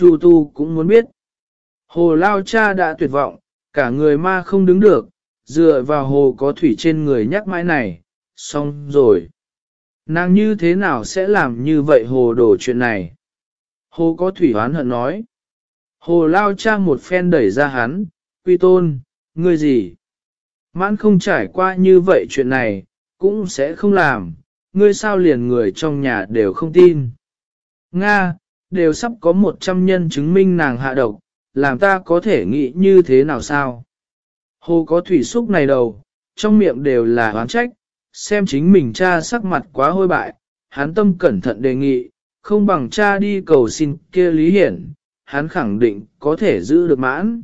Chu Tu cũng muốn biết. Hồ Lao Cha đã tuyệt vọng, cả người ma không đứng được, dựa vào hồ có thủy trên người nhắc mãi này, xong rồi. Nàng như thế nào sẽ làm như vậy hồ đổ chuyện này? Hồ có thủy hoán hận nói. Hồ Lao Cha một phen đẩy ra hắn, quy tôn, ngươi gì? Mãn không trải qua như vậy chuyện này, cũng sẽ không làm, ngươi sao liền người trong nhà đều không tin. Nga, đều sắp có một trăm nhân chứng minh nàng hạ độc, làm ta có thể nghĩ như thế nào sao? Hồ có thủy xúc này đầu, trong miệng đều là oán trách, xem chính mình cha sắc mặt quá hôi bại, hắn tâm cẩn thận đề nghị, không bằng cha đi cầu xin kia Lý Hiển, hắn khẳng định có thể giữ được mãn.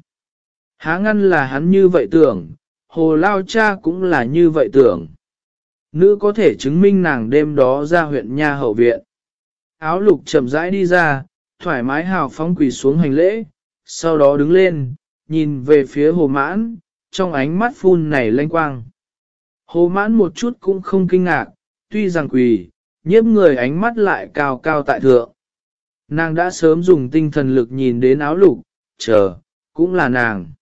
Há ngăn là hắn như vậy tưởng, hồ lao cha cũng là như vậy tưởng. Nữ có thể chứng minh nàng đêm đó ra huyện nha hậu viện. Áo lục chậm rãi đi ra, thoải mái hào phóng quỳ xuống hành lễ, sau đó đứng lên, nhìn về phía hồ mãn, trong ánh mắt phun này lanh quang. Hồ mãn một chút cũng không kinh ngạc, tuy rằng quỳ, nhiếp người ánh mắt lại cao cao tại thượng. Nàng đã sớm dùng tinh thần lực nhìn đến áo lục, chờ, cũng là nàng.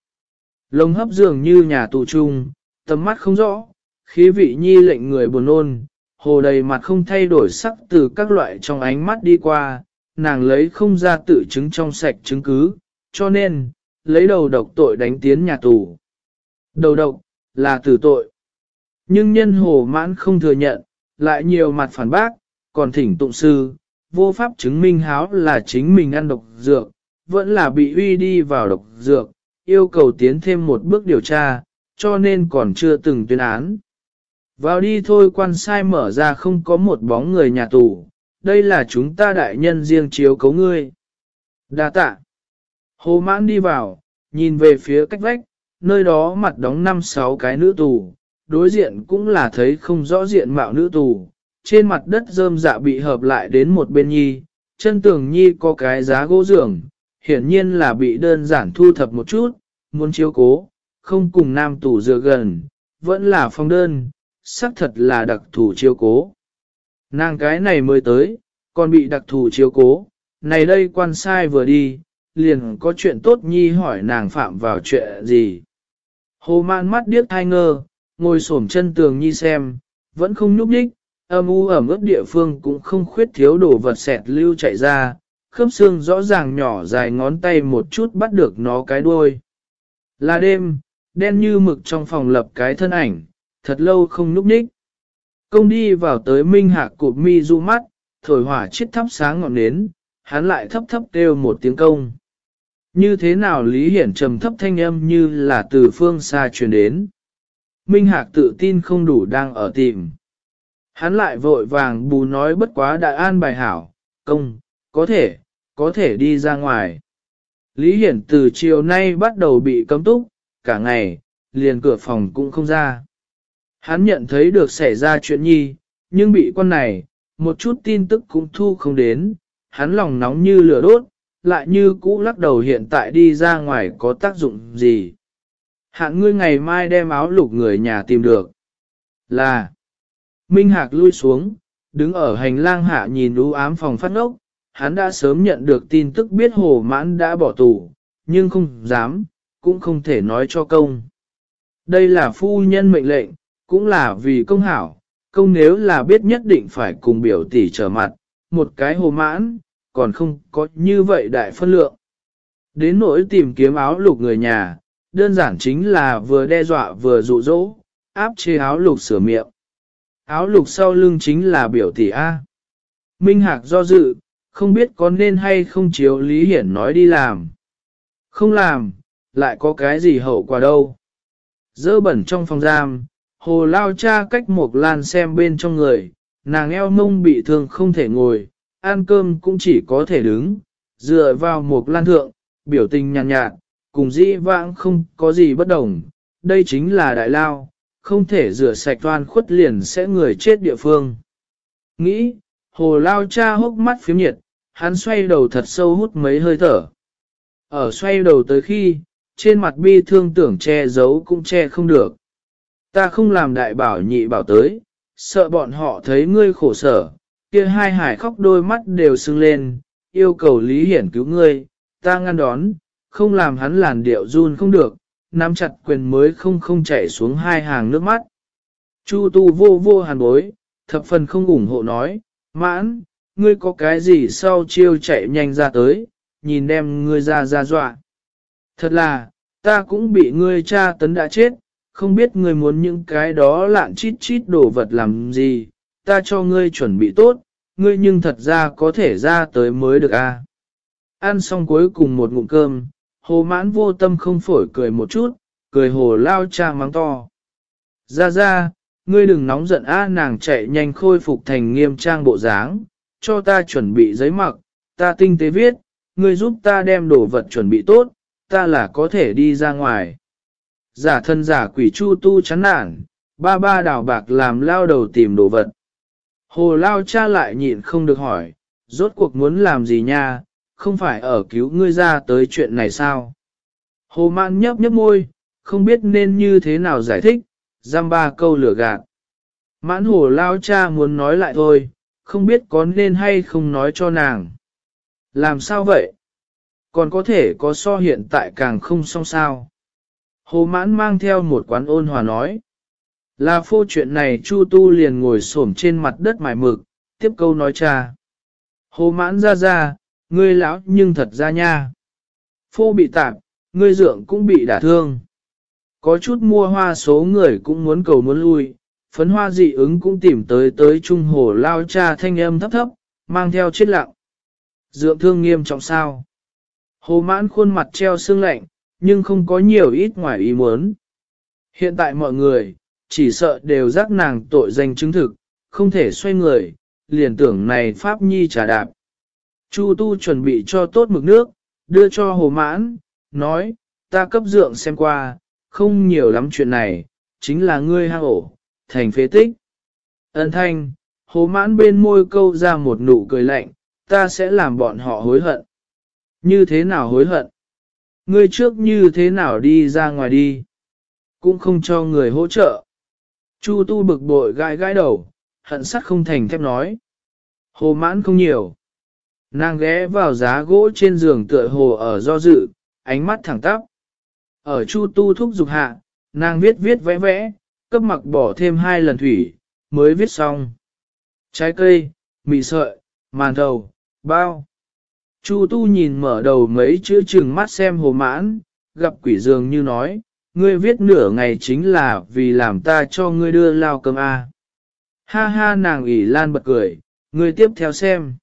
Lông hấp dường như nhà tù trung, tầm mắt không rõ, khí vị nhi lệnh người buồn nôn, hồ đầy mặt không thay đổi sắc từ các loại trong ánh mắt đi qua, nàng lấy không ra tự chứng trong sạch chứng cứ, cho nên, lấy đầu độc tội đánh tiến nhà tù. Đầu độc, là tử tội. Nhưng nhân hồ mãn không thừa nhận, lại nhiều mặt phản bác, còn thỉnh tụng sư, vô pháp chứng minh háo là chính mình ăn độc dược, vẫn là bị uy đi vào độc dược, yêu cầu tiến thêm một bước điều tra, cho nên còn chưa từng tuyên án. Vào đi thôi quan sai mở ra không có một bóng người nhà tù, đây là chúng ta đại nhân riêng chiếu cấu ngươi. Đa tạ. Hồ mãn đi vào, nhìn về phía cách vách, nơi đó mặt đóng năm sáu cái nữ tù, đối diện cũng là thấy không rõ diện mạo nữ tù, trên mặt đất rơm dạ bị hợp lại đến một bên nhi, chân tường nhi có cái giá gỗ giường, hiển nhiên là bị đơn giản thu thập một chút, muốn chiếu cố, không cùng nam tù dựa gần, vẫn là phong đơn, xác thật là đặc thù chiêu cố. Nàng cái này mới tới, còn bị đặc thù chiêu cố, này đây quan sai vừa đi, liền có chuyện tốt nhi hỏi nàng phạm vào chuyện gì. Hồ man mắt điếc thai ngơ, ngồi xổm chân tường nhi xem, vẫn không nhúc đích, âm u ẩm ướt địa phương cũng không khuyết thiếu đồ vật xẹt lưu chạy ra, khớp xương rõ ràng nhỏ dài ngón tay một chút bắt được nó cái đuôi. Là đêm, đen như mực trong phòng lập cái thân ảnh, thật lâu không núp ních. Công đi vào tới minh hạ cụp mi du mắt, thổi hỏa chiết thắp sáng ngọn nến, hắn lại thấp thấp kêu một tiếng công. Như thế nào Lý Hiển trầm thấp thanh âm như là từ phương xa truyền đến. Minh Hạc tự tin không đủ đang ở tìm. Hắn lại vội vàng bù nói bất quá đại an bài hảo, công, có thể, có thể đi ra ngoài. Lý Hiển từ chiều nay bắt đầu bị cấm túc, cả ngày, liền cửa phòng cũng không ra. Hắn nhận thấy được xảy ra chuyện nhi, nhưng bị con này, một chút tin tức cũng thu không đến, hắn lòng nóng như lửa đốt, lại như cũ lắc đầu hiện tại đi ra ngoài có tác dụng gì. Hạn ngươi ngày mai đem áo lục người nhà tìm được. Là, Minh Hạc lui xuống, đứng ở hành lang hạ nhìn u ám phòng phát ngốc, hắn đã sớm nhận được tin tức biết hồ mãn đã bỏ tù, nhưng không dám, cũng không thể nói cho công. Đây là phu nhân mệnh lệnh, cũng là vì công hảo, công nếu là biết nhất định phải cùng biểu tỷ trở mặt, một cái hồ mãn, còn không có như vậy đại phân lượng. Đến nỗi tìm kiếm áo lục người nhà, đơn giản chính là vừa đe dọa vừa dụ dỗ, áp chế áo lục sửa miệng. Áo lục sau lưng chính là biểu tỷ A. Minh Hạc do dự, không biết có nên hay không chiếu Lý Hiển nói đi làm. Không làm, lại có cái gì hậu quả đâu. Dơ bẩn trong phòng giam, hồ lao cha cách một lan xem bên trong người, nàng eo mông bị thương không thể ngồi, ăn cơm cũng chỉ có thể đứng, dựa vào một lan thượng, biểu tình nhàn nhạt, nhạt, cùng dĩ vãng không có gì bất đồng, đây chính là đại lao, không thể rửa sạch toan khuất liền sẽ người chết địa phương. Nghĩ, hồ lao cha hốc mắt phiếm nhiệt, hắn xoay đầu thật sâu hút mấy hơi thở. Ở xoay đầu tới khi, trên mặt bi thương tưởng che giấu cũng che không được. Ta không làm đại bảo nhị bảo tới, sợ bọn họ thấy ngươi khổ sở, kia hai hải khóc đôi mắt đều sưng lên, yêu cầu Lý Hiển cứu ngươi, ta ngăn đón, không làm hắn làn điệu run không được, nắm chặt quyền mới không không chảy xuống hai hàng nước mắt. Chu tu vô vô hàn bối, thập phần không ủng hộ nói, mãn, ngươi có cái gì sau chiêu chạy nhanh ra tới, nhìn đem ngươi ra ra dọa. Thật là, ta cũng bị ngươi cha tấn đã chết, không biết ngươi muốn những cái đó lạn chít chít đồ vật làm gì, ta cho ngươi chuẩn bị tốt, ngươi nhưng thật ra có thể ra tới mới được a. À. Ăn xong cuối cùng một ngụm cơm, hồ mãn vô tâm không phổi cười một chút, cười hồ lao cha mắng to. Ra ra, ngươi đừng nóng giận a nàng chạy nhanh khôi phục thành nghiêm trang bộ dáng, cho ta chuẩn bị giấy mặc, ta tinh tế viết, ngươi giúp ta đem đồ vật chuẩn bị tốt, ta là có thể đi ra ngoài. Giả thân giả quỷ chu tu chán nản, ba ba đào bạc làm lao đầu tìm đồ vật. Hồ lao cha lại nhịn không được hỏi, rốt cuộc muốn làm gì nha, không phải ở cứu ngươi ra tới chuyện này sao? Hồ mạn nhấp nhấp môi, không biết nên như thế nào giải thích, giam ba câu lửa gạt. Mãn hồ lao cha muốn nói lại thôi, không biết có nên hay không nói cho nàng. Làm sao vậy? Còn có thể có so hiện tại càng không xong sao? Hồ mãn mang theo một quán ôn hòa nói. Là phô chuyện này Chu Tu liền ngồi xổm trên mặt đất mải mực, tiếp câu nói cha. Hồ mãn ra ra, ngươi lão nhưng thật ra nha. Phô bị tạp, ngươi dượng cũng bị đả thương. Có chút mua hoa số người cũng muốn cầu muốn lui, phấn hoa dị ứng cũng tìm tới tới trung hồ lao cha thanh âm thấp thấp, mang theo chết lặng. Dượng thương nghiêm trọng sao? Hồ mãn khuôn mặt treo sương lạnh, nhưng không có nhiều ít ngoài ý muốn. Hiện tại mọi người, chỉ sợ đều giác nàng tội danh chứng thực, không thể xoay người, liền tưởng này Pháp Nhi trả đạp. Chu tu chuẩn bị cho tốt mực nước, đưa cho hồ mãn, nói, ta cấp dượng xem qua, không nhiều lắm chuyện này, chính là ngươi hang ổ, thành phế tích. Ân thanh, hồ mãn bên môi câu ra một nụ cười lạnh, ta sẽ làm bọn họ hối hận. Như thế nào hối hận? Ngươi trước như thế nào đi ra ngoài đi? Cũng không cho người hỗ trợ. Chu tu bực bội gãi gãi đầu, hận sắt không thành thép nói. Hồ mãn không nhiều. Nàng ghé vào giá gỗ trên giường tựa hồ ở do dự, ánh mắt thẳng tắp. Ở chu tu thúc dục hạ, nàng viết viết vẽ vẽ, cấp mặc bỏ thêm hai lần thủy, mới viết xong. Trái cây, mì sợi, màn thầu, bao. Chu tu nhìn mở đầu mấy chữ chừng mắt xem hồ mãn, gặp quỷ dường như nói, ngươi viết nửa ngày chính là vì làm ta cho ngươi đưa lao cơm A. Ha ha nàng ủy lan bật cười, ngươi tiếp theo xem.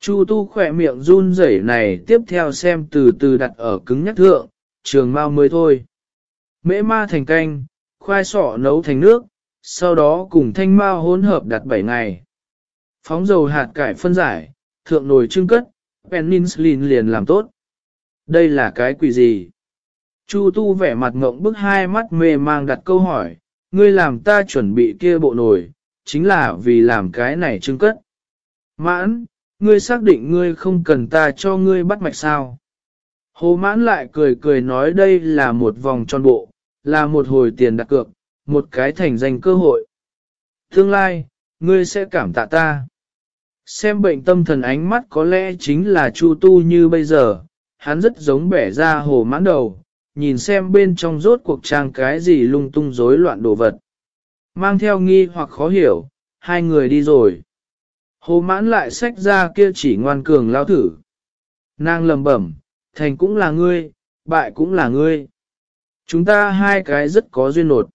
Chu tu khỏe miệng run rẩy này tiếp theo xem từ từ đặt ở cứng nhắc thượng, trường mau mới thôi. Mễ ma thành canh, khoai sọ nấu thành nước, sau đó cùng thanh mao hỗn hợp đặt 7 ngày. Phóng dầu hạt cải phân giải, thượng nồi trưng cất, Peninsulin liền làm tốt. Đây là cái quỷ gì? Chu tu vẻ mặt ngộng bức hai mắt mê mang đặt câu hỏi, ngươi làm ta chuẩn bị kia bộ nồi, chính là vì làm cái này trưng cất. Mãn, ngươi xác định ngươi không cần ta cho ngươi bắt mạch sao? Hồ mãn lại cười cười nói đây là một vòng tròn bộ, là một hồi tiền đặt cược, một cái thành danh cơ hội. Tương lai, ngươi sẽ cảm tạ ta. Xem bệnh tâm thần ánh mắt có lẽ chính là chu tu như bây giờ, hắn rất giống bẻ ra hồ mãn đầu, nhìn xem bên trong rốt cuộc trang cái gì lung tung rối loạn đồ vật. Mang theo nghi hoặc khó hiểu, hai người đi rồi. Hồ mãn lại xách ra kia chỉ ngoan cường lao thử. Nàng lầm bẩm, thành cũng là ngươi, bại cũng là ngươi. Chúng ta hai cái rất có duyên nột.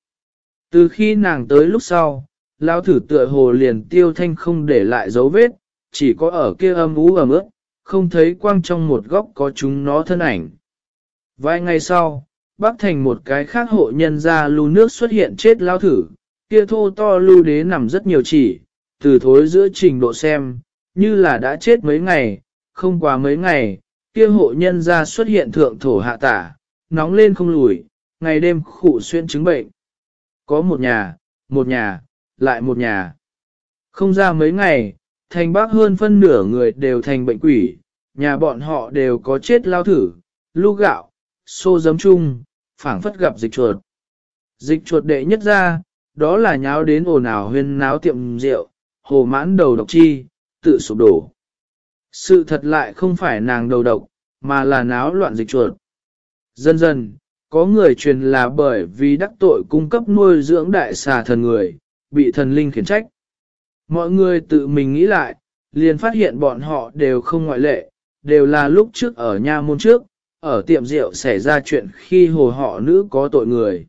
Từ khi nàng tới lúc sau, lao thử tựa hồ liền tiêu thanh không để lại dấu vết, chỉ có ở kia âm ú ẩm ướt, không thấy quang trong một góc có chúng nó thân ảnh. Vài ngày sau, bác thành một cái khác hộ nhân ra lưu nước xuất hiện chết lao thử, kia thô to lưu đế nằm rất nhiều chỉ, từ thối giữa trình độ xem, như là đã chết mấy ngày, không quá mấy ngày, kia hộ nhân ra xuất hiện thượng thổ hạ tả, nóng lên không lùi, ngày đêm khụ xuyên chứng bệnh. Có một nhà, một nhà, lại một nhà. Không ra mấy ngày, thành bác hơn phân nửa người đều thành bệnh quỷ, nhà bọn họ đều có chết lao thử, lu gạo, xô giấm chung, phảng phất gặp dịch chuột. Dịch chuột đệ nhất ra, đó là nháo đến ồn ào huyên náo tiệm rượu, hồ mãn đầu độc chi, tự sụp đổ. Sự thật lại không phải nàng đầu độc, mà là náo loạn dịch chuột. Dần dần, có người truyền là bởi vì đắc tội cung cấp nuôi dưỡng đại xà thần người, bị thần linh khiển trách. Mọi người tự mình nghĩ lại, liền phát hiện bọn họ đều không ngoại lệ, đều là lúc trước ở nha môn trước, ở tiệm rượu xảy ra chuyện khi hồ họ nữ có tội người.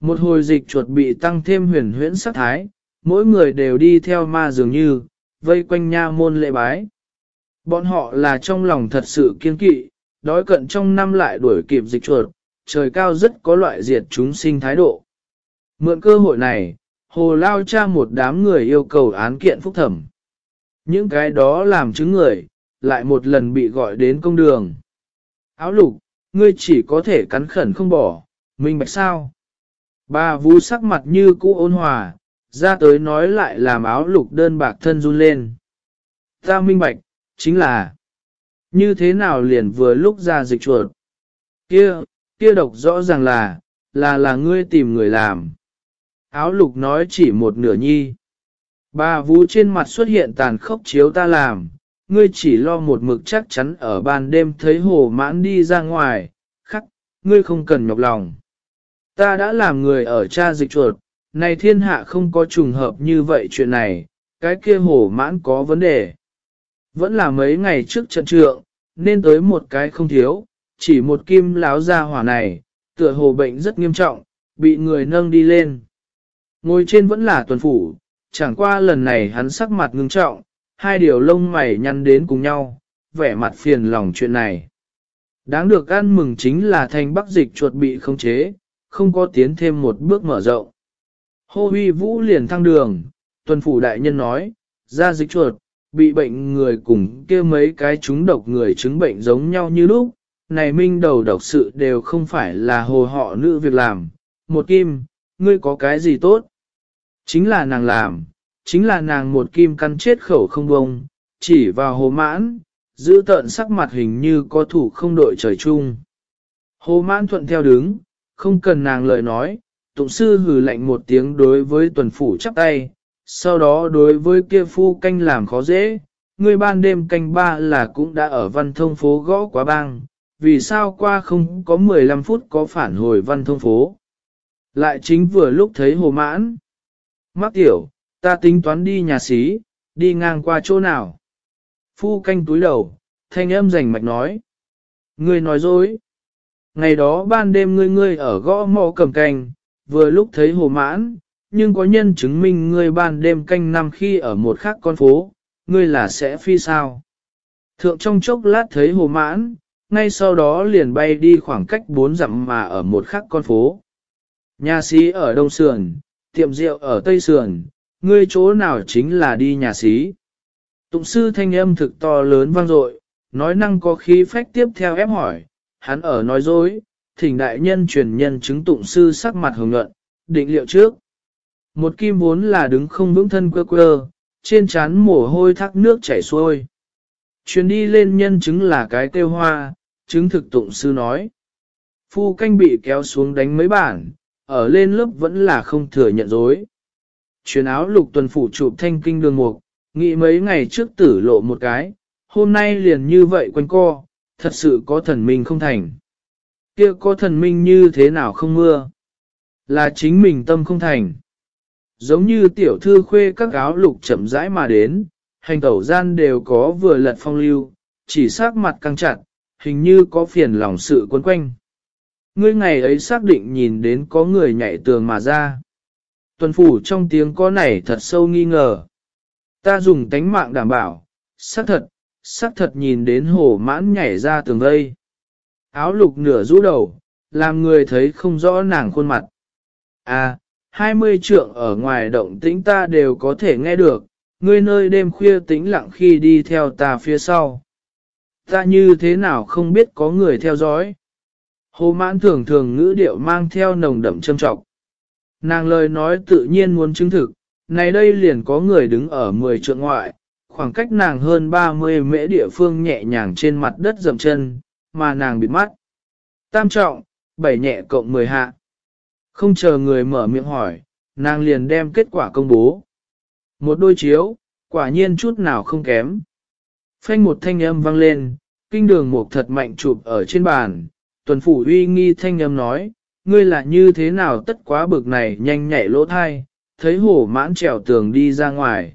Một hồi dịch chuột bị tăng thêm huyền huyễn sắc thái, mỗi người đều đi theo ma dường như, vây quanh nha môn lễ bái. Bọn họ là trong lòng thật sự kiên kỵ, đói cận trong năm lại đuổi kịp dịch chuột, trời cao rất có loại diệt chúng sinh thái độ. Mượn cơ hội này, hồ lao cha một đám người yêu cầu án kiện phúc thẩm. Những cái đó làm chứng người, lại một lần bị gọi đến công đường. Áo lục, ngươi chỉ có thể cắn khẩn không bỏ, minh bạch sao? Bà Vú sắc mặt như cũ ôn hòa, ra tới nói lại làm áo lục đơn bạc thân run lên. Ta minh bạch, chính là như thế nào liền vừa lúc ra dịch chuột. Kia, kia độc rõ ràng là, là là ngươi tìm người làm. Áo lục nói chỉ một nửa nhi. Bà vũ trên mặt xuất hiện tàn khốc chiếu ta làm, ngươi chỉ lo một mực chắc chắn ở ban đêm thấy hồ mãn đi ra ngoài, khắc, ngươi không cần nhọc lòng. Ta đã làm người ở cha dịch chuột, này thiên hạ không có trùng hợp như vậy chuyện này, cái kia hồ mãn có vấn đề. Vẫn là mấy ngày trước trận trượng, nên tới một cái không thiếu, chỉ một kim láo ra hỏa này, tựa hồ bệnh rất nghiêm trọng, bị người nâng đi lên. Ngồi trên vẫn là tuần phủ, chẳng qua lần này hắn sắc mặt ngưng trọng, hai điều lông mày nhăn đến cùng nhau, vẻ mặt phiền lòng chuyện này. Đáng được ăn mừng chính là thành bắc dịch chuột bị khống chế, không có tiến thêm một bước mở rộng. Hô huy vũ liền thăng đường, tuần phủ đại nhân nói, ra dịch chuột, bị bệnh người cùng kia mấy cái chúng độc người chứng bệnh giống nhau như lúc, này minh đầu độc sự đều không phải là hồ họ nữ việc làm. Một kim, ngươi có cái gì tốt? Chính là nàng làm, chính là nàng một kim căn chết khẩu không bông, chỉ vào hồ mãn, giữ tợn sắc mặt hình như có thủ không đội trời chung. Hồ mãn thuận theo đứng, không cần nàng lời nói, tụng sư hừ lạnh một tiếng đối với tuần phủ chắp tay, sau đó đối với kia phu canh làm khó dễ, người ban đêm canh ba là cũng đã ở văn thông phố gõ quá bang, vì sao qua không có 15 phút có phản hồi văn thông phố. Lại chính vừa lúc thấy hồ mãn. Mắc tiểu, ta tính toán đi nhà xí, đi ngang qua chỗ nào. Phu canh túi đầu, thanh âm rành mạch nói. Ngươi nói dối. Ngày đó ban đêm ngươi ngươi ở gõ mò cầm canh, vừa lúc thấy hồ mãn, nhưng có nhân chứng minh ngươi ban đêm canh năm khi ở một khác con phố, ngươi là sẽ phi sao. Thượng trong chốc lát thấy hồ mãn, ngay sau đó liền bay đi khoảng cách bốn dặm mà ở một khác con phố. Nhà sĩ ở Đông Sườn, tiệm rượu ở Tây Sườn, ngươi chỗ nào chính là đi nhà sĩ. Tụng sư thanh âm thực to lớn vang dội, nói năng có khí phách tiếp theo ép hỏi, hắn ở nói dối, thỉnh đại nhân truyền nhân chứng tụng sư sắc mặt hồng nhuận, định liệu trước. Một kim vốn là đứng không vững thân quơ quơ, trên trán mồ hôi thác nước chảy xuôi. Truyền đi lên nhân chứng là cái kêu hoa, chứng thực tụng sư nói. Phu canh bị kéo xuống đánh mấy bản, ở lên lớp vẫn là không thừa nhận dối. Chuyến áo lục tuần phủ chụp thanh kinh đường mục, nghĩ mấy ngày trước tử lộ một cái, hôm nay liền như vậy quanh co, thật sự có thần minh không thành. kia có thần minh như thế nào không mưa? Là chính mình tâm không thành. Giống như tiểu thư khuê các áo lục chậm rãi mà đến, hành tẩu gian đều có vừa lật phong lưu, chỉ sắc mặt căng chặt, hình như có phiền lòng sự quấn quanh. Ngươi ngày ấy xác định nhìn đến có người nhảy tường mà ra. Tuần phủ trong tiếng có này thật sâu nghi ngờ. Ta dùng tánh mạng đảm bảo, xác thật, xác thật nhìn đến hổ mãn nhảy ra tường vây. Áo lục nửa rũ đầu, làm người thấy không rõ nàng khuôn mặt. À, hai mươi trượng ở ngoài động tĩnh ta đều có thể nghe được, ngươi nơi đêm khuya tĩnh lặng khi đi theo ta phía sau. Ta như thế nào không biết có người theo dõi. Hồ mãn thường thường ngữ điệu mang theo nồng đậm châm trọng. Nàng lời nói tự nhiên muốn chứng thực, này đây liền có người đứng ở 10 trượng ngoại, khoảng cách nàng hơn 30 mễ địa phương nhẹ nhàng trên mặt đất dầm chân, mà nàng bịt mắt. Tam trọng, bảy nhẹ cộng 10 hạ. Không chờ người mở miệng hỏi, nàng liền đem kết quả công bố. Một đôi chiếu, quả nhiên chút nào không kém. Phanh một thanh âm vang lên, kinh đường một thật mạnh chụp ở trên bàn, tuần phủ uy nghi thanh âm nói, ngươi là như thế nào tất quá bực này nhanh nhảy lỗ thai, thấy hổ mãn trèo tường đi ra ngoài.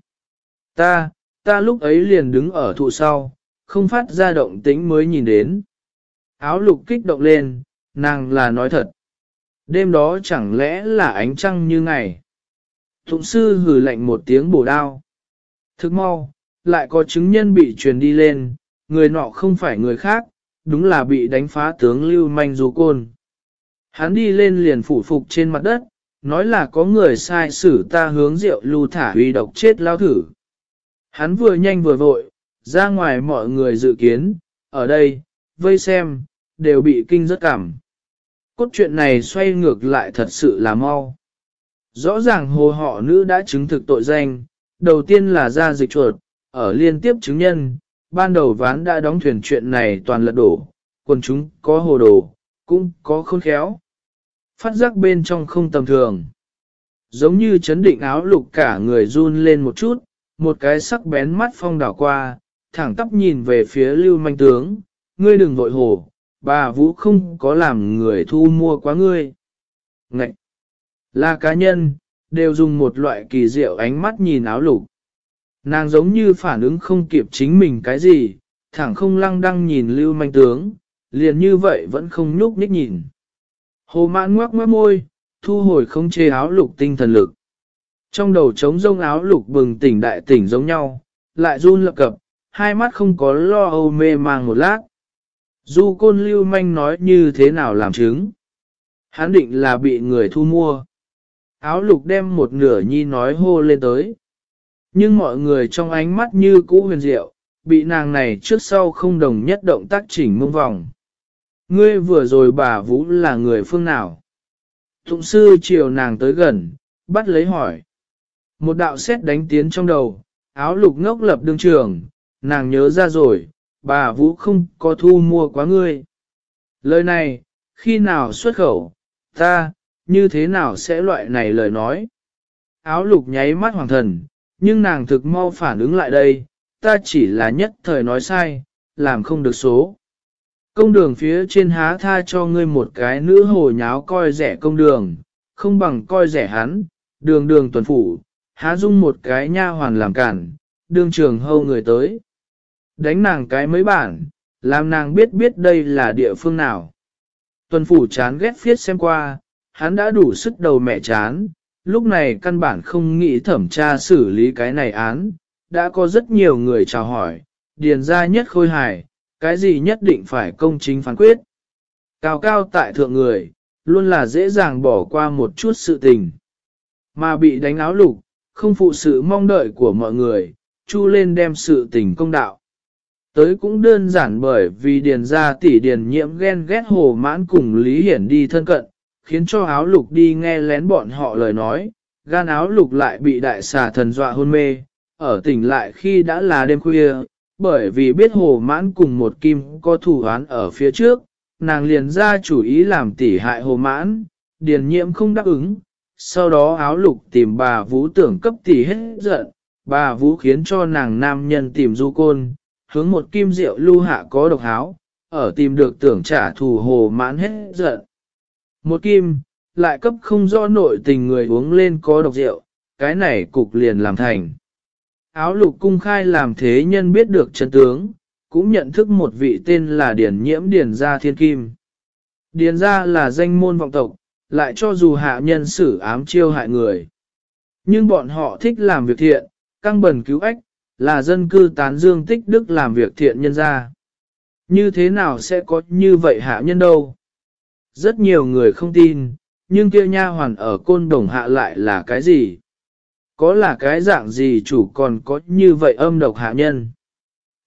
Ta, ta lúc ấy liền đứng ở thụ sau, không phát ra động tính mới nhìn đến. Áo lục kích động lên, nàng là nói thật. Đêm đó chẳng lẽ là ánh trăng như ngày. Thụng sư hử lạnh một tiếng bổ đao. Thức mau, lại có chứng nhân bị truyền đi lên, người nọ không phải người khác, đúng là bị đánh phá tướng lưu manh du côn. Hắn đi lên liền phủ phục trên mặt đất, nói là có người sai xử ta hướng rượu lưu thả uy độc chết lao thử. Hắn vừa nhanh vừa vội, ra ngoài mọi người dự kiến, ở đây, vây xem, đều bị kinh rất cảm. Cốt truyện này xoay ngược lại thật sự là mau. Rõ ràng hồ họ nữ đã chứng thực tội danh, đầu tiên là ra dịch chuột, ở liên tiếp chứng nhân, ban đầu ván đã đóng thuyền chuyện này toàn lật đổ, quần chúng có hồ đồ, cũng có khôn khéo. Phát giác bên trong không tầm thường. Giống như chấn định áo lục cả người run lên một chút, một cái sắc bén mắt phong đảo qua, thẳng tắp nhìn về phía lưu manh tướng, ngươi đừng vội hồ, bà Vũ không có làm người thu mua quá ngươi. Ngậy! Là cá nhân, đều dùng một loại kỳ diệu ánh mắt nhìn áo lục. Nàng giống như phản ứng không kịp chính mình cái gì, thẳng không lăng đăng nhìn lưu manh tướng, liền như vậy vẫn không nhúc nhích nhìn. Hồ mãn ngoác ngoác môi, thu hồi không chê áo lục tinh thần lực. Trong đầu trống rông áo lục bừng tỉnh đại tỉnh giống nhau, lại run lập cập, hai mắt không có lo âu mê mang một lát. Du côn lưu manh nói như thế nào làm chứng. Hắn định là bị người thu mua. Áo lục đem một nửa nhi nói hô lên tới. Nhưng mọi người trong ánh mắt như cũ huyền diệu, bị nàng này trước sau không đồng nhất động tác chỉnh mông vòng. Ngươi vừa rồi bà Vũ là người phương nào? Tụng sư chiều nàng tới gần, bắt lấy hỏi. Một đạo xét đánh tiến trong đầu, áo lục ngốc lập đương trường, nàng nhớ ra rồi, bà Vũ không có thu mua quá ngươi. Lời này, khi nào xuất khẩu, ta, như thế nào sẽ loại này lời nói? Áo lục nháy mắt hoàng thần, nhưng nàng thực mau phản ứng lại đây, ta chỉ là nhất thời nói sai, làm không được số. Công đường phía trên há tha cho ngươi một cái nữ hồ nháo coi rẻ công đường, không bằng coi rẻ hắn, đường đường tuần phủ, há dung một cái nha hoàn làm cản, đương trường hâu người tới. Đánh nàng cái mấy bản, làm nàng biết biết đây là địa phương nào. Tuần phủ chán ghét phiết xem qua, hắn đã đủ sức đầu mẹ chán, lúc này căn bản không nghĩ thẩm tra xử lý cái này án, đã có rất nhiều người chào hỏi, điền ra nhất khôi hài, cái gì nhất định phải công chính phán quyết. Cao cao tại thượng người, luôn là dễ dàng bỏ qua một chút sự tình. Mà bị đánh áo lục, không phụ sự mong đợi của mọi người, chu lên đem sự tình công đạo. Tới cũng đơn giản bởi vì điền ra tỷ điền nhiễm ghen ghét hồ mãn cùng Lý Hiển đi thân cận, khiến cho áo lục đi nghe lén bọn họ lời nói, gan áo lục lại bị đại xà thần dọa hôn mê, ở tỉnh lại khi đã là đêm khuya, bởi vì biết hồ mãn cùng một kim có thủ án ở phía trước, nàng liền ra chủ ý làm tỉ hại hồ mãn, điền nhiễm không đáp ứng, sau đó áo lục tìm bà vũ tưởng cấp tỉ hết giận, bà vũ khiến cho nàng nam nhân tìm du côn, hướng một kim rượu lưu hạ có độc háo, ở tìm được tưởng trả thù hồ mãn hết giận. Một kim, lại cấp không do nội tình người uống lên có độc rượu, cái này cục liền làm thành. Áo lục cung khai làm thế nhân biết được chân tướng, cũng nhận thức một vị tên là Điển Nhiễm Điển Gia Thiên Kim. Điển Gia là danh môn vọng tộc, lại cho dù hạ nhân xử ám chiêu hại người. Nhưng bọn họ thích làm việc thiện, căng bẩn cứu ách, là dân cư tán dương tích đức làm việc thiện nhân gia. Như thế nào sẽ có như vậy hạ nhân đâu? Rất nhiều người không tin, nhưng kia nha hoàn ở côn đồng hạ lại là cái gì? Có là cái dạng gì chủ còn có như vậy âm độc hạ nhân?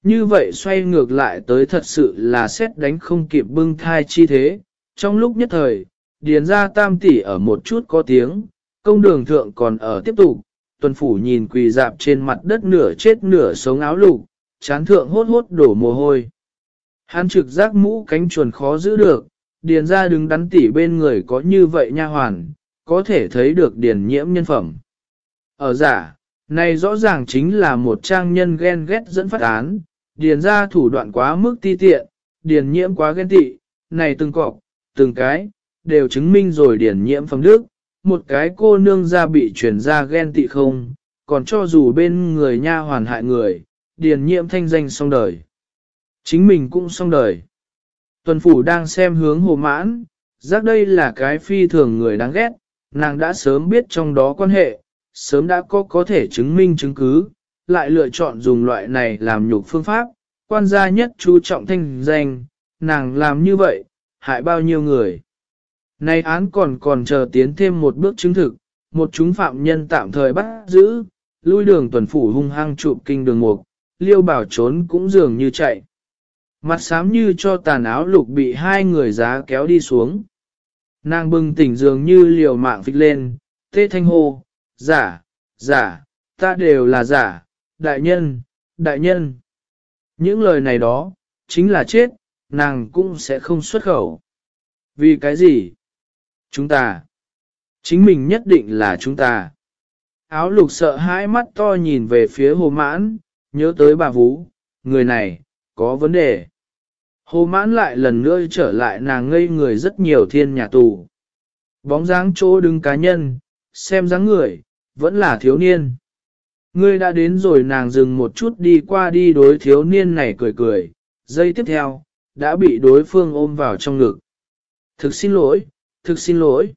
Như vậy xoay ngược lại tới thật sự là xét đánh không kịp bưng thai chi thế. Trong lúc nhất thời, điền ra tam tỷ ở một chút có tiếng, công đường thượng còn ở tiếp tục, tuần phủ nhìn quỳ dạp trên mặt đất nửa chết nửa sống áo lục, chán thượng hốt hốt đổ mồ hôi. Hắn trực giác mũ cánh chuồn khó giữ được, điền ra đứng đắn tỉ bên người có như vậy nha hoàn, có thể thấy được điền nhiễm nhân phẩm. Ở giả, này rõ ràng chính là một trang nhân ghen ghét dẫn phát án, điền ra thủ đoạn quá mức ti tiện, điền nhiễm quá ghen tị, này từng cọc, từng cái, đều chứng minh rồi điền nhiễm phẩm đức, một cái cô nương ra bị chuyển ra ghen tị không, còn cho dù bên người nha hoàn hại người, điền nhiễm thanh danh xong đời. Chính mình cũng xong đời. Tuần phủ đang xem hướng hồ mãn, giác đây là cái phi thường người đáng ghét, nàng đã sớm biết trong đó quan hệ, sớm đã có có thể chứng minh chứng cứ, lại lựa chọn dùng loại này làm nhục phương pháp, quan gia nhất chú trọng thanh danh, nàng làm như vậy, hại bao nhiêu người. Nay án còn còn chờ tiến thêm một bước chứng thực, một chúng phạm nhân tạm thời bắt giữ, lui đường tuần phủ hung hăng chụp kinh đường mục, liêu bảo trốn cũng dường như chạy. Mặt xám như cho tàn áo lục bị hai người giá kéo đi xuống. Nàng bừng tỉnh dường như liều mạng phịch lên, tê thanh hô, giả, giả, ta đều là giả, đại nhân, đại nhân. Những lời này đó, chính là chết, nàng cũng sẽ không xuất khẩu. Vì cái gì? Chúng ta. Chính mình nhất định là chúng ta. Áo lục sợ hãi mắt to nhìn về phía hồ mãn, nhớ tới bà Vũ, người này, có vấn đề. Hồ mãn lại lần nữa trở lại nàng ngây người rất nhiều thiên nhà tù. Bóng dáng chỗ đứng cá nhân, xem dáng người, vẫn là thiếu niên. Ngươi đã đến rồi nàng dừng một chút đi qua đi đối thiếu niên này cười cười, giây tiếp theo, đã bị đối phương ôm vào trong ngực. Thực xin lỗi, thực xin lỗi.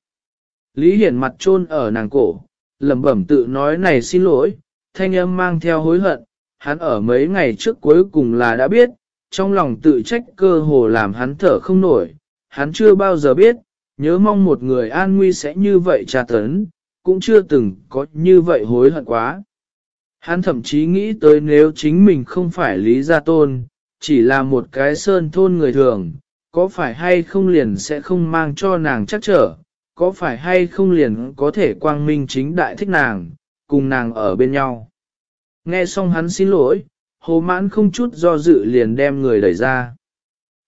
Lý Hiển mặt trôn ở nàng cổ, lẩm bẩm tự nói này xin lỗi, thanh âm mang theo hối hận, hắn ở mấy ngày trước cuối cùng là đã biết, trong lòng tự trách cơ hồ làm hắn thở không nổi, hắn chưa bao giờ biết, nhớ mong một người an nguy sẽ như vậy tra tấn, cũng chưa từng có như vậy hối hận quá. Hắn thậm chí nghĩ tới nếu chính mình không phải Lý Gia Tôn, chỉ là một cái sơn thôn người thường, có phải hay không liền sẽ không mang cho nàng chắc trở, có phải hay không liền có thể quang minh chính đại thích nàng, cùng nàng ở bên nhau. Nghe xong hắn xin lỗi, hồ mãn không chút do dự liền đem người đẩy ra.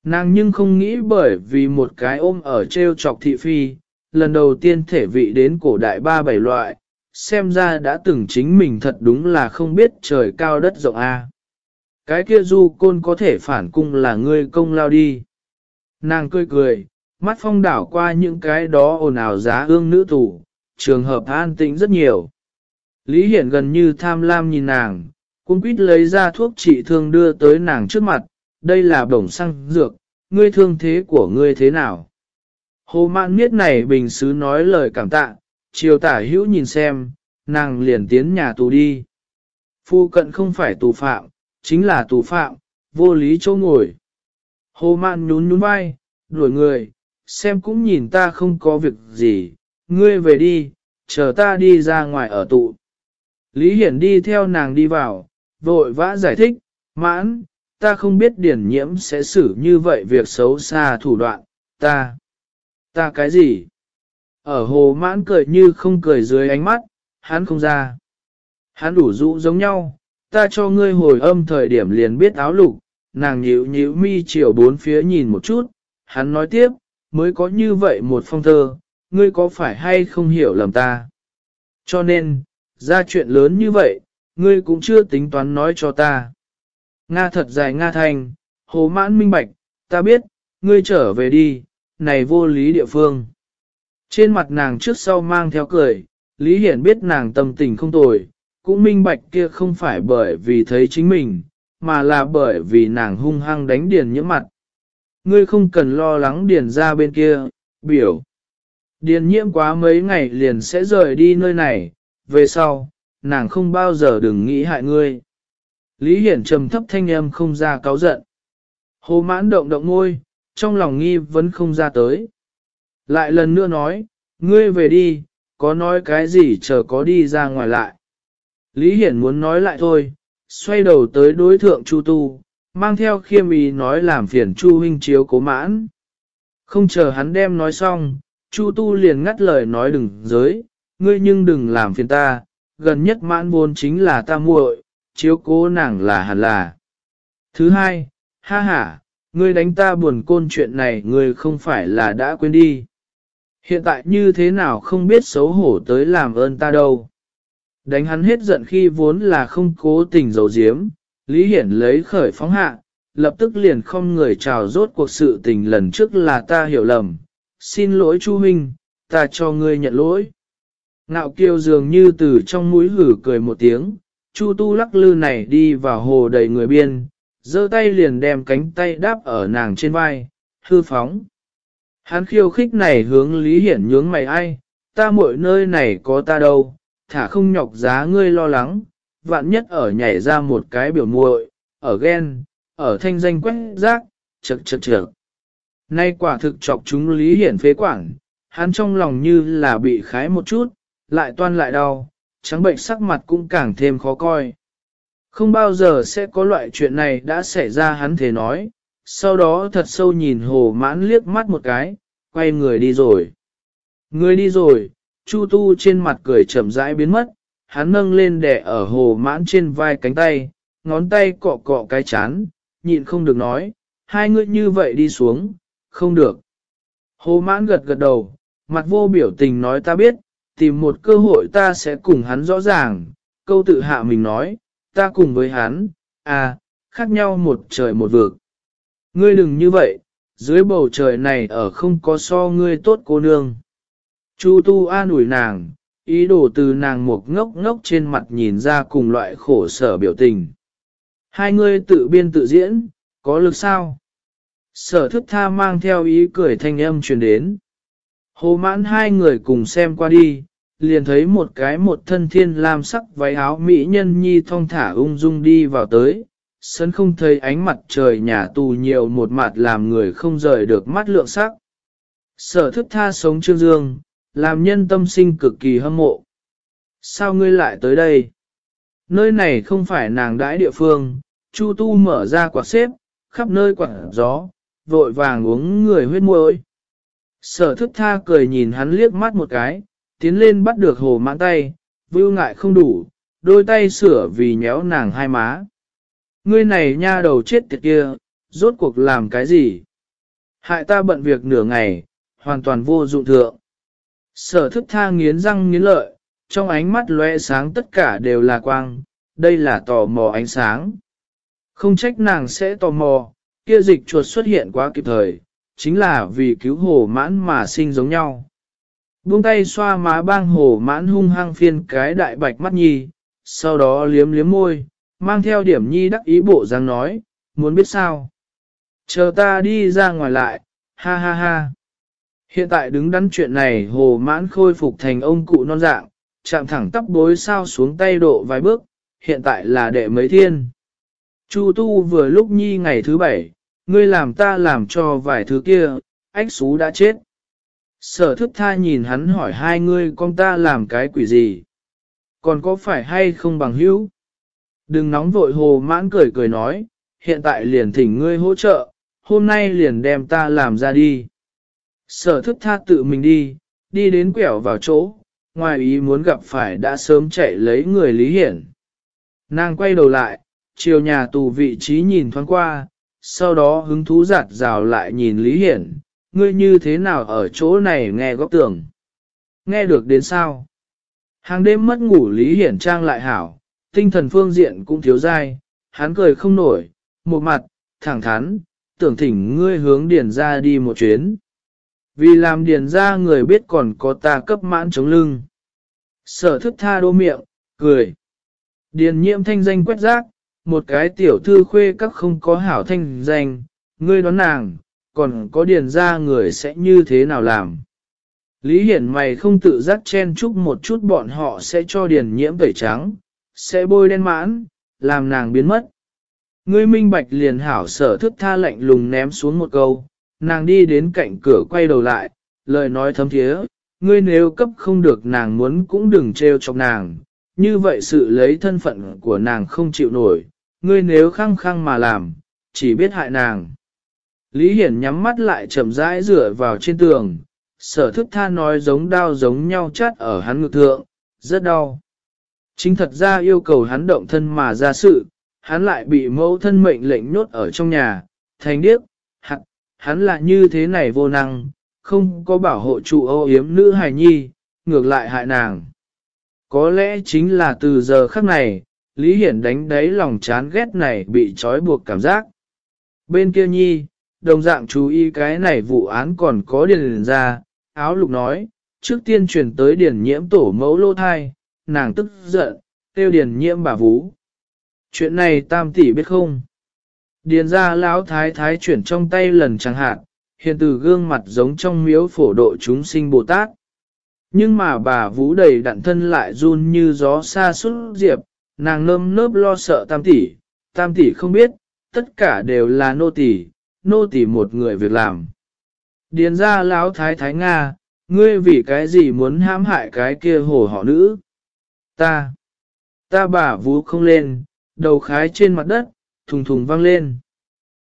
Nàng nhưng không nghĩ bởi vì một cái ôm ở treo chọc thị phi, lần đầu tiên thể vị đến cổ đại ba bảy loại, xem ra đã từng chính mình thật đúng là không biết trời cao đất rộng a. Cái kia du côn có thể phản cung là ngươi công lao đi. Nàng cười cười, mắt phong đảo qua những cái đó ồn ào giá ương nữ tủ, trường hợp an tĩnh rất nhiều. Lý Hiển gần như tham lam nhìn nàng, cung quýt lấy ra thuốc trị thương đưa tới nàng trước mặt, đây là bổng xăng dược, ngươi thương thế của ngươi thế nào? Hồ mạn miết này bình sứ nói lời cảm tạ, chiều tả hữu nhìn xem, nàng liền tiến nhà tù đi. Phu cận không phải tù phạm, chính là tù phạm, vô lý chỗ ngồi. Hồ mạn nhún nhún vai, đuổi người, xem cũng nhìn ta không có việc gì, ngươi về đi, chờ ta đi ra ngoài ở tụ. Lý Hiển đi theo nàng đi vào, vội vã giải thích, mãn, ta không biết điển nhiễm sẽ xử như vậy việc xấu xa thủ đoạn, ta, ta cái gì? Ở hồ mãn cười như không cười dưới ánh mắt, hắn không ra. Hắn đủ dụ giống nhau, ta cho ngươi hồi âm thời điểm liền biết áo lục, nàng nhíu nhíu mi chiều bốn phía nhìn một chút, hắn nói tiếp, mới có như vậy một phong thơ, ngươi có phải hay không hiểu lầm ta? Cho nên, ra chuyện lớn như vậy, ngươi cũng chưa tính toán nói cho ta. Nga thật dài Nga thành, hồ mãn minh bạch, ta biết, ngươi trở về đi, này vô lý địa phương. Trên mặt nàng trước sau mang theo cười, Lý Hiển biết nàng tâm tình không tồi, cũng minh bạch kia không phải bởi vì thấy chính mình, mà là bởi vì nàng hung hăng đánh điền nhiễm mặt. Ngươi không cần lo lắng điền ra bên kia, biểu. Điền nhiễm quá mấy ngày liền sẽ rời đi nơi này, về sau, nàng không bao giờ đừng nghĩ hại ngươi. Lý Hiển trầm thấp thanh âm không ra cáo giận. Hồ mãn động động ngôi, trong lòng nghi vẫn không ra tới. Lại lần nữa nói, ngươi về đi, có nói cái gì chờ có đi ra ngoài lại. Lý Hiển muốn nói lại thôi, xoay đầu tới đối thượng Chu Tu, mang theo khiêm ý nói làm phiền Chu huynh chiếu cố mãn. Không chờ hắn đem nói xong, Chu Tu liền ngắt lời nói đừng giới, ngươi nhưng đừng làm phiền ta, gần nhất mãn buồn chính là ta muội, chiếu cố nàng là hẳn là. Thứ hai, ha ha, ngươi đánh ta buồn côn chuyện này ngươi không phải là đã quên đi. Hiện tại như thế nào không biết xấu hổ tới làm ơn ta đâu. Đánh hắn hết giận khi vốn là không cố tình dầu diếm, Lý Hiển lấy khởi phóng hạ, lập tức liền không người chào rốt cuộc sự tình lần trước là ta hiểu lầm. Xin lỗi Chu Huynh, ta cho ngươi nhận lỗi. Ngạo kiều dường như từ trong mũi hử cười một tiếng, Chu tu lắc lư này đi vào hồ đầy người biên, giơ tay liền đem cánh tay đáp ở nàng trên vai, hư phóng. Hắn khiêu khích này hướng Lý Hiển nhướng mày ai, ta mỗi nơi này có ta đâu, thả không nhọc giá ngươi lo lắng, vạn nhất ở nhảy ra một cái biểu muội, ở ghen, ở thanh danh quét rác, chật chật chật. Nay quả thực chọc chúng Lý Hiển phế quảng, hắn trong lòng như là bị khái một chút, lại toan lại đau, trắng bệnh sắc mặt cũng càng thêm khó coi. Không bao giờ sẽ có loại chuyện này đã xảy ra hắn thể nói, sau đó thật sâu nhìn hồ mãn liếc mắt một cái, quay người đi rồi. Người đi rồi, Chu Tu trên mặt cười chậm rãi biến mất, hắn nâng lên đẻ ở hồ mãn trên vai cánh tay, ngón tay cọ cọ cái chán, nhịn không được nói, hai người như vậy đi xuống, không được. Hồ mãn gật gật đầu, mặt vô biểu tình nói ta biết, tìm một cơ hội ta sẽ cùng hắn rõ ràng, câu tự hạ mình nói, ta cùng với hắn, à, khác nhau một trời một vực. Ngươi đừng như vậy, dưới bầu trời này ở không có so ngươi tốt cô nương. Chu tu an ủi nàng, ý đồ từ nàng một ngốc ngốc trên mặt nhìn ra cùng loại khổ sở biểu tình. Hai ngươi tự biên tự diễn, có lực sao? Sở thức tha mang theo ý cười thanh âm truyền đến. Hồ mãn hai người cùng xem qua đi, liền thấy một cái một thân thiên lam sắc váy áo mỹ nhân nhi thong thả ung dung đi vào tới, sân không thấy ánh mặt trời nhà tù nhiều một mặt làm người không rời được mắt lượng sắc. Sở thức tha sống trương dương, làm nhân tâm sinh cực kỳ hâm mộ. Sao ngươi lại tới đây? Nơi này không phải nàng đãi địa phương, Chu Tu mở ra quạt xếp, khắp nơi quạt gió, vội vàng uống người huyết muôi. Sở thức tha cười nhìn hắn liếc mắt một cái, tiến lên bắt được hồ mãn tay, vưu ngại không đủ, đôi tay sửa vì nhéo nàng hai má. Ngươi này nha đầu chết tiệt kia, rốt cuộc làm cái gì? Hại ta bận việc nửa ngày, hoàn toàn vô dụng thượng. Sở thức tha nghiến răng nghiến lợi, trong ánh mắt lóe sáng tất cả đều là quang, đây là tò mò ánh sáng. Không trách nàng sẽ tò mò, kia dịch chuột xuất hiện quá kịp thời, chính là vì cứu hồ mãn mà sinh giống nhau. Buông tay xoa má bang hồ mãn hung hăng phiên cái đại bạch mắt nhi, sau đó liếm liếm môi, mang theo điểm nhi đắc ý bộ dáng nói, muốn biết sao. Chờ ta đi ra ngoài lại, ha ha ha. Hiện tại đứng đắn chuyện này hồ mãn khôi phục thành ông cụ non dạng, chạm thẳng tắp bối sao xuống tay độ vài bước, hiện tại là đệ mấy thiên. Chu tu vừa lúc nhi ngày thứ bảy, ngươi làm ta làm cho vài thứ kia, ách xú đã chết. Sở thức tha nhìn hắn hỏi hai ngươi con ta làm cái quỷ gì? Còn có phải hay không bằng hữu? Đừng nóng vội hồ mãn cười cười nói, hiện tại liền thỉnh ngươi hỗ trợ, hôm nay liền đem ta làm ra đi. Sở thức tha tự mình đi, đi đến quẹo vào chỗ, ngoài ý muốn gặp phải đã sớm chạy lấy người Lý Hiển. Nàng quay đầu lại, chiều nhà tù vị trí nhìn thoáng qua, sau đó hứng thú giặt rào lại nhìn Lý Hiển, ngươi như thế nào ở chỗ này nghe góc tường. Nghe được đến sao? Hàng đêm mất ngủ Lý Hiển Trang lại hảo, tinh thần phương diện cũng thiếu dai, hắn cười không nổi, một mặt, thẳng thắn, tưởng thỉnh ngươi hướng điền ra đi một chuyến. Vì làm điền ra người biết còn có ta cấp mãn chống lưng. Sở thức tha đô miệng, cười. Điền nhiễm thanh danh quét rác, một cái tiểu thư khuê các không có hảo thanh danh, ngươi đoán nàng, còn có điền ra người sẽ như thế nào làm. Lý Hiển mày không tự giác chen chúc một chút bọn họ sẽ cho điền nhiễm tẩy trắng, sẽ bôi đen mãn, làm nàng biến mất. Ngươi minh bạch liền hảo sở thức tha lạnh lùng ném xuống một câu, nàng đi đến cạnh cửa quay đầu lại, lời nói thấm thiế, ngươi nếu cấp không được nàng muốn cũng đừng trêu chọc nàng, như vậy sự lấy thân phận của nàng không chịu nổi, ngươi nếu khăng khăng mà làm, chỉ biết hại nàng. Lý Hiển nhắm mắt lại chậm rãi rửa vào trên tường, sở thức tha nói giống đau giống nhau chát ở hắn ngực thượng, rất đau. Chính thật ra yêu cầu hắn động thân mà ra sự, hắn lại bị mẫu thân mệnh lệnh nhốt ở trong nhà, thành điếc, hắn, hắn là như thế này vô năng, không có bảo hộ trụ ô yếm nữ hài nhi, ngược lại hại nàng. Có lẽ chính là từ giờ khắc này, Lý Hiển đánh đáy lòng chán ghét này bị trói buộc cảm giác. Bên kia nhi, đồng dạng chú ý cái này vụ án còn có điền ra, áo lục nói, trước tiên truyền tới điền nhiễm tổ mẫu lô thai, nàng tức giận, tiêu điền nhiễm bà vú. Chuyện này tam tỷ biết không? Điền ra lão thái thái chuyển trong tay lần chẳng hạn, hiện từ gương mặt giống trong miếu phổ độ chúng sinh Bồ Tát. Nhưng mà bà vũ đầy đặn thân lại run như gió xa xuất diệp, nàng nơm nớp lo sợ tam tỷ, tam tỷ không biết, tất cả đều là nô tỷ, nô tỷ một người việc làm. Điền ra lão thái thái Nga, ngươi vì cái gì muốn hãm hại cái kia hồ họ nữ? Ta, ta bà vú không lên, đầu khái trên mặt đất, thùng thùng văng lên.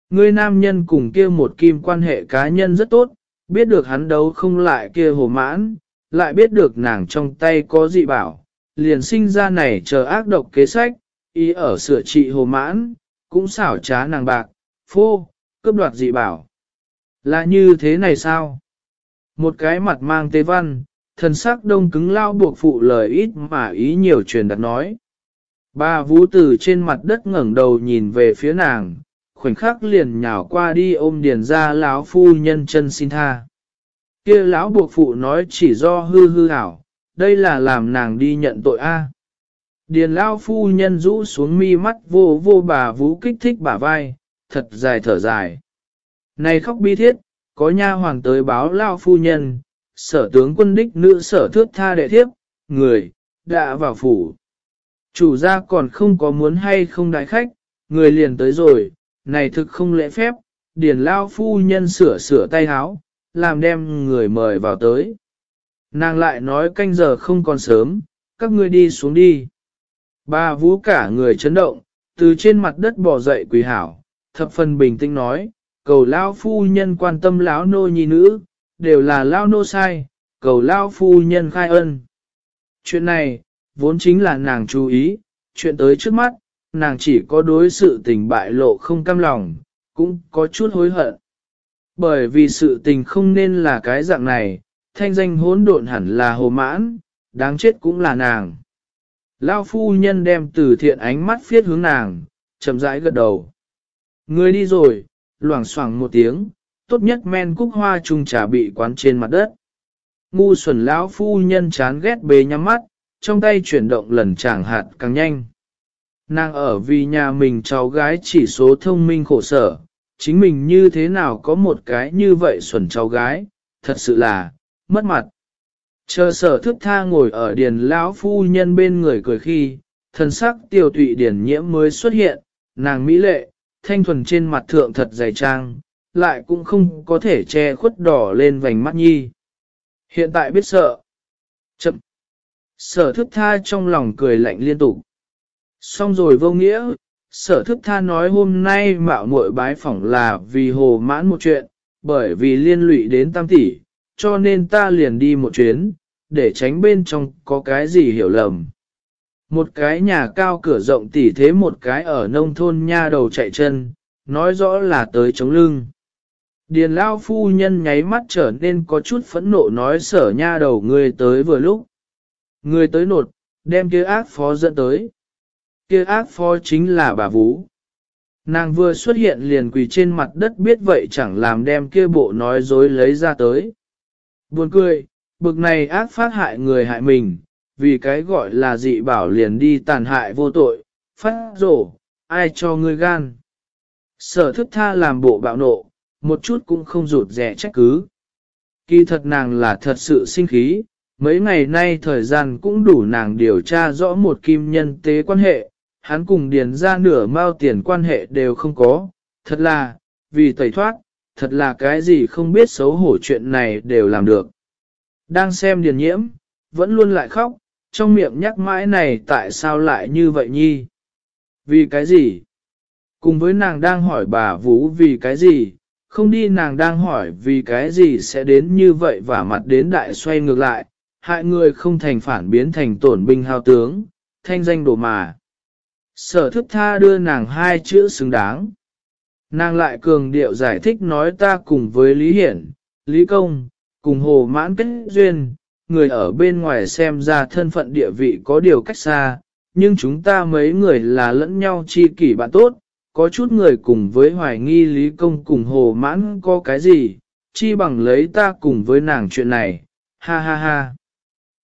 Ngươi nam nhân cùng kia một kim quan hệ cá nhân rất tốt, biết được hắn đấu không lại kia hồ mãn, lại biết được nàng trong tay có dị bảo, liền sinh ra này chờ ác độc kế sách, ý ở sửa trị hồ mãn, cũng xảo trá nàng bạc, phô, cướp đoạt dị bảo. Là như thế này sao? Một cái mặt mang tế văn, thần sắc đông cứng lao buộc phụ lời ít mà ý nhiều truyền đặt nói. Ba vũ tử trên mặt đất ngẩng đầu nhìn về phía nàng, khoảnh khắc liền nhào qua đi ôm điền ra lão phu nhân chân xin tha. kia lão buộc phụ nói chỉ do hư hư hảo, đây là làm nàng đi nhận tội a. Điền lão phu nhân rũ xuống mi mắt vô vô bà vũ kích thích bả vai, thật dài thở dài. Này khóc bi thiết, có nha hoàng tới báo lão phu nhân, sở tướng quân đích nữ sở thước tha đệ thiếp, người, đã vào phủ. Chủ gia còn không có muốn hay không đại khách, người liền tới rồi, này thực không lễ phép, điền lao phu nhân sửa sửa tay háo, làm đem người mời vào tới. Nàng lại nói canh giờ không còn sớm, các ngươi đi xuống đi. Ba vũ cả người chấn động, từ trên mặt đất bò dậy quỳ hảo, thập phần bình tĩnh nói, cầu lao phu nhân quan tâm lão nô nhi nữ, đều là lao nô sai, cầu lao phu nhân khai ân. Chuyện này, vốn chính là nàng chú ý, chuyện tới trước mắt, nàng chỉ có đối sự tình bại lộ không cam lòng, cũng có chút hối hận. Bởi vì sự tình không nên là cái dạng này, thanh danh hỗn độn hẳn là hồ mãn, đáng chết cũng là nàng. Lao phu nhân đem từ thiện ánh mắt phiết hướng nàng, chậm rãi gật đầu. Người đi rồi, loảng xoảng một tiếng, tốt nhất men cúc hoa trùng trà bị quán trên mặt đất. Ngu xuẩn lão phu nhân chán ghét bề nhắm mắt, trong tay chuyển động lần chẳng hạt càng nhanh. Nàng ở vì nhà mình cháu gái chỉ số thông minh khổ sở, chính mình như thế nào có một cái như vậy xuẩn cháu gái, thật sự là, mất mặt. Chờ sở thức tha ngồi ở điền lão phu nhân bên người cười khi, thần sắc tiêu tụy điển nhiễm mới xuất hiện, nàng mỹ lệ, thanh thuần trên mặt thượng thật dày trang, lại cũng không có thể che khuất đỏ lên vành mắt nhi. Hiện tại biết sợ. Chậm. Sở thức tha trong lòng cười lạnh liên tục. Xong rồi vô nghĩa, sở thức tha nói hôm nay mạo muội bái phỏng là vì hồ mãn một chuyện, bởi vì liên lụy đến tam tỷ, cho nên ta liền đi một chuyến, để tránh bên trong có cái gì hiểu lầm. Một cái nhà cao cửa rộng tỉ thế một cái ở nông thôn nha đầu chạy chân, nói rõ là tới chống lưng. Điền lao phu nhân nháy mắt trở nên có chút phẫn nộ nói sở nha đầu người tới vừa lúc. Người tới nột, đem kia ác phó dẫn tới. Kia ác phó chính là bà Vũ. Nàng vừa xuất hiện liền quỳ trên mặt đất biết vậy chẳng làm đem kia bộ nói dối lấy ra tới. Buồn cười, bực này ác phát hại người hại mình, vì cái gọi là dị bảo liền đi tàn hại vô tội, phát rổ, ai cho ngươi gan. Sở thức tha làm bộ bạo nộ, một chút cũng không rụt rẻ trách cứ. Kỳ thật nàng là thật sự sinh khí, mấy ngày nay thời gian cũng đủ nàng điều tra rõ một kim nhân tế quan hệ, hắn cùng điền ra nửa mao tiền quan hệ đều không có, thật là, vì tẩy thoát, thật là cái gì không biết xấu hổ chuyện này đều làm được. Đang xem điền nhiễm, vẫn luôn lại khóc, trong miệng nhắc mãi này tại sao lại như vậy nhi? Vì cái gì? Cùng với nàng đang hỏi bà Vũ vì cái gì, không đi nàng đang hỏi vì cái gì sẽ đến như vậy và mặt đến đại xoay ngược lại, hại người không thành phản biến thành tổn binh hao tướng, thanh danh đồ mà. Sở thức tha đưa nàng hai chữ xứng đáng. Nàng lại cường điệu giải thích nói ta cùng với Lý Hiển, Lý Công, cùng Hồ Mãn kết duyên, người ở bên ngoài xem ra thân phận địa vị có điều cách xa, nhưng chúng ta mấy người là lẫn nhau chi kỷ bạn tốt, có chút người cùng với hoài nghi lý công cùng hồ mãn có cái gì, chi bằng lấy ta cùng với nàng chuyện này, ha ha ha.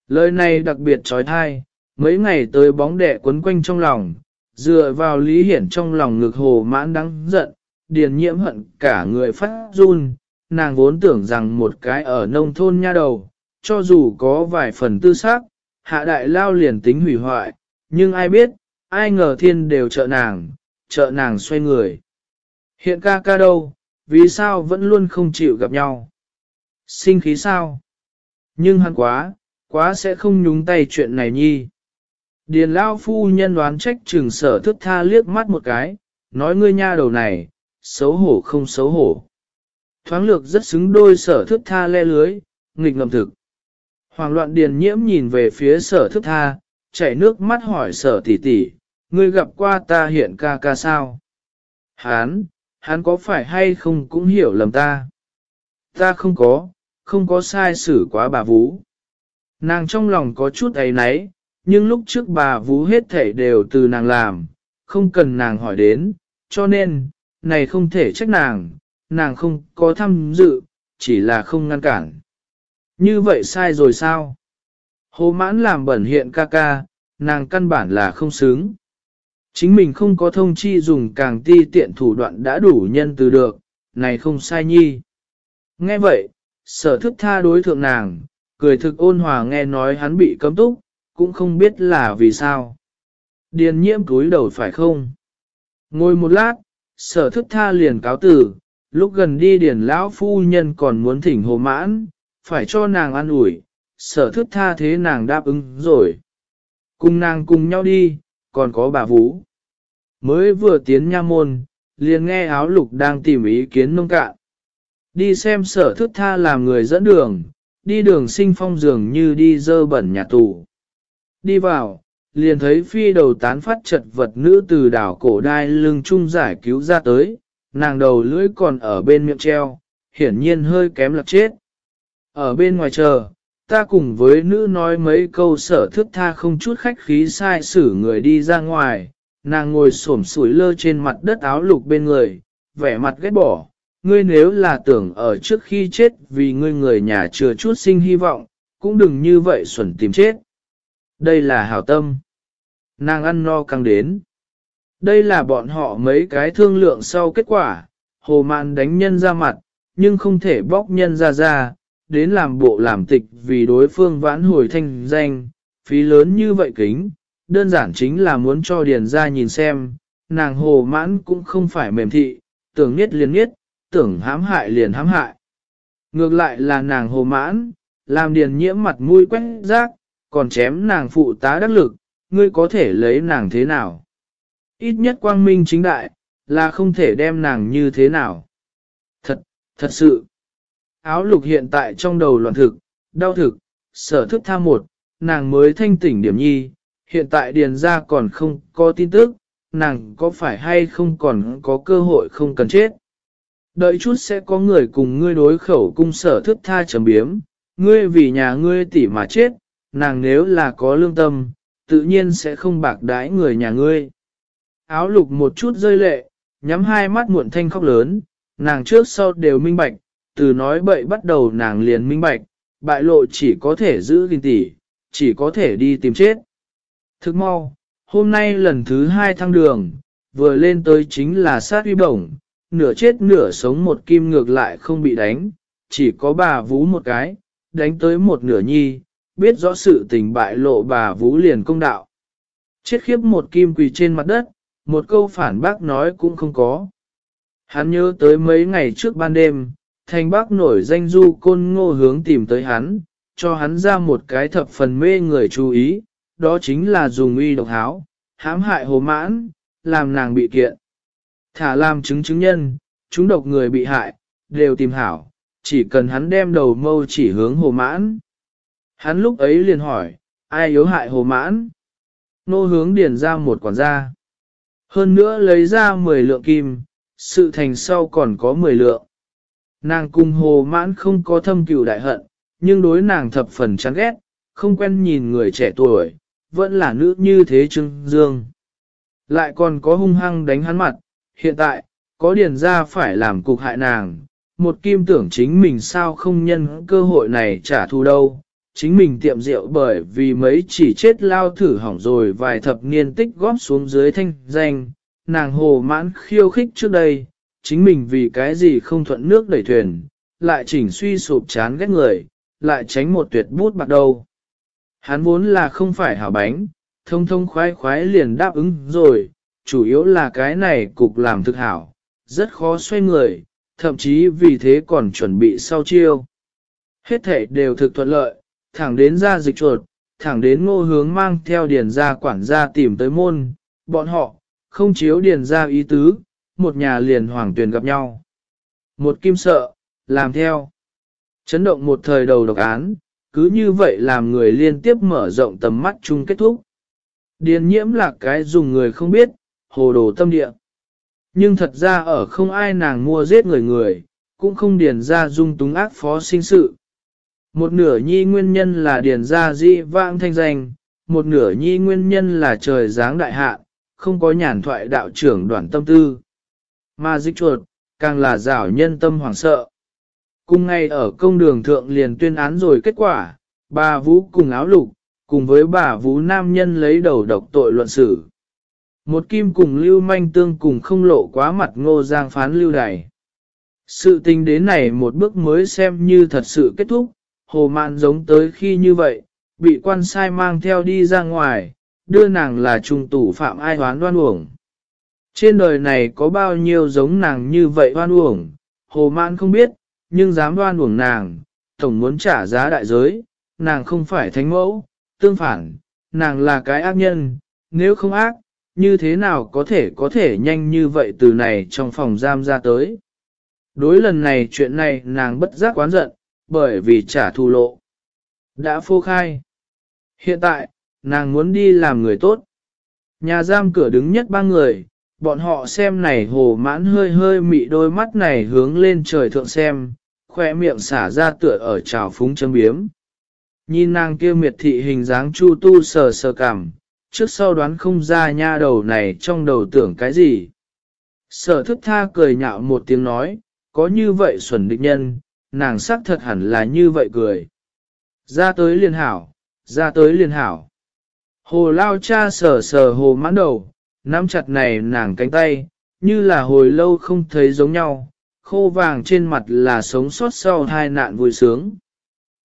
Lời này đặc biệt trói thai, mấy ngày tới bóng đẻ quấn quanh trong lòng, dựa vào lý hiển trong lòng ngực hồ mãn đắng giận, điền nhiễm hận cả người phát run, nàng vốn tưởng rằng một cái ở nông thôn nha đầu, cho dù có vài phần tư xác, hạ đại lao liền tính hủy hoại, nhưng ai biết, ai ngờ thiên đều trợ nàng, trợ nàng xoay người. Hiện ca ca đâu, vì sao vẫn luôn không chịu gặp nhau? Sinh khí sao? Nhưng hắn quá, quá sẽ không nhúng tay chuyện này nhi. Điền lao phu nhân đoán trách trừng sở thức tha liếc mắt một cái, nói ngươi nha đầu này, xấu hổ không xấu hổ. Thoáng lược rất xứng đôi sở thức tha le lưới, nghịch ngầm thực. Hoàng loạn điền nhiễm nhìn về phía sở thức tha, chảy nước mắt hỏi sở tỷ tỷ, ngươi gặp qua ta hiện ca ca sao? Hán, hán có phải hay không cũng hiểu lầm ta? Ta không có, không có sai xử quá bà Vũ. Nàng trong lòng có chút ấy náy, nhưng lúc trước bà Vũ hết thể đều từ nàng làm, không cần nàng hỏi đến, cho nên, này không thể trách nàng, nàng không có tham dự, chỉ là không ngăn cản. Như vậy sai rồi sao? Hồ mãn làm bẩn hiện ca ca, nàng căn bản là không xứng. Chính mình không có thông chi dùng càng ti tiện thủ đoạn đã đủ nhân từ được, này không sai nhi. Nghe vậy, sở thức tha đối thượng nàng, cười thực ôn hòa nghe nói hắn bị cấm túc, cũng không biết là vì sao. Điền nhiễm cúi đầu phải không? Ngồi một lát, sở thức tha liền cáo tử, lúc gần đi điển lão phu nhân còn muốn thỉnh hồ mãn, phải cho nàng ăn ủi, sở thức tha thế nàng đáp ứng rồi. Cùng nàng cùng nhau đi, còn có bà Vũ. Mới vừa tiến nha môn, liền nghe áo lục đang tìm ý kiến nông cạn. Đi xem sở thức tha làm người dẫn đường, đi đường sinh phong dường như đi dơ bẩn nhà tù. Đi vào, liền thấy phi đầu tán phát chật vật nữ từ đảo cổ đai lưng trung giải cứu ra tới, nàng đầu lưỡi còn ở bên miệng treo, hiển nhiên hơi kém lạc chết. Ở bên ngoài chờ, ta cùng với nữ nói mấy câu sở thức tha không chút khách khí sai xử người đi ra ngoài, nàng ngồi xổm sủi lơ trên mặt đất áo lục bên người, vẻ mặt ghét bỏ. Ngươi nếu là tưởng ở trước khi chết vì ngươi người nhà chưa chút sinh hy vọng, cũng đừng như vậy xuẩn tìm chết. Đây là hảo tâm. Nàng ăn no căng đến. Đây là bọn họ mấy cái thương lượng sau kết quả, hồ mạn đánh nhân ra mặt, nhưng không thể bóc nhân ra ra, đến làm bộ làm tịch vì đối phương vãn hồi thanh danh, phí lớn như vậy kính, đơn giản chính là muốn cho điền ra nhìn xem, nàng hồ mãn cũng không phải mềm thị, tưởng nghiết liền nghiết, tưởng hãm hại liền hãm hại. Ngược lại là nàng hồ mãn, làm điền nhiễm mặt mũi quét rác, còn chém nàng phụ tá đắc lực, ngươi có thể lấy nàng thế nào? Ít nhất quang minh chính đại, là không thể đem nàng như thế nào. Thật, thật sự. Áo lục hiện tại trong đầu loạn thực, đau thực, sở thức tha một, nàng mới thanh tỉnh điểm nhi, hiện tại điền ra còn không có tin tức, nàng có phải hay không còn có cơ hội không cần chết. Đợi chút sẽ có người cùng ngươi đối khẩu cung sở thức tha chấm biếm, ngươi vì nhà ngươi tỉ mà chết, nàng nếu là có lương tâm, tự nhiên sẽ không bạc đái người nhà ngươi. Áo lục một chút rơi lệ, nhắm hai mắt muộn thanh khóc lớn, nàng trước sau đều minh bạch, từ nói bậy bắt đầu nàng liền minh bạch, bại lộ chỉ có thể giữ gìn tỉ, chỉ có thể đi tìm chết. Thức mau, hôm nay lần thứ hai thăng đường, vừa lên tới chính là sát uy bổng, nửa chết nửa sống một kim ngược lại không bị đánh, chỉ có bà vú một cái, đánh tới một nửa nhi, biết rõ sự tình bại lộ bà vú liền công đạo. Chết khiếp một kim quỳ trên mặt đất, một câu phản bác nói cũng không có. Hắn nhớ tới mấy ngày trước ban đêm, thành bác nổi danh du côn ngô hướng tìm tới hắn, cho hắn ra một cái thập phần mê người chú ý, đó chính là dùng uy độc háo, hãm hại hồ mãn, làm nàng bị kiện. Thả làm chứng chứng nhân, chúng độc người bị hại, đều tìm hảo, chỉ cần hắn đem đầu mâu chỉ hướng hồ mãn. Hắn lúc ấy liền hỏi, ai yếu hại hồ mãn? Nô hướng điền ra một quản gia. Hơn nữa lấy ra 10 lượng kim, sự thành sau còn có 10 lượng. Nàng cùng hồ mãn không có thâm cừu đại hận, nhưng đối nàng thập phần chán ghét, không quen nhìn người trẻ tuổi, vẫn là nữ như thế trưng dương. Lại còn có hung hăng đánh hắn mặt, hiện tại, có điền ra phải làm cục hại nàng, một kim tưởng chính mình sao không nhân cơ hội này trả thù đâu. Chính mình tiệm rượu bởi vì mấy chỉ chết lao thử hỏng rồi vài thập niên tích góp xuống dưới thanh danh, nàng hồ mãn khiêu khích trước đây, chính mình vì cái gì không thuận nước đẩy thuyền, lại chỉnh suy sụp chán ghét người, lại tránh một tuyệt bút bạc đầu Hắn vốn là không phải hảo bánh, thông thông khoái khoái liền đáp ứng rồi, chủ yếu là cái này cục làm thực hảo, rất khó xoay người, thậm chí vì thế còn chuẩn bị sau chiêu. Hết thể đều thực thuận lợi, thẳng đến ra dịch chuột, thẳng đến ngô hướng mang theo điền ra quản gia tìm tới môn, bọn họ, không chiếu điền ra ý tứ, một nhà liền hoàng tuyển gặp nhau. Một kim sợ, làm theo. Chấn động một thời đầu độc án, cứ như vậy làm người liên tiếp mở rộng tầm mắt chung kết thúc. Điền nhiễm là cái dùng người không biết, hồ đồ tâm địa. Nhưng thật ra ở không ai nàng mua giết người người, cũng không điền ra dung túng ác phó sinh sự. Một nửa nhi nguyên nhân là điền ra di vãng thanh danh, một nửa nhi nguyên nhân là trời giáng đại hạ, không có nhàn thoại đạo trưởng đoàn tâm tư. Mà dịch chuột, càng là rảo nhân tâm hoảng sợ. Cùng ngay ở công đường thượng liền tuyên án rồi kết quả, bà Vũ cùng áo lục, cùng với bà Vũ nam nhân lấy đầu độc tội luận xử. Một kim cùng lưu manh tương cùng không lộ quá mặt ngô giang phán lưu đày. Sự tình đến này một bước mới xem như thật sự kết thúc, hồ mạn giống tới khi như vậy, bị quan sai mang theo đi ra ngoài, đưa nàng là trung tủ phạm ai hoán đoan uổng. Trên đời này có bao nhiêu giống nàng như vậy hoan uổng, hồ mạn không biết, nhưng dám đoan uổng nàng, tổng muốn trả giá đại giới, nàng không phải thánh mẫu, tương phản, nàng là cái ác nhân, nếu không ác, như thế nào có thể có thể nhanh như vậy từ này trong phòng giam ra tới. Đối lần này chuyện này nàng bất giác quán giận, bởi vì trả thù lộ. Đã phô khai. Hiện tại, nàng muốn đi làm người tốt. Nhà giam cửa đứng nhất ba người, bọn họ xem này hồ mãn hơi hơi mị đôi mắt này hướng lên trời thượng xem, khoe miệng xả ra tựa ở trào phúng châm biếm. Nhìn nàng kia miệt thị hình dáng chu tu sờ sờ cảm, trước sau đoán không ra nha đầu này trong đầu tưởng cái gì. Sở thức tha cười nhạo một tiếng nói, có như vậy xuẩn địch nhân, nàng xác thật hẳn là như vậy cười. Ra tới liền hảo, ra tới liền hảo. Hồ lao cha sờ sờ hồ mãn đầu, nắm chặt này nàng cánh tay, như là hồi lâu không thấy giống nhau, khô vàng trên mặt là sống sót sau hai nạn vui sướng.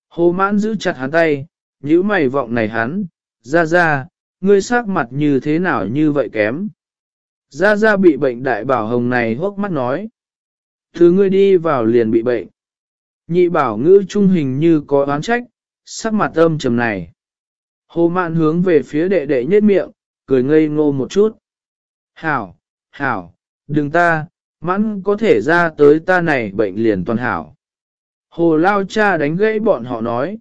Hồ mãn giữ chặt hắn tay, nhíu mày vọng này hắn, ra ra, ngươi sắc mặt như thế nào như vậy kém. Ra ra bị bệnh đại bảo hồng này hốc mắt nói. Thứ ngươi đi vào liền bị bệnh. Nhị bảo ngữ trung hình như có oán trách, sắc mặt âm trầm này. Hồ mạn hướng về phía đệ đệ nhất miệng, cười ngây ngô một chút. Hảo, hảo, đừng ta, mãn có thể ra tới ta này bệnh liền toàn hảo. Hồ lao cha đánh gãy bọn họ nói.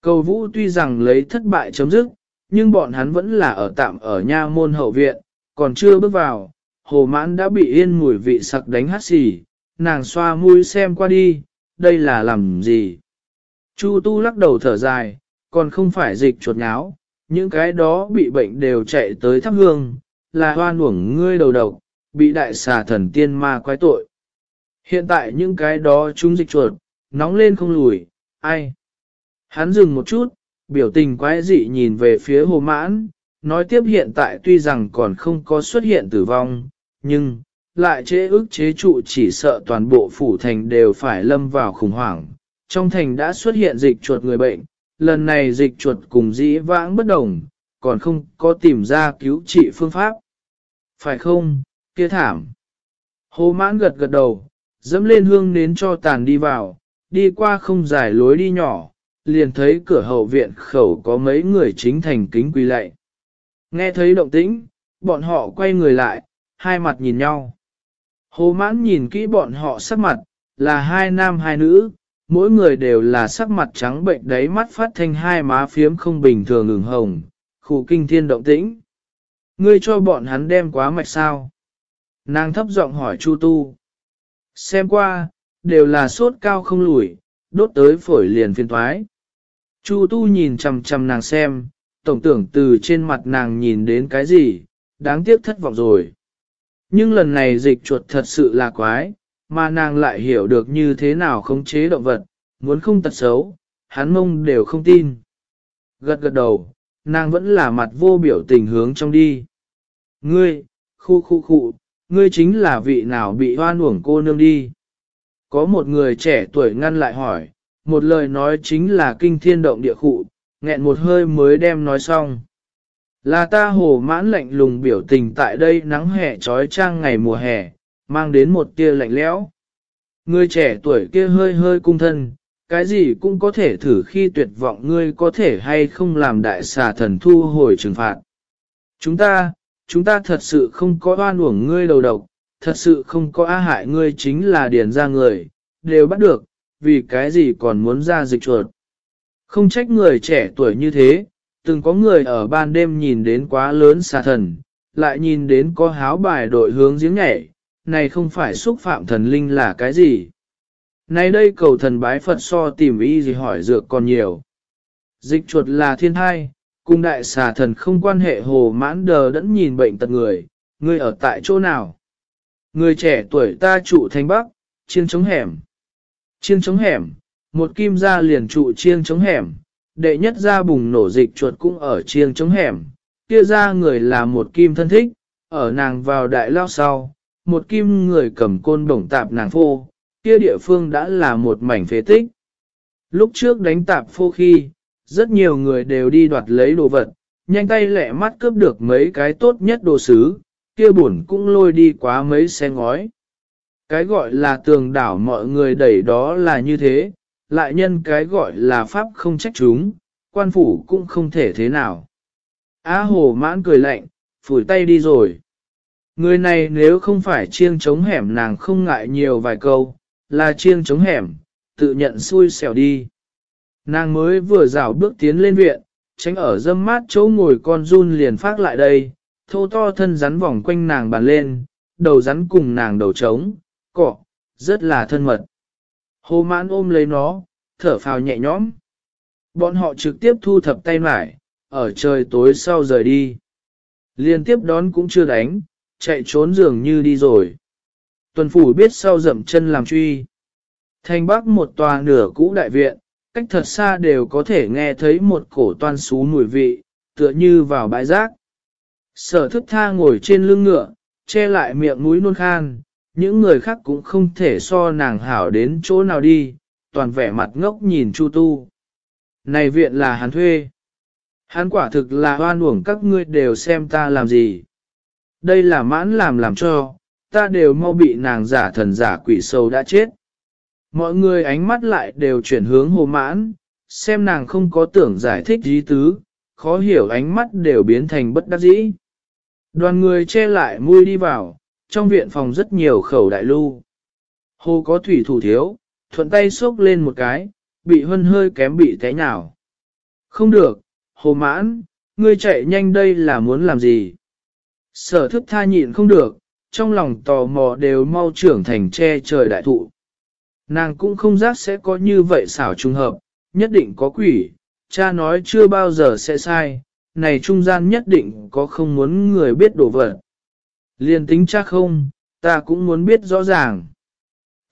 Cầu vũ tuy rằng lấy thất bại chấm dứt, nhưng bọn hắn vẫn là ở tạm ở nha môn hậu viện, còn chưa bước vào, hồ mãn đã bị yên mùi vị sặc đánh hát xì, nàng xoa mũi xem qua đi, đây là làm gì? Chu tu lắc đầu thở dài, còn không phải dịch chuột nháo, những cái đó bị bệnh đều chạy tới thắp hương, là hoan uổng ngươi đầu độc, bị đại xà thần tiên ma quái tội. Hiện tại những cái đó chúng dịch chuột, nóng lên không lùi, ai? Hắn dừng một chút, biểu tình quái dị nhìn về phía hồ mãn, nói tiếp hiện tại tuy rằng còn không có xuất hiện tử vong, nhưng, lại chế ức chế trụ chỉ sợ toàn bộ phủ thành đều phải lâm vào khủng hoảng. Trong thành đã xuất hiện dịch chuột người bệnh, lần này dịch chuột cùng dĩ vãng bất đồng, còn không có tìm ra cứu trị phương pháp. Phải không, kia thảm. Hồ mãn gật gật đầu, dẫm lên hương nến cho tàn đi vào, đi qua không dài lối đi nhỏ, liền thấy cửa hậu viện khẩu có mấy người chính thành kính quỳ lạy. Nghe thấy động tĩnh, bọn họ quay người lại, hai mặt nhìn nhau. Hồ mãn nhìn kỹ bọn họ sắc mặt, là hai nam hai nữ, mỗi người đều là sắc mặt trắng bệnh đáy mắt phát thanh hai má phiếm không bình thường ngừng hồng, khu kinh thiên động tĩnh. Ngươi cho bọn hắn đem quá mạch sao? Nàng thấp giọng hỏi Chu Tu. Xem qua, đều là sốt cao không lùi, đốt tới phổi liền phiên thoái. Chu Tu nhìn chằm chằm nàng xem, tổng tưởng từ trên mặt nàng nhìn đến cái gì, đáng tiếc thất vọng rồi. Nhưng lần này dịch chuột thật sự là quái, mà nàng lại hiểu được như thế nào khống chế động vật, muốn không tật xấu, hắn mông đều không tin. Gật gật đầu, nàng vẫn là mặt vô biểu tình hướng trong đi. Ngươi, khu khu khu, ngươi chính là vị nào bị hoan uổng cô nương đi. Có một người trẻ tuổi ngăn lại hỏi, một lời nói chính là kinh thiên động địa khụ, nghẹn một hơi mới đem nói xong. Là ta hồ mãn lạnh lùng biểu tình tại đây nắng hè trói trang ngày mùa hè, mang đến một tia lạnh lẽo. Người trẻ tuổi kia hơi hơi cung thân, cái gì cũng có thể thử khi tuyệt vọng ngươi có thể hay không làm đại xà thần thu hồi trừng phạt. Chúng ta, chúng ta thật sự không có oan uổng ngươi đầu độc, thật sự không có á hại ngươi chính là điền ra người, đều bắt được, vì cái gì còn muốn ra dịch chuột. Không trách người trẻ tuổi như thế, từng có người ở ban đêm nhìn đến quá lớn xà thần, lại nhìn đến có háo bài đội hướng giếng nhảy, này không phải xúc phạm thần linh là cái gì. Này đây cầu thần bái Phật so tìm y gì hỏi dược còn nhiều. Dịch chuột là thiên thai, cùng đại xà thần không quan hệ hồ mãn đờ đẫn nhìn bệnh tật người, người ở tại chỗ nào. Người trẻ tuổi ta trụ thành bắc, chiêng chống hẻm. Chiêng chống hẻm, một kim gia liền trụ chiêng chống hẻm, đệ nhất ra bùng nổ dịch chuột cũng ở chiêng chống hẻm, kia ra người là một kim thân thích, ở nàng vào đại lao sau, một kim người cầm côn bổng tạp nàng phô, kia địa phương đã là một mảnh phế tích. Lúc trước đánh tạp phô khi, rất nhiều người đều đi đoạt lấy đồ vật, nhanh tay lẹ mắt cướp được mấy cái tốt nhất đồ sứ, kia buồn cũng lôi đi quá mấy xe ngói. Cái gọi là tường đảo mọi người đẩy đó là như thế, lại nhân cái gọi là pháp không trách chúng, quan phủ cũng không thể thế nào. Á hồ mãn cười lạnh, phủi tay đi rồi. Người này nếu không phải chiêng chống hẻm nàng không ngại nhiều vài câu, là chiêng chống hẻm, tự nhận xui xẻo đi. Nàng mới vừa rảo bước tiến lên viện, tránh ở dâm mát chỗ ngồi con run liền phát lại đây, thô to thân rắn vòng quanh nàng bàn lên, đầu rắn cùng nàng đầu trống, cọ, rất là thân mật. Hồ mãn ôm lấy nó, thở phào nhẹ nhõm. Bọn họ trực tiếp thu thập tay mải, ở trời tối sau rời đi. Liên tiếp đón cũng chưa đánh, chạy trốn dường như đi rồi. Tuần phủ biết sau dậm chân làm truy. Thành bắc một tòa nửa cũ đại viện, cách thật xa đều có thể nghe thấy một cổ toan xú mùi vị, tựa như vào bãi rác. Sở thức tha ngồi trên lưng ngựa, che lại miệng mũi nôn khan, những người khác cũng không thể so nàng hảo đến chỗ nào đi, toàn vẻ mặt ngốc nhìn Chu Tu. Này viện là hắn thuê. Hắn quả thực là hoan uổng các ngươi đều xem ta làm gì. Đây là mãn làm làm cho, ta đều mau bị nàng giả thần giả quỷ sâu đã chết. Mọi người ánh mắt lại đều chuyển hướng hồ mãn, xem nàng không có tưởng giải thích gì tứ, khó hiểu ánh mắt đều biến thành bất đắc dĩ. Đoàn người che lại mui đi vào, trong viện phòng rất nhiều khẩu đại lưu. Hồ có thủy thủ thiếu, thuận tay xốc lên một cái, bị hân hơi kém bị té nhào. Không được, hồ mãn, ngươi chạy nhanh đây là muốn làm gì? Sở thức tha nhịn không được, trong lòng tò mò đều mau trưởng thành che trời đại thụ. Nàng cũng không giác sẽ có như vậy xảo trùng hợp, nhất định có quỷ, cha nói chưa bao giờ sẽ sai, này trung gian nhất định có không muốn người biết đổ vật. Liên tính chắc không, ta cũng muốn biết rõ ràng.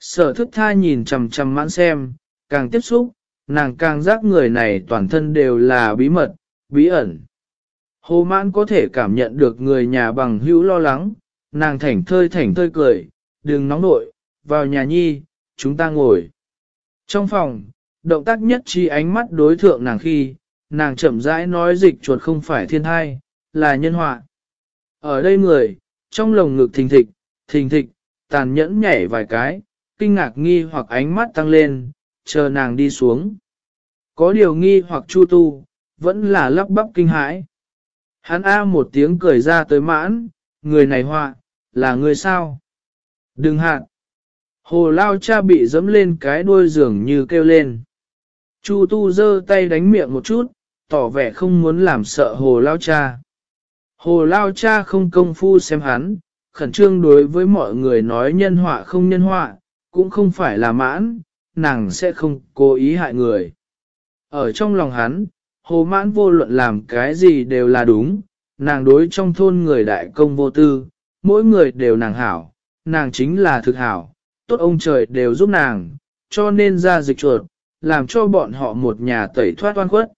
Sở thức tha nhìn chầm chầm mãn xem, càng tiếp xúc, nàng càng giác người này toàn thân đều là bí mật, bí ẩn. Hồ mãn có thể cảm nhận được người nhà bằng hữu lo lắng, nàng thảnh thơi thảnh thơi cười, đừng nóng nội, vào nhà nhi, chúng ta ngồi. Trong phòng, động tác nhất chi ánh mắt đối thượng nàng khi, nàng chậm rãi nói dịch chuột không phải thiên thai, là nhân họa. Ở đây người, trong lồng ngực thình thịch, thình thịch, tàn nhẫn nhảy vài cái, kinh ngạc nghi hoặc ánh mắt tăng lên, chờ nàng đi xuống. Có điều nghi hoặc chu tu, vẫn là lắp bắp kinh hãi. Hắn A một tiếng cười ra tới mãn, người này họa, là người sao? Đừng hạn. Hồ lao cha bị dẫm lên cái đuôi giường như kêu lên. Chu tu giơ tay đánh miệng một chút, tỏ vẻ không muốn làm sợ hồ lao cha. Hồ lao cha không công phu xem hắn, khẩn trương đối với mọi người nói nhân họa không nhân họa, cũng không phải là mãn, nàng sẽ không cố ý hại người. Ở trong lòng hắn, hồ mãn vô luận làm cái gì đều là đúng, nàng đối trong thôn người đại công vô tư, mỗi người đều nàng hảo, nàng chính là thực hảo, tốt ông trời đều giúp nàng, cho nên ra dịch chuột, làm cho bọn họ một nhà tẩy thoát oan khuất.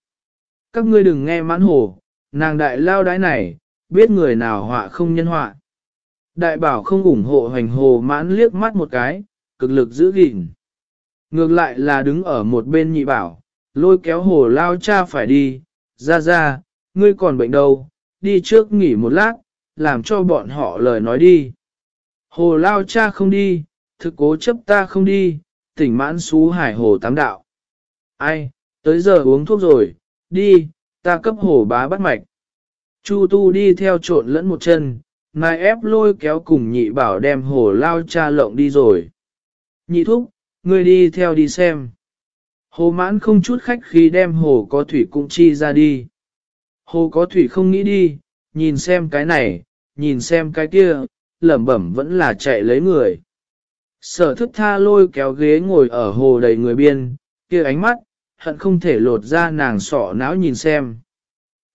Các ngươi đừng nghe mãn hồ, nàng đại lao đái này, biết người nào họa không nhân họa. Đại bảo không ủng hộ hoành hồ mãn liếc mắt một cái, cực lực giữ gìn. Ngược lại là đứng ở một bên nhị bảo, lôi kéo hồ lao cha phải đi, ra ra, ngươi còn bệnh đâu, đi trước nghỉ một lát, làm cho bọn họ lời nói đi. Hồ lao cha không đi, thực cố chấp ta không đi, tỉnh mãn xú hải hồ tám đạo. Ai, tới giờ uống thuốc rồi, đi, ta cấp hồ bá bắt mạch. Chu tu đi theo trộn lẫn một chân, nài ép lôi kéo cùng nhị bảo đem hồ lao cha lộng đi rồi. Nhị thúc, ngươi đi theo đi xem. Hồ mãn không chút khách khi đem hồ có thủy cũng chi ra đi. Hồ có thủy không nghĩ đi, nhìn xem cái này, nhìn xem cái kia, lẩm bẩm vẫn là chạy lấy người. Sở thức tha lôi kéo ghế ngồi ở hồ đầy người biên, kia ánh mắt, hận không thể lột ra nàng sọ não nhìn xem.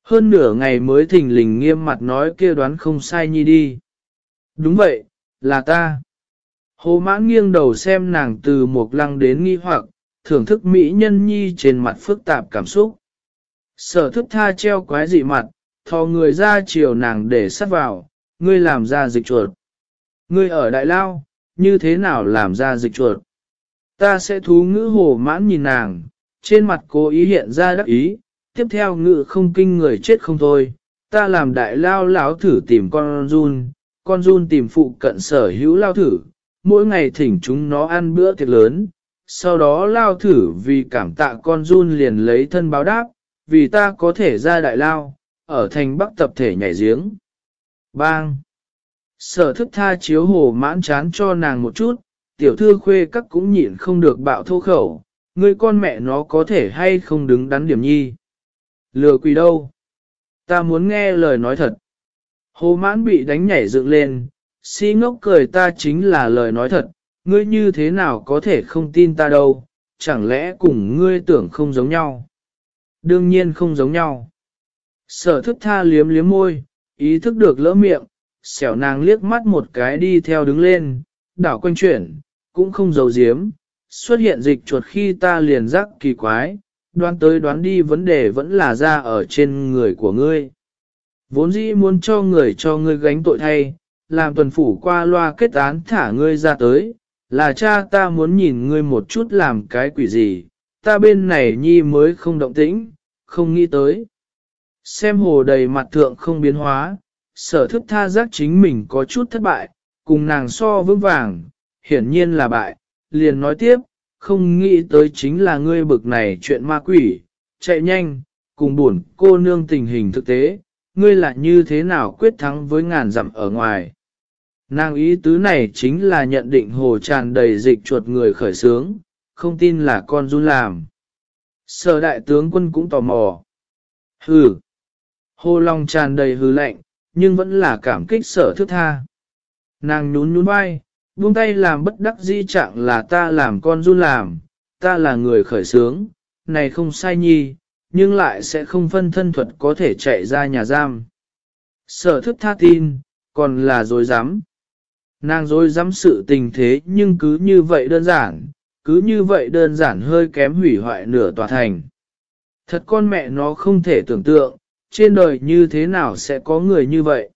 Hơn nửa ngày mới thình lình nghiêm mặt nói kia đoán không sai nhi đi. Đúng vậy, là ta. Hồ mãn nghiêng đầu xem nàng từ một lăng đến nghi hoặc, thưởng thức mỹ nhân nhi trên mặt phức tạp cảm xúc. Sở thức tha treo quái dị mặt, thò người ra chiều nàng để sắt vào, ngươi làm ra dịch chuột. Ngươi ở đại lao, như thế nào làm ra dịch chuột? Ta sẽ thú ngữ hồ mãn nhìn nàng, trên mặt cố ý hiện ra đắc ý, tiếp theo ngự không kinh người chết không thôi. Ta làm đại lao lão thử tìm con run, con run tìm phụ cận sở hữu lao thử, mỗi ngày thỉnh chúng nó ăn bữa tiệc lớn, sau đó lao thử vì cảm tạ con run liền lấy thân báo đáp, vì ta có thể ra đại lao, ở thành bắc tập thể nhảy giếng. Bang! Sở thức tha chiếu hồ mãn chán cho nàng một chút, tiểu thư khuê các cũng nhịn không được bạo thô khẩu, người con mẹ nó có thể hay không đứng đắn điểm nhi. Lừa quỷ đâu? Ta muốn nghe lời nói thật. Hồ mãn bị đánh nhảy dựng lên, si ngốc cười ta chính là lời nói thật, ngươi như thế nào có thể không tin ta đâu, chẳng lẽ cùng ngươi tưởng không giống nhau? Đương nhiên không giống nhau. Sở thức tha liếm liếm môi, ý thức được lỡ miệng, xẻo nàng liếc mắt một cái đi theo đứng lên, đảo quanh chuyển, cũng không giấu giếm, xuất hiện dịch chuột khi ta liền rắc kỳ quái, đoán tới đoán đi vấn đề vẫn là ra ở trên người của ngươi. Vốn dĩ muốn cho người cho ngươi gánh tội thay, làm tuần phủ qua loa kết án thả ngươi ra tới, là cha ta muốn nhìn ngươi một chút làm cái quỷ gì, ta bên này nhi mới không động tĩnh, không nghĩ tới. Xem hồ đầy mặt thượng không biến hóa, sở thức tha giác chính mình có chút thất bại, cùng nàng so vững vàng, hiển nhiên là bại, liền nói tiếp, không nghĩ tới chính là ngươi bực này chuyện ma quỷ, chạy nhanh, cùng buồn cô nương tình hình thực tế, ngươi là như thế nào quyết thắng với ngàn dặm ở ngoài. Nàng ý tứ này chính là nhận định hồ tràn đầy dịch chuột người khởi sướng, không tin là con run làm. Sở đại tướng quân cũng tò mò. Hừ. Hồ long tràn đầy hư lạnh, nhưng vẫn là cảm kích sở thức tha. Nàng nhún nhún vai, buông tay làm bất đắc di trạng là ta làm con run làm, ta là người khởi sướng, này không sai nhi, nhưng lại sẽ không phân thân thuật có thể chạy ra nhà giam. Sở thức tha tin, còn là dối dám. Nàng dối dám sự tình thế nhưng cứ như vậy đơn giản, cứ như vậy đơn giản hơi kém hủy hoại nửa tòa thành. Thật con mẹ nó không thể tưởng tượng, trên đời như thế nào sẽ có người như vậy.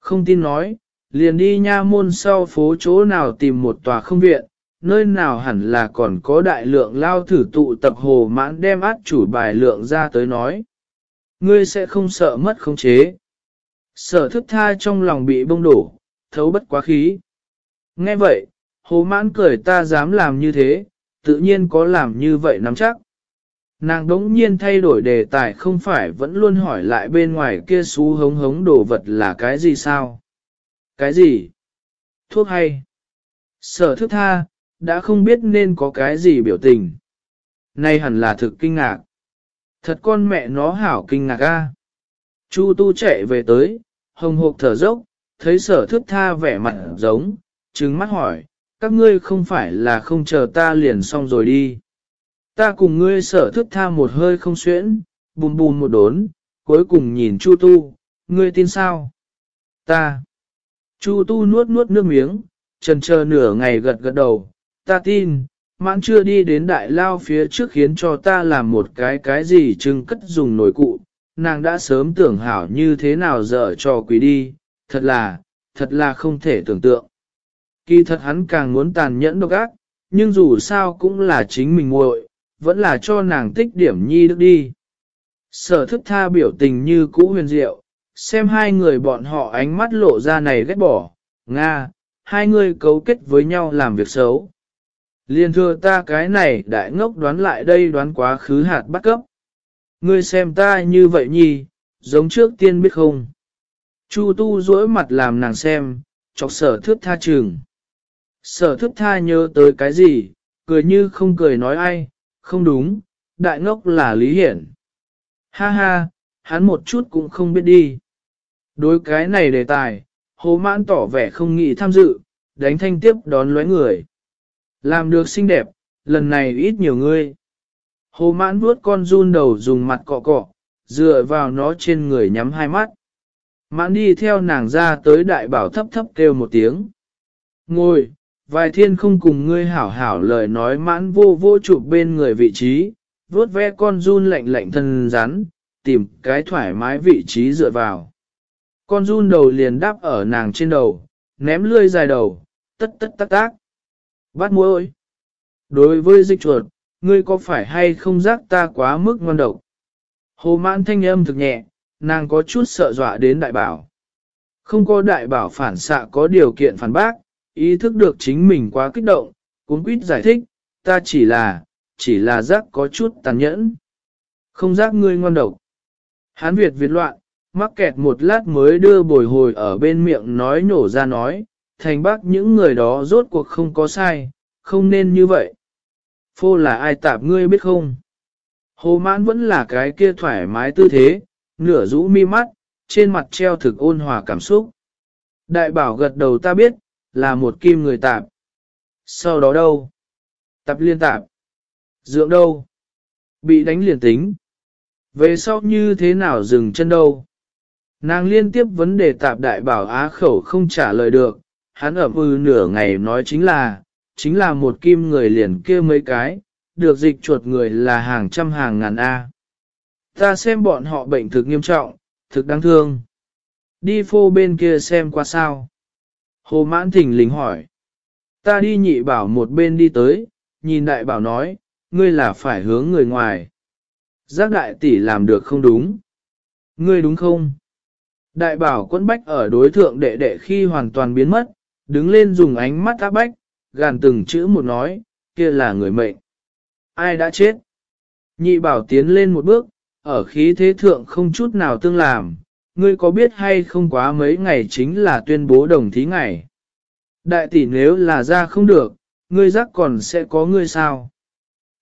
Không tin nói, liền đi nha môn sau phố chỗ nào tìm một tòa không viện, nơi nào hẳn là còn có đại lượng lao thử tụ tập hồ mãn đem át chủ bài lượng ra tới nói. Ngươi sẽ không sợ mất khống chế. Sở thức tha trong lòng bị bông đổ, thấu bất quá khí. Nghe vậy, hồ mãn cười ta dám làm như thế, tự nhiên có làm như vậy nắm chắc. Nàng đống nhiên thay đổi đề tài không phải vẫn luôn hỏi lại bên ngoài kia xú hống hống đồ vật là cái gì sao? Cái gì? Thuốc hay? Sở thức tha, đã không biết nên có cái gì biểu tình. Nay hẳn là thực kinh ngạc. Thật con mẹ nó hảo kinh ngạc a. Chu tu chạy về tới, hồng hộc thở dốc, thấy sở thức tha vẻ mặt giống, trừng mắt hỏi, các ngươi không phải là không chờ ta liền xong rồi đi. Ta cùng ngươi sở thức tha một hơi không xuyễn, bùm bùm một đốn, cuối cùng nhìn Chu Tu, ngươi tin sao? Ta. Chu Tu nuốt nuốt nước miếng, trần chờ nửa ngày gật gật đầu, ta tin, mãn chưa đi đến đại lao phía trước khiến cho ta làm một cái cái gì chừng cất dùng nổi cụ, nàng đã sớm tưởng hảo như thế nào dở cho quý đi, thật là, thật là không thể tưởng tượng. Kỳ thật hắn càng muốn tàn nhẫn độc ác, nhưng dù sao cũng là chính mình muội, vẫn là cho nàng tích điểm nhi đức đi. Sở thức tha biểu tình như cũ huyền diệu, xem hai người bọn họ ánh mắt lộ ra này ghét bỏ, Nga, hai người cấu kết với nhau làm việc xấu. Liên thưa ta cái này đại ngốc đoán lại đây đoán quá khứ hạt bắt cấp. Ngươi xem ta như vậy nhi, giống trước tiên biết không. Chu tu duỗi mặt làm nàng xem, chọc sở thước tha trường. Sở thước tha nhớ tới cái gì, cười như không cười nói ai, không đúng, đại ngốc là Lý Hiển. Ha ha, hắn một chút cũng không biết đi. Đối cái này đề tài, hồ mãn tỏ vẻ không nghĩ tham dự, đánh thanh tiếp đón lóe người. Làm được xinh đẹp, lần này ít nhiều ngươi. Hồ mãn vuốt con run đầu dùng mặt cọ cọ, dựa vào nó trên người nhắm hai mắt. Mãn đi theo nàng ra tới đại bảo thấp thấp kêu một tiếng. Ngồi, vài thiên không cùng ngươi hảo hảo lời nói mãn vô vô chụp bên người vị trí, vuốt ve con run lạnh lạnh thân rắn, tìm cái thoải mái vị trí dựa vào. Con run đầu liền đáp ở nàng trên đầu, ném lươi dài đầu, tất tất tắc tác. Bắt ơi, Đối với dịch chuột, ngươi có phải hay không giác ta quá mức ngon độc? Hồ mãn thanh âm thực nhẹ, nàng có chút sợ dọa đến đại bảo. Không có đại bảo phản xạ có điều kiện phản bác, ý thức được chính mình quá kích động, cuốn quýt giải thích, ta chỉ là, chỉ là giác có chút tàn nhẫn. Không giác ngươi ngon độc. Hán Việt Việt loạn, mắc kẹt một lát mới đưa bồi hồi ở bên miệng nói nổ ra nói, thành bác những người đó rốt cuộc không có sai, không nên như vậy. Phô là ai tạp ngươi biết không? Hồ mãn vẫn là cái kia thoải mái tư thế, nửa rũ mi mắt, trên mặt treo thực ôn hòa cảm xúc. Đại bảo gật đầu ta biết, là một kim người tạp. Sau đó đâu? Tạp liên tạp. Dưỡng đâu? Bị đánh liền tính. Về sau như thế nào dừng chân đâu? Nàng liên tiếp vấn đề tạp đại bảo á khẩu không trả lời được, hắn ở ư ừ nửa ngày nói chính là, chính là một kim người liền kia mấy cái, được dịch chuột người là hàng trăm hàng ngàn A. Ta xem bọn họ bệnh thực nghiêm trọng, thực đáng thương. Đi phô bên kia xem qua sao. Hồ mãn thỉnh lính hỏi. Ta đi nhị bảo một bên đi tới, nhìn đại bảo nói, ngươi là phải hướng người ngoài. Giác đại tỷ làm được không đúng. Ngươi đúng không? Đại bảo quân bách ở đối thượng đệ đệ khi hoàn toàn biến mất, đứng lên dùng ánh mắt áp bách, gàn từng chữ một nói, kia là người mệnh. Ai đã chết? Nhị bảo tiến lên một bước, ở khí thế thượng không chút nào tương làm, ngươi có biết hay không quá mấy ngày chính là tuyên bố đồng thí ngày. Đại tỷ nếu là ra không được, ngươi giác còn sẽ có ngươi sao?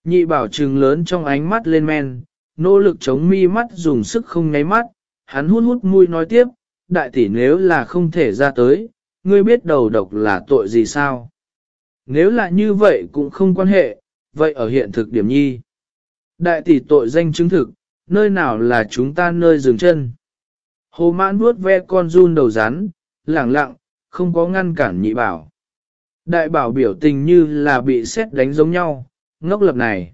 Nhị bảo trừng lớn trong ánh mắt lên men, nỗ lực chống mi mắt dùng sức không nháy mắt, hắn hút hút mũi nói tiếp, đại tỷ nếu là không thể ra tới, ngươi biết đầu độc là tội gì sao? Nếu là như vậy cũng không quan hệ, vậy ở hiện thực điểm nhi. Đại tỷ tội danh chứng thực, nơi nào là chúng ta nơi dừng chân. Hồ mãn vuốt ve con run đầu rắn, lẳng lặng, không có ngăn cản nhị bảo. Đại bảo biểu tình như là bị xét đánh giống nhau, ngốc lập này.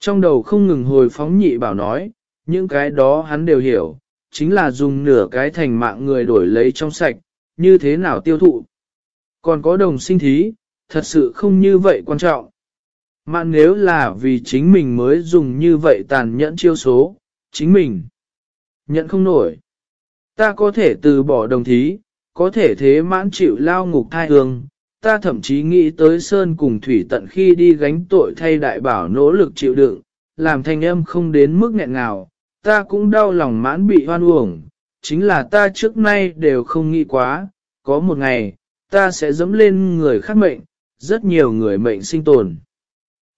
Trong đầu không ngừng hồi phóng nhị bảo nói, những cái đó hắn đều hiểu, chính là dùng nửa cái thành mạng người đổi lấy trong sạch, như thế nào tiêu thụ. Còn có đồng sinh thí, thật sự không như vậy quan trọng. Mà nếu là vì chính mình mới dùng như vậy tàn nhẫn chiêu số, chính mình nhận không nổi. Ta có thể từ bỏ đồng thí, có thể thế mãn chịu lao ngục thai hương, ta thậm chí nghĩ tới Sơn cùng Thủy tận khi đi gánh tội thay đại bảo nỗ lực chịu đựng, làm thanh âm không đến mức nghẹn nào, ta cũng đau lòng mãn bị hoan uổng, chính là ta trước nay đều không nghĩ quá, có một ngày, ta sẽ dẫm lên người khác mệnh, rất nhiều người mệnh sinh tồn.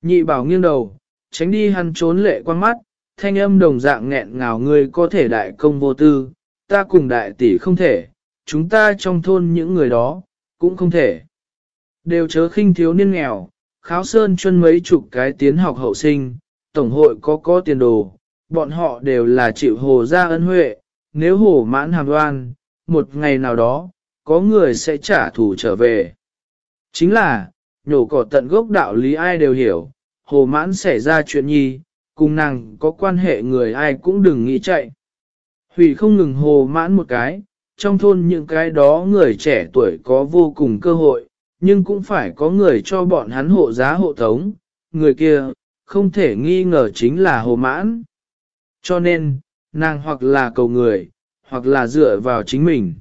Nhị bảo nghiêng đầu, tránh đi hắn trốn lệ quan mắt, thanh âm đồng dạng nghẹn ngào người có thể đại công vô tư, ta cùng đại tỷ không thể, chúng ta trong thôn những người đó, cũng không thể. Đều chớ khinh thiếu niên nghèo, kháo sơn chân mấy chục cái tiến học hậu sinh, tổng hội có có tiền đồ, bọn họ đều là chịu hồ gia ân huệ, nếu hồ mãn hàm đoan, một ngày nào đó, có người sẽ trả thù trở về. Chính là, nhổ cỏ tận gốc đạo lý ai đều hiểu, hồ mãn xảy ra chuyện nhi, cùng nàng có quan hệ người ai cũng đừng nghĩ chạy. Hủy không ngừng hồ mãn một cái, trong thôn những cái đó người trẻ tuổi có vô cùng cơ hội, nhưng cũng phải có người cho bọn hắn hộ giá hộ tống, người kia, không thể nghi ngờ chính là hồ mãn. Cho nên, nàng hoặc là cầu người, hoặc là dựa vào chính mình.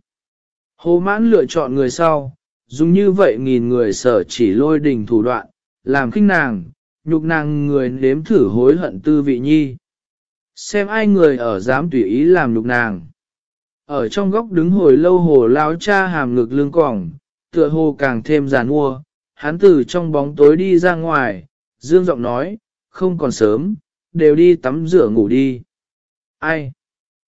Hồ mãn lựa chọn người sau, dùng như vậy nghìn người sở chỉ lôi đình thủ đoạn, làm khinh nàng, nhục nàng người nếm thử hối hận tư vị nhi. Xem ai người ở dám tùy ý làm nhục nàng. Ở trong góc đứng hồi lâu hồ lao cha hàm ngực lưng cỏng, tựa hồ càng thêm giàn mua, hắn từ trong bóng tối đi ra ngoài, dương giọng nói, không còn sớm, đều đi tắm rửa ngủ đi. Ai?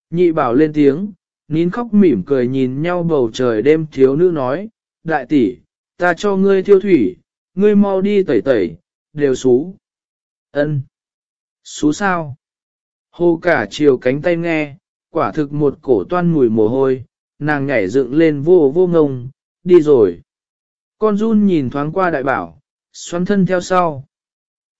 Nhị bảo lên tiếng, nín khóc mỉm cười nhìn nhau bầu trời đêm thiếu nữ nói, đại tỷ, ta cho ngươi thiêu thủy, ngươi mau đi tẩy tẩy, đều xú. Ân. Xú sao? Hô cả chiều cánh tay nghe, quả thực một cổ toan mùi mồ hôi, nàng nhảy dựng lên vô vô ngông, đi rồi. Con run nhìn thoáng qua đại bảo, xoắn thân theo sau.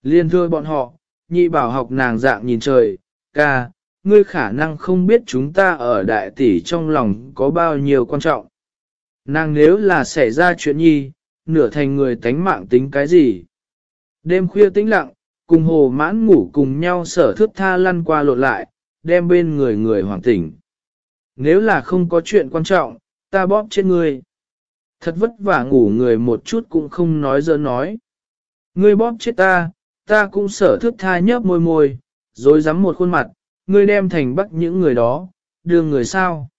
Liên thưa bọn họ, nhị bảo học nàng dạng nhìn trời, ca, ngươi khả năng không biết chúng ta ở đại tỷ trong lòng có bao nhiêu quan trọng. Nàng nếu là xảy ra chuyện nhi, nửa thành người tánh mạng tính cái gì? Đêm khuya tĩnh lặng, cùng hồ mãn ngủ cùng nhau sở thước tha lăn qua lột lại, đem bên người người hoàng tỉnh. Nếu là không có chuyện quan trọng, ta bóp trên ngươi. Thật vất vả ngủ người một chút cũng không nói dơ nói. Ngươi bóp chết ta, ta cũng sở thước tha nhấp môi môi, rồi dám một khuôn mặt, ngươi đem thành bắt những người đó, đưa người sao.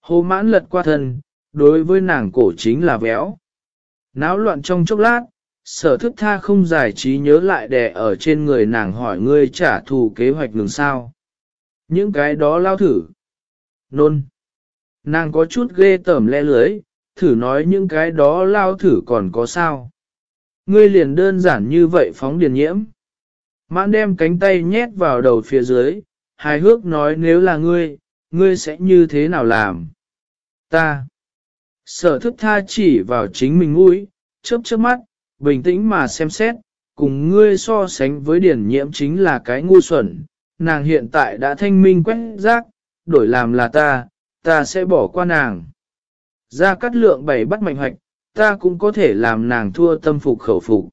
Hồ mãn lật qua thân, đối với nàng cổ chính là véo. Náo loạn trong chốc lát, sở thức tha không giải trí nhớ lại đè ở trên người nàng hỏi ngươi trả thù kế hoạch đường sao. Những cái đó lao thử. Nôn. Nàng có chút ghê tởm le lưới, thử nói những cái đó lao thử còn có sao. Ngươi liền đơn giản như vậy phóng điền nhiễm. Mãn đem cánh tay nhét vào đầu phía dưới, hài hước nói nếu là ngươi, ngươi sẽ như thế nào làm? Ta. Sở thức tha chỉ vào chính mình mũi, chớp chớp mắt, bình tĩnh mà xem xét, cùng ngươi so sánh với điển nhiễm chính là cái ngu xuẩn, nàng hiện tại đã thanh minh quét rác, đổi làm là ta, ta sẽ bỏ qua nàng. Ra cắt lượng bảy bắt mạnh hoạch, ta cũng có thể làm nàng thua tâm phục khẩu phục.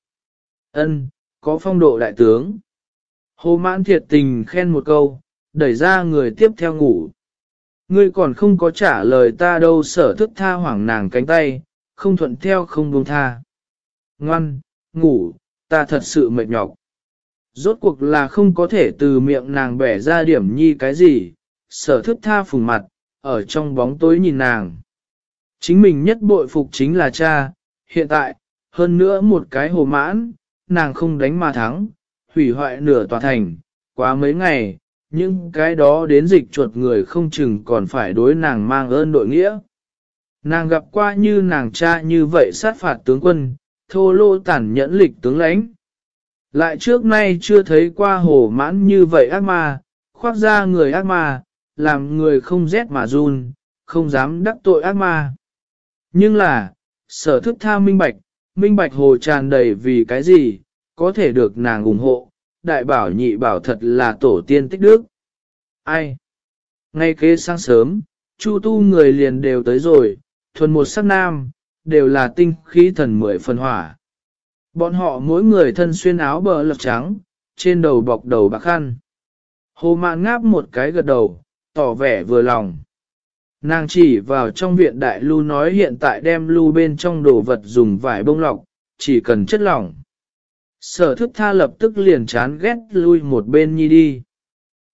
Ân, có phong độ đại tướng. Hồ mãn thiệt tình khen một câu, đẩy ra người tiếp theo ngủ. Ngươi còn không có trả lời ta đâu sở thức tha hoảng nàng cánh tay, không thuận theo không buông tha. Ngoan, ngủ, ta thật sự mệt nhọc. Rốt cuộc là không có thể từ miệng nàng bẻ ra điểm nhi cái gì, sở thức tha phùng mặt, ở trong bóng tối nhìn nàng. Chính mình nhất bội phục chính là cha, hiện tại, hơn nữa một cái hồ mãn, nàng không đánh mà thắng, hủy hoại nửa tòa thành, quá mấy ngày, những cái đó đến dịch chuột người không chừng còn phải đối nàng mang ơn đội nghĩa. Nàng gặp qua như nàng cha như vậy sát phạt tướng quân, thô lô tàn nhẫn lịch tướng lãnh. Lại trước nay chưa thấy qua hồ mãn như vậy ác ma, khoác ra người ác ma, làm người không rét mà run, không dám đắc tội ác ma. Nhưng là, sở thức tha minh bạch, minh bạch hồ tràn đầy vì cái gì, có thể được nàng ủng hộ, đại bảo nhị bảo thật là tổ tiên tích đức. Ai? Ngay kế sáng sớm, chu tu người liền đều tới rồi, thuần một sắc nam, đều là tinh khí thần mười phần hỏa. Bọn họ mỗi người thân xuyên áo bờ lật trắng, trên đầu bọc đầu bạc khăn. Hồ mạn ngáp một cái gật đầu, tỏ vẻ vừa lòng. Nàng chỉ vào trong viện đại lưu nói hiện tại đem lưu bên trong đồ vật dùng vải bông lọc, chỉ cần chất lỏng. Sở thức tha lập tức liền chán ghét lui một bên nhi đi.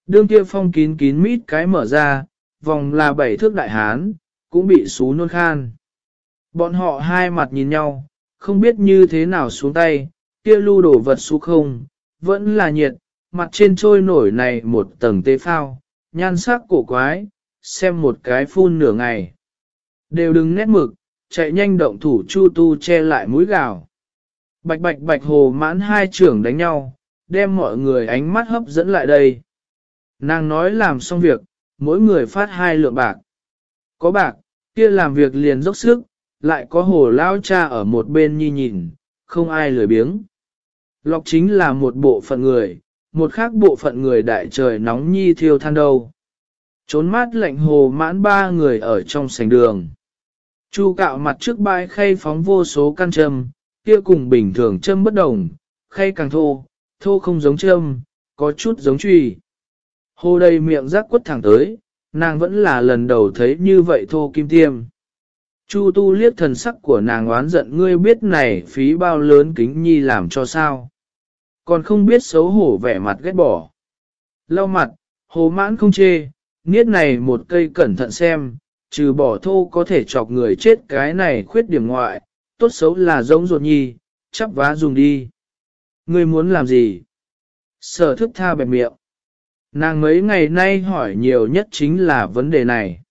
Đương kia phong kín kín mít cái mở ra, vòng là bảy thước đại hán, cũng bị xú nôn khan. Bọn họ hai mặt nhìn nhau, không biết như thế nào xuống tay, kia lưu đổ vật xú không, vẫn là nhiệt, mặt trên trôi nổi này một tầng tê phao, nhan sắc cổ quái, xem một cái phun nửa ngày. Đều đừng nét mực, chạy nhanh động thủ chu tu che lại mũi gào. Bạch bạch bạch hồ mãn hai trưởng đánh nhau, đem mọi người ánh mắt hấp dẫn lại đây. Nàng nói làm xong việc, mỗi người phát hai lượng bạc. Có bạc, kia làm việc liền dốc sức, lại có hồ lao cha ở một bên nhi nhìn, không ai lười biếng. Lọc chính là một bộ phận người, một khác bộ phận người đại trời nóng nhi thiêu than đâu. Trốn mát lạnh hồ mãn ba người ở trong sảnh đường. Chu cạo mặt trước bãi khay phóng vô số căn trầm, kia cùng bình thường châm bất đồng, khay càng thô, thô không giống châm, có chút giống truy. Hồ đầy miệng rác quất thẳng tới, nàng vẫn là lần đầu thấy như vậy thô kim tiêm. Chu tu liếc thần sắc của nàng oán giận ngươi biết này phí bao lớn kính nhi làm cho sao. Còn không biết xấu hổ vẻ mặt ghét bỏ. Lau mặt, hồ mãn không chê, niết này một cây cẩn thận xem, trừ bỏ thô có thể chọc người chết cái này khuyết điểm ngoại, tốt xấu là giống ruột nhi, chắp vá dùng đi. Ngươi muốn làm gì? Sở thức tha bẹp miệng. Nàng mấy ngày nay hỏi nhiều nhất chính là vấn đề này.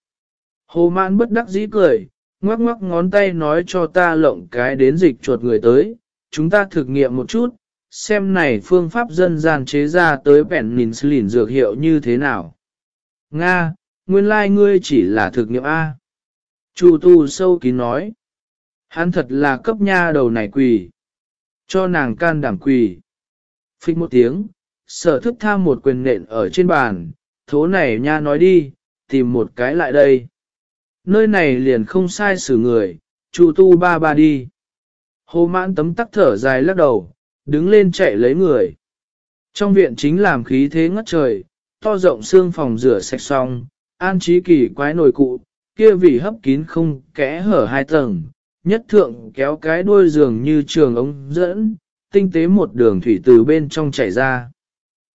Hồ mãn bất đắc dĩ cười, ngoắc ngoắc ngón tay nói cho ta lộng cái đến dịch chuột người tới, chúng ta thực nghiệm một chút, xem này phương pháp dân gian chế ra tới penicillin dược hiệu như thế nào. Nga, nguyên lai like ngươi chỉ là thực nghiệm A. Chu tu sâu kín nói. Hắn thật là cấp nha đầu này quỳ. Cho nàng can đảm quỳ. Phích một tiếng, sở thức tham một quyền nện ở trên bàn, thố này nha nói đi, tìm một cái lại đây. Nơi này liền không sai xử người, chu tu ba ba đi. Hồ mãn tấm tắc thở dài lắc đầu, đứng lên chạy lấy người. Trong viện chính làm khí thế ngất trời, to rộng xương phòng rửa sạch xong, an trí kỳ quái nồi cụ, kia vì hấp kín không kẽ hở hai tầng, nhất thượng kéo cái đuôi giường như trường ống dẫn, tinh tế một đường thủy từ bên trong chảy ra.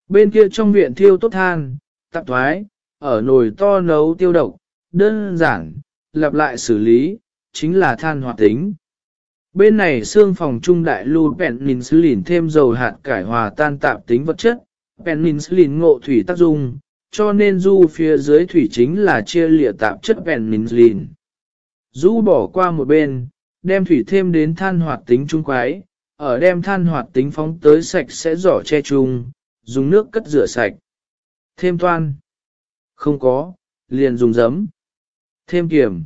Bên kia trong viện thiêu tốt than, tạp thoái, ở nồi to nấu tiêu độc, đơn giản, lặp lại xử lý, chính là than hoạt tính. Bên này xương phòng trung đại lưu penicillin thêm dầu hạt cải hòa tan tạp tính vật chất, penicillin ngộ thủy tác dụng, cho nên du phía dưới thủy chính là chia lịa tạp chất penicillin rũ bỏ qua một bên, đem thủy thêm đến than hoạt tính trung quái, ở đem than hoạt tính phóng tới sạch sẽ giỏ che chung, dùng nước cất rửa sạch. Thêm toan. Không có, liền dùng giấm. Thêm kiểm.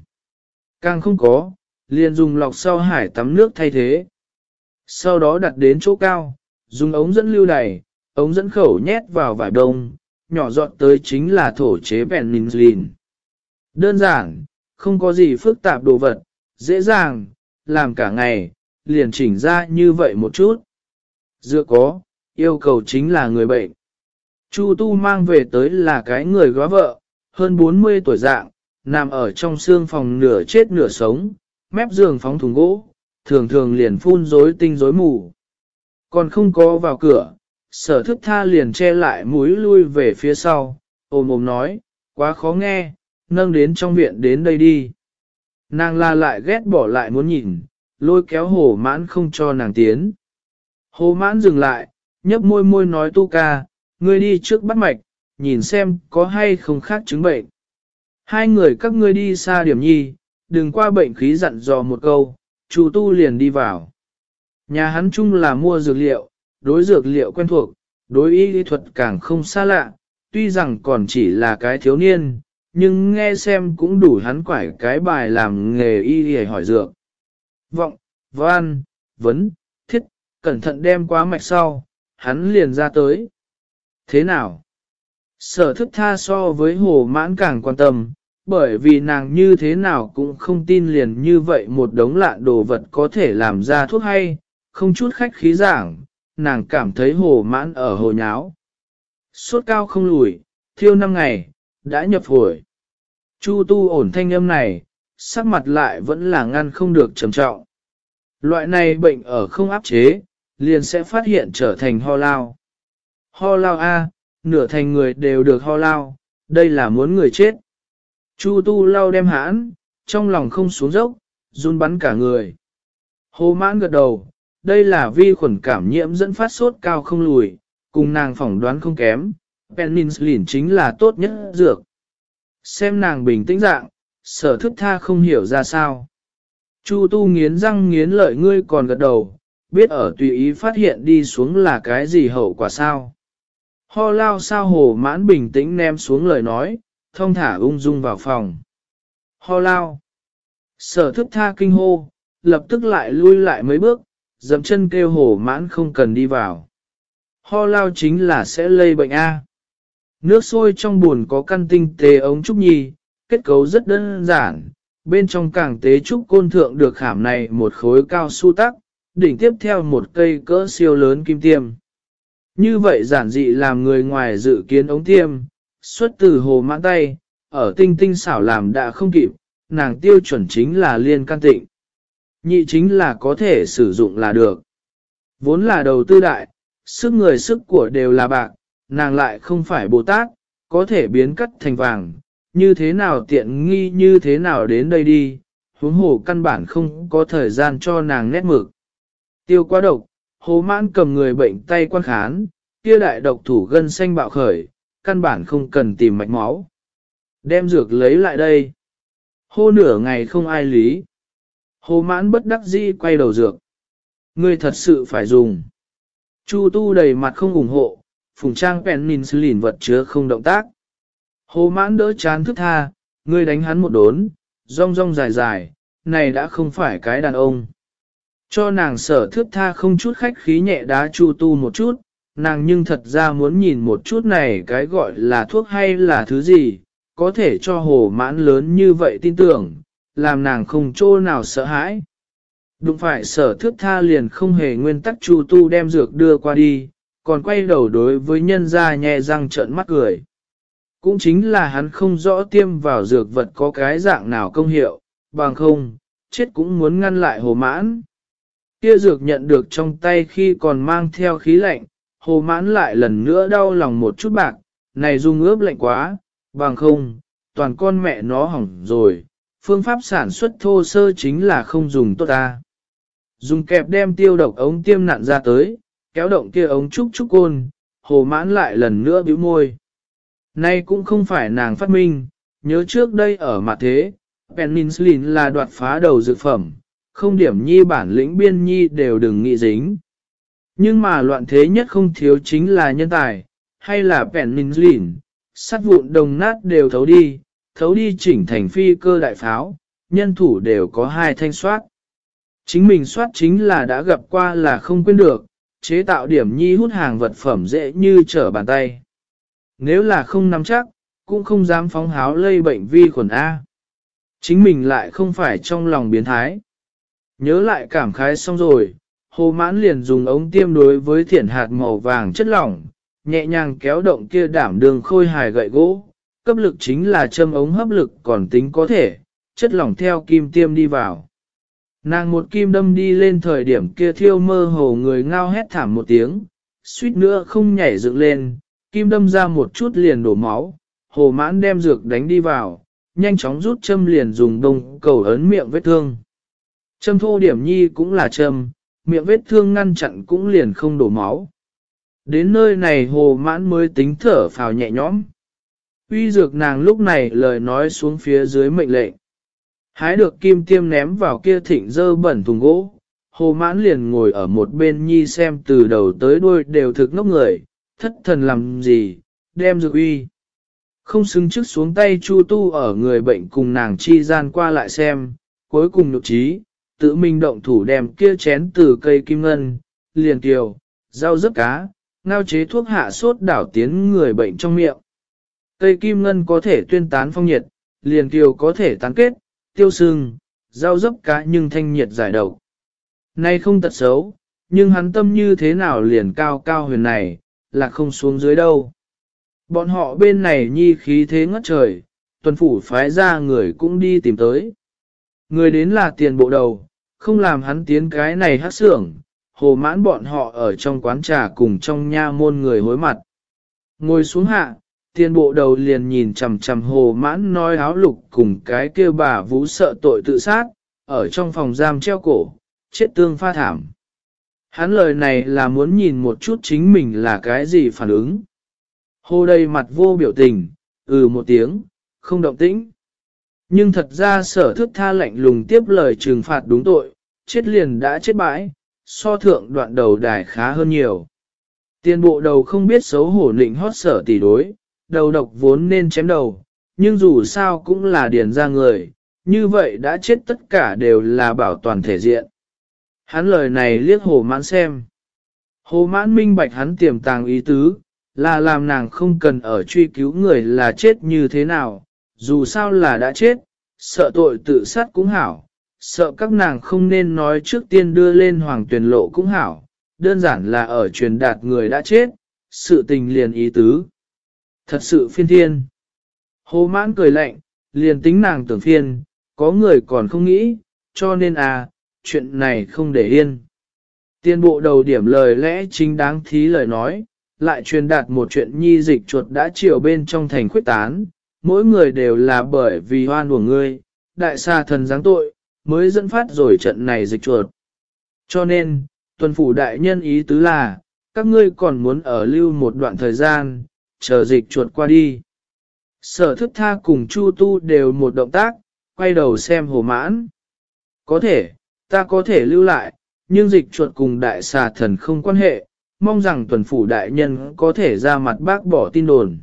Càng không có, liền dùng lọc sau hải tắm nước thay thế. Sau đó đặt đến chỗ cao, dùng ống dẫn lưu đẩy, ống dẫn khẩu nhét vào vải đông, nhỏ dọn tới chính là thổ chế penicillin. Đơn giản, không có gì phức tạp đồ vật, dễ dàng, làm cả ngày, liền chỉnh ra như vậy một chút. Dựa có, yêu cầu chính là người bệnh. Chu tu mang về tới là cái người góa vợ, hơn 40 tuổi dạng, nằm ở trong xương phòng nửa chết nửa sống, mép giường phóng thùng gỗ, thường thường liền phun rối tinh rối mù. Còn không có vào cửa, sở thức tha liền che lại mũi lui về phía sau, ôm ôm nói, quá khó nghe, nâng đến trong viện đến đây đi. Nàng la lại ghét bỏ lại muốn nhìn, lôi kéo hồ mãn không cho nàng tiến. Hồ mãn dừng lại, nhấp môi môi nói tu ca, ngươi đi trước bắt mạch, nhìn xem có hay không khác chứng bệnh. Hai người các ngươi đi xa điểm nhi, đừng qua bệnh khí dặn dò một câu, chủ tu liền đi vào. Nhà hắn chung là mua dược liệu, đối dược liệu quen thuộc, đối y lý thuật càng không xa lạ, tuy rằng còn chỉ là cái thiếu niên, nhưng nghe xem cũng đủ hắn quải cái bài làm nghề y để hỏi dược. Vọng, văn, vấn, thiết, cẩn thận đem quá mạch sau, hắn liền ra tới. Thế nào? Sở thức tha so với hồ mãn càng quan tâm, bởi vì nàng như thế nào cũng không tin liền như vậy một đống lạ đồ vật có thể làm ra thuốc hay, không chút khách khí giảng, nàng cảm thấy hồ mãn ở hồ nháo. Sốt cao không lùi, thiêu năm ngày, đã nhập phổi. Chu tu ổn thanh âm này, sắc mặt lại vẫn là ngăn không được trầm trọng. Loại này bệnh ở không áp chế, liền sẽ phát hiện trở thành ho lao. Ho lao A, nửa thành người đều được ho lao, đây là muốn người chết. Chu tu lao đem hãn, trong lòng không xuống dốc, run bắn cả người. Hồ mãn gật đầu, đây là vi khuẩn cảm nhiễm dẫn phát sốt cao không lùi, cùng nàng phỏng đoán không kém, penicillin chính là tốt nhất dược. Xem nàng bình tĩnh dạng, sở thức tha không hiểu ra sao. Chu tu nghiến răng nghiến lợi ngươi còn gật đầu, biết ở tùy ý phát hiện đi xuống là cái gì hậu quả sao. Ho lao sao hồ mãn bình tĩnh ném xuống lời nói, thông thả ung dung vào phòng. Ho lao. Sở thức tha kinh hô, lập tức lại lui lại mấy bước, dậm chân kêu hồ mãn không cần đi vào. Ho lao chính là sẽ lây bệnh A. Nước sôi trong buồn có căn tinh tế ống trúc nhi, kết cấu rất đơn giản, bên trong càng tế trúc côn thượng được khảm này một khối cao su tắc, đỉnh tiếp theo một cây cỡ siêu lớn kim tiêm. Như vậy giản dị làm người ngoài dự kiến ống tiêm, xuất từ hồ mãn tay, ở tinh tinh xảo làm đã không kịp, nàng tiêu chuẩn chính là liên can tịnh. Nhị chính là có thể sử dụng là được. Vốn là đầu tư đại, sức người sức của đều là bạc, nàng lại không phải Bồ Tát, có thể biến cắt thành vàng, như thế nào tiện nghi như thế nào đến đây đi, huống hồ căn bản không có thời gian cho nàng nét mực. Tiêu quá độc, hồ mãn cầm người bệnh tay quan khán, kia đại độc thủ gân xanh bạo khởi, căn bản không cần tìm mạch máu. Đem dược lấy lại đây. Hô nửa ngày không ai lý. Hồ mãn bất đắc dĩ quay đầu dược. Ngươi thật sự phải dùng. Chu tu đầy mặt không ủng hộ, phùng trang peninsulin vật chứa không động tác. Hồ mãn đỡ chán thức tha, ngươi đánh hắn một đốn, rong rong dài dài, này đã không phải cái đàn ông. Cho nàng sở thước tha không chút khách khí nhẹ đá chu tu một chút, nàng nhưng thật ra muốn nhìn một chút này cái gọi là thuốc hay là thứ gì, có thể cho hồ mãn lớn như vậy tin tưởng, làm nàng không chỗ nào sợ hãi. Đụng phải sở thước tha liền không hề nguyên tắc chu tu đem dược đưa qua đi, còn quay đầu đối với nhân gia nhẹ răng trợn mắt cười. Cũng chính là hắn không rõ tiêm vào dược vật có cái dạng nào công hiệu, bằng không, chết cũng muốn ngăn lại hồ mãn. Kia dược nhận được trong tay khi còn mang theo khí lạnh, hồ mãn lại lần nữa đau lòng một chút bạc, này dung ướp lạnh quá, bằng không, toàn con mẹ nó hỏng rồi, phương pháp sản xuất thô sơ chính là không dùng tốt ta. Dùng kẹp đem tiêu độc ống tiêm nặn ra tới, kéo động kia ống trúc trúc côn, hồ mãn lại lần nữa bĩu môi. Nay cũng không phải nàng phát minh, nhớ trước đây ở mặt thế, penicillin là đoạt phá đầu dược phẩm, không điểm nhi bản lĩnh biên nhi đều đừng nghĩ dính. Nhưng mà loạn thế nhất không thiếu chính là nhân tài, hay là penicillin, sắt vụn đồng nát đều thấu đi, thấu đi chỉnh thành phi cơ đại pháo, nhân thủ đều có hai thanh soát. Chính mình soát chính là đã gặp qua là không quên được, chế tạo điểm nhi hút hàng vật phẩm dễ như trở bàn tay. Nếu là không nắm chắc, cũng không dám phóng háo lây bệnh vi khuẩn A. Chính mình lại không phải trong lòng biến thái. Nhớ lại cảm khái xong rồi, hồ mãn liền dùng ống tiêm đối với thiển hạt màu vàng chất lỏng, nhẹ nhàng kéo động kia đảm đường khôi hài gậy gỗ, cấp lực chính là châm ống hấp lực còn tính có thể, chất lỏng theo kim tiêm đi vào. Nàng một kim đâm đi lên thời điểm kia thiêu mơ hồ người ngao hét thảm một tiếng, suýt nữa không nhảy dựng lên, kim đâm ra một chút liền đổ máu, hồ mãn đem dược đánh đi vào, nhanh chóng rút châm liền dùng đông cầu ấn miệng vết thương. Châm thô điểm nhi cũng là châm, miệng vết thương ngăn chặn cũng liền không đổ máu. Đến nơi này hồ mãn mới tính thở phào nhẹ nhõm. Uy dược nàng lúc này lời nói xuống phía dưới mệnh lệnh. Hái được kim tiêm ném vào kia thịnh dơ bẩn thùng gỗ, hồ mãn liền ngồi ở một bên nhi xem từ đầu tới đuôi đều thực ngốc người, thất thần làm gì, đem dược uy. Không xứng trước xuống tay chu tu ở người bệnh cùng nàng chi gian qua lại xem, cuối cùng nhục trí, tự mình động thủ đem kia chén từ cây kim ngân, liền tiều rau rớt cá, ngao chế thuốc hạ sốt đảo tiến người bệnh trong miệng. Cây kim ngân có thể tuyên tán phong nhiệt, liền tiều có thể tán kết, tiêu sưng, rau dấp cá nhưng thanh nhiệt giải độc. Nay không tật xấu, nhưng hắn tâm như thế nào liền cao cao huyền này, là không xuống dưới đâu. Bọn họ bên này nhi khí thế ngất trời, tuần phủ phái ra người cũng đi tìm tới. Người đến là tiền bộ đầu, không làm hắn tiến cái này hát xưởng, hồ mãn bọn họ ở trong quán trà cùng trong nha môn người hối mặt. Ngồi xuống hạ, tiền bộ đầu liền nhìn chằm chằm hồ mãn nói áo lục cùng cái kêu bà vũ sợ tội tự sát, ở trong phòng giam treo cổ, chết tương pha thảm. Hắn lời này là muốn nhìn một chút chính mình là cái gì phản ứng. Hồ đầy mặt vô biểu tình, ừ một tiếng, không động tĩnh. Nhưng thật ra sở thức tha lạnh lùng tiếp lời trừng phạt đúng tội, chết liền đã chết bãi, so thượng đoạn đầu đài khá hơn nhiều. Tiền bộ đầu không biết xấu hổ nịnh hót sở tỷ đối, đầu độc vốn nên chém đầu, nhưng dù sao cũng là điền ra người, như vậy đã chết tất cả đều là bảo toàn thể diện. Hắn lời này liếc hồ mãn xem. Hồ mãn minh bạch hắn tiềm tàng ý tứ, là làm nàng không cần ở truy cứu người là chết như thế nào, dù sao là đã chết, sợ tội tự sát cũng hảo, sợ các nàng không nên nói trước tiên đưa lên hoàng tuyển lộ cũng hảo, đơn giản là ở truyền đạt người đã chết, sự tình liền ý tứ. Thật sự phiên thiên. Hồ mãn cười lạnh, liền tính nàng tưởng phiên, có người còn không nghĩ, cho nên à, chuyện này không để yên. Tiên bộ đầu điểm lời lẽ chính đáng thí lời nói, lại truyền đạt một chuyện nhi dịch chuột đã chiều bên trong thành khuyết tán, mỗi người đều là bởi vì hoan của ngươi, đại xa thần giáng tội, mới dẫn phát rồi trận này dịch chuột. Cho nên, tuần phủ đại nhân ý tứ là, các ngươi còn muốn ở lưu một đoạn thời gian, chờ dịch chuột qua đi. Sở thức tha cùng Chu Tu đều một động tác, quay đầu xem hồ mãn. Có thể, ta có thể lưu lại, nhưng dịch chuột cùng đại xà thần không quan hệ, mong rằng tuần phủ đại nhân có thể ra mặt bác bỏ tin đồn.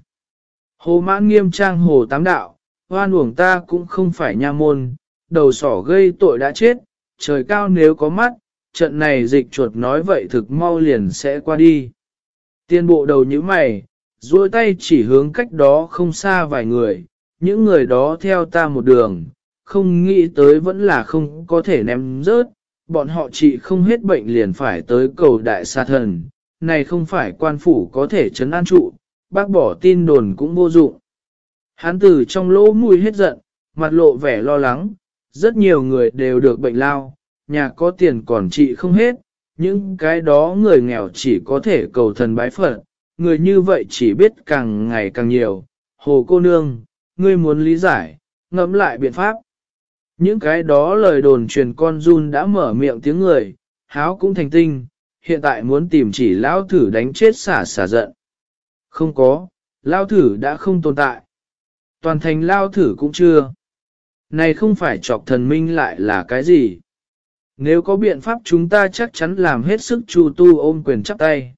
Hồ mãn nghiêm trang hồ tám đạo, hoan uổng ta cũng không phải nha môn, đầu sỏ gây tội đã chết, trời cao nếu có mắt, trận này dịch chuột nói vậy thực mau liền sẽ qua đi. Tiên bộ đầu như mày, duỗi tay chỉ hướng cách đó không xa vài người, những người đó theo ta một đường, không nghĩ tới vẫn là không có thể ném rớt, bọn họ chỉ không hết bệnh liền phải tới cầu đại sa thần, này không phải quan phủ có thể chấn an trụ, bác bỏ tin đồn cũng vô dụng. Hán tử trong lỗ mũi hết giận, mặt lộ vẻ lo lắng, rất nhiều người đều được bệnh lao, nhà có tiền còn trị không hết, những cái đó người nghèo chỉ có thể cầu thần bái phật, người như vậy chỉ biết càng ngày càng nhiều. Hồ cô nương, ngươi muốn lý giải, ngẫm lại biện pháp. Những cái đó lời đồn truyền con run đã mở miệng tiếng người, háo cũng thành tinh, hiện tại muốn tìm chỉ lão thử đánh chết xả xả giận. Không có, Lão thử đã không tồn tại. Toàn thành lao thử cũng chưa. Này không phải chọc thần minh lại là cái gì? Nếu có biện pháp chúng ta chắc chắn làm hết sức chu tu ôm quyền chắp tay.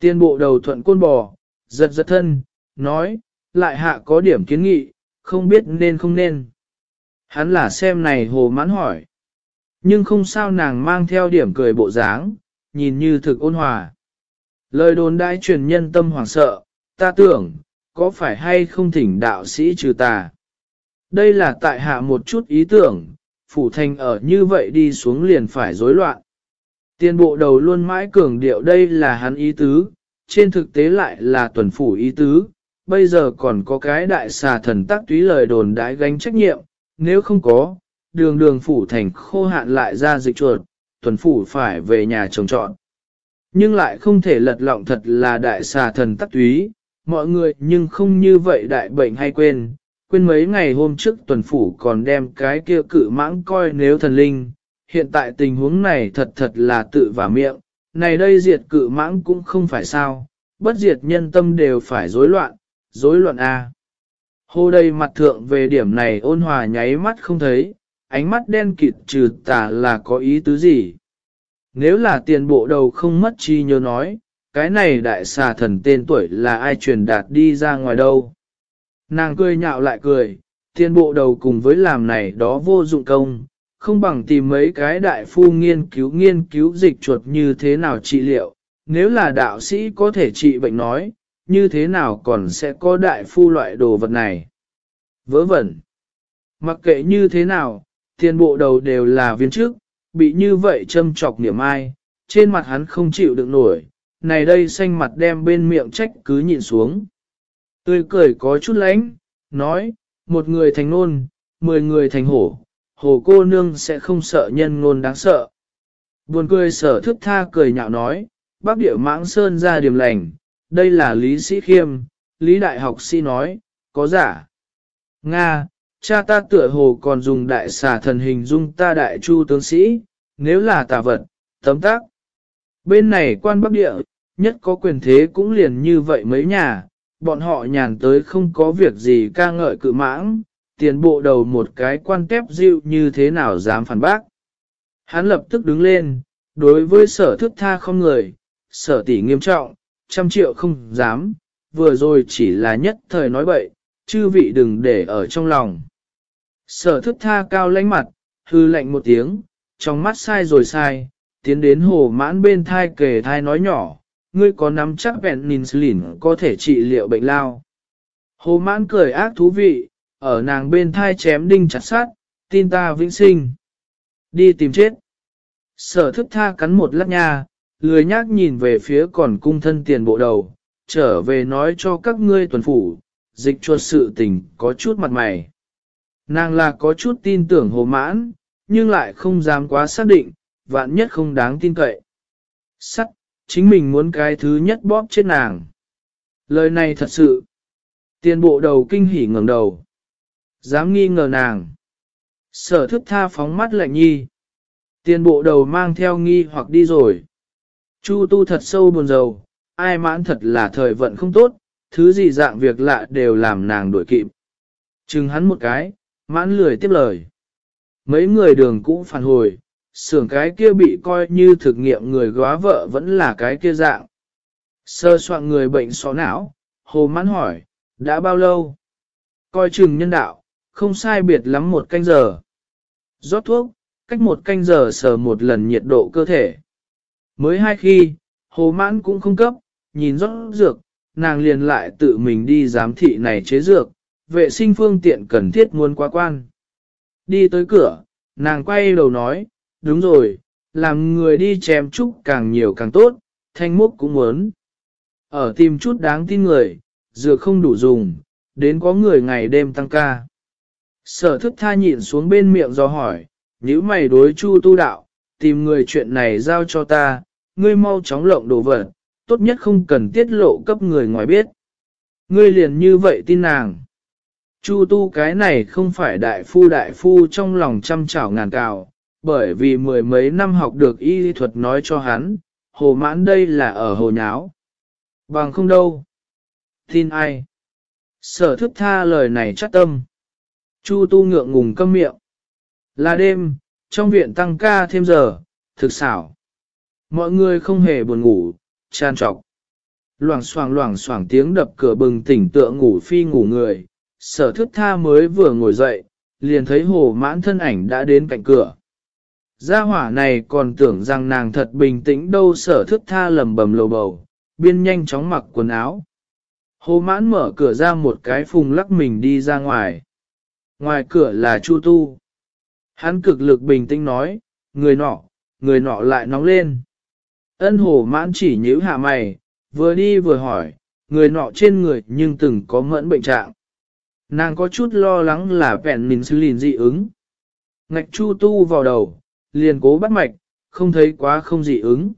Tiên bộ đầu thuận côn bò, giật giật thân, nói, lại hạ có điểm kiến nghị, không biết nên không nên. Hắn là xem này hồ mãn hỏi. Nhưng không sao nàng mang theo điểm cười bộ dáng, nhìn như thực ôn hòa. Lời đồn đại truyền nhân tâm hoảng sợ, ta tưởng, có phải hay không thỉnh đạo sĩ trừ tà. Đây là tại hạ một chút ý tưởng, phủ thành ở như vậy đi xuống liền phải rối loạn. Tiên bộ đầu luôn mãi cường điệu đây là hắn ý tứ, trên thực tế lại là tuần phủ ý tứ, bây giờ còn có cái đại xà thần tác túy lời đồn đãi gánh trách nhiệm, nếu không có, đường đường phủ thành khô hạn lại ra dịch chuột, tuần phủ phải về nhà trồng trọn. Nhưng lại không thể lật lọng thật là đại xà thần tắc túy, mọi người nhưng không như vậy đại bệnh hay quên, quên mấy ngày hôm trước tuần phủ còn đem cái kia cự mãng coi nếu thần linh, hiện tại tình huống này thật thật là tự vả miệng, này đây diệt cự mãng cũng không phải sao, bất diệt nhân tâm đều phải rối loạn, rối loạn A. Hô đây mặt thượng về điểm này ôn hòa nháy mắt không thấy, ánh mắt đen kịt trừ tà là có ý tứ gì. Nếu là tiền bộ đầu không mất chi nhớ nói, cái này đại xà thần tên tuổi là ai truyền đạt đi ra ngoài đâu. Nàng cười nhạo lại cười, tiền bộ đầu cùng với làm này đó vô dụng công, không bằng tìm mấy cái đại phu nghiên cứu nghiên cứu dịch chuột như thế nào trị liệu, nếu là đạo sĩ có thể trị bệnh nói, như thế nào còn sẽ có đại phu loại đồ vật này. Vớ vẩn. Mặc kệ như thế nào, tiền bộ đầu đều là viên trước, bị như vậy châm chọc niệm ai, trên mặt hắn không chịu được nổi, này đây xanh mặt đem bên miệng trách cứ nhìn xuống. Tươi cười có chút lánh, nói, một người thành nôn, mười người thành hổ, hổ cô nương sẽ không sợ nhân ngôn đáng sợ. Buồn cười sở thức tha cười nhạo nói, bác địa mãng sơn ra điểm lành, đây là Lý Sĩ Khiêm, Lý Đại học sĩ nói, có giả. Nga, cha ta tựa hồ còn dùng đại xà thần hình dung ta đại chu tướng sĩ, nếu là tà vật, tấm tác. Bên này quan bắc địa, nhất có quyền thế cũng liền như vậy mấy nhà, bọn họ nhàn tới không có việc gì ca ngợi cự mãng, tiền bộ đầu một cái quan tép dịu như thế nào dám phản bác. Hắn lập tức đứng lên, đối với sở thức tha không người, sở tỷ nghiêm trọng, trăm triệu không dám, vừa rồi chỉ là nhất thời nói bậy, chư vị đừng để ở trong lòng. Sở thức tha cao lãnh mặt, hư lạnh một tiếng, trong mắt sai rồi sai, tiến đến hồ mãn bên thai kề thai nói nhỏ, ngươi có nắm chắc vẹn ninsulin có thể trị liệu bệnh lao. Hồ mãn cười ác thú vị, ở nàng bên thai chém đinh chặt sát, tin ta vĩnh sinh. Đi tìm chết. Sở thức tha cắn một lát nha, lười nhác nhìn về phía còn cung thân tiền bộ đầu, trở về nói cho các ngươi tuần phủ, dịch chuột sự tình có chút mặt mày. Nàng là có chút tin tưởng hồ mãn, nhưng lại không dám quá xác định, vạn nhất không đáng tin cậy. Sắt, chính mình muốn cái thứ nhất bóp chết nàng. Lời này thật sự. Tiền bộ đầu kinh hỉ ngẩng đầu. Dám nghi ngờ nàng. Sở thức tha phóng mắt lạnh nhi. Tiền bộ đầu mang theo nghi hoặc đi rồi. Chu tu thật sâu buồn rầu, ai mãn thật là thời vận không tốt, thứ gì dạng việc lạ đều làm nàng đuổi kịp. Chừng hắn một cái, mãn lười tiếp lời. Mấy người đường cũng phản hồi, xưởng cái kia bị coi như thực nghiệm người góa vợ vẫn là cái kia dạng. Sơ soạn người bệnh xó não, hồ mãn hỏi, đã bao lâu? Coi chừng nhân đạo, không sai biệt lắm một canh giờ. rót thuốc, cách một canh giờ sờ một lần nhiệt độ cơ thể. Mới hai khi, hồ mãn cũng không cấp, nhìn rót dược, nàng liền lại tự mình đi giám thị này chế dược, vệ sinh phương tiện cần thiết muốn qua quan. Đi tới cửa, nàng quay đầu nói, đúng rồi, làm người đi chém trúc càng nhiều càng tốt, thanh múc cũng muốn. Ở tìm chút đáng tin người, dược không đủ dùng, đến có người ngày đêm tăng ca. Sở thức tha nhịn xuống bên miệng do hỏi, nếu mày đối chu tu đạo, tìm người chuyện này giao cho ta, ngươi mau chóng lộng đồ vật, tốt nhất không cần tiết lộ cấp người ngoài biết. Ngươi liền như vậy tin nàng. Chu tu cái này không phải đại phu đại phu trong lòng trăm chảo ngàn cào, bởi vì mười mấy năm học được y thuật nói cho hắn, hồ mãn đây là ở hồ nháo. Bằng không đâu. Tin ai? Sở thức tha lời này chắc tâm. Chu tu ngượng ngùng câm miệng. Là đêm, trong viện tăng ca thêm giờ, thực xảo. Mọi người không hề buồn ngủ, chan trọc. Loảng xoảng loảng xoảng tiếng đập cửa bừng tỉnh tựa ngủ phi ngủ người, sở thức tha mới vừa ngồi dậy, liền thấy hồ mãn thân ảnh đã đến cạnh cửa. Gia hỏa này còn tưởng rằng nàng thật bình tĩnh đâu sở thức tha lầm bầm lầu bầu, biên nhanh chóng mặc quần áo. Hồ mãn mở cửa ra một cái phùng lắc mình đi ra ngoài. Ngoài cửa là Chu Tu. Hắn cực lực bình tĩnh nói, người nọ, người nọ lại nóng lên. Ân hồ mãn chỉ nhíu hạ mày, vừa đi vừa hỏi, người nọ trên người nhưng từng có mẫn bệnh trạng. Nàng có chút lo lắng là vẹn mình xử lìn dị ứng. Ngạch chu tu vào đầu, liền cố bắt mạch, không thấy quá không dị ứng.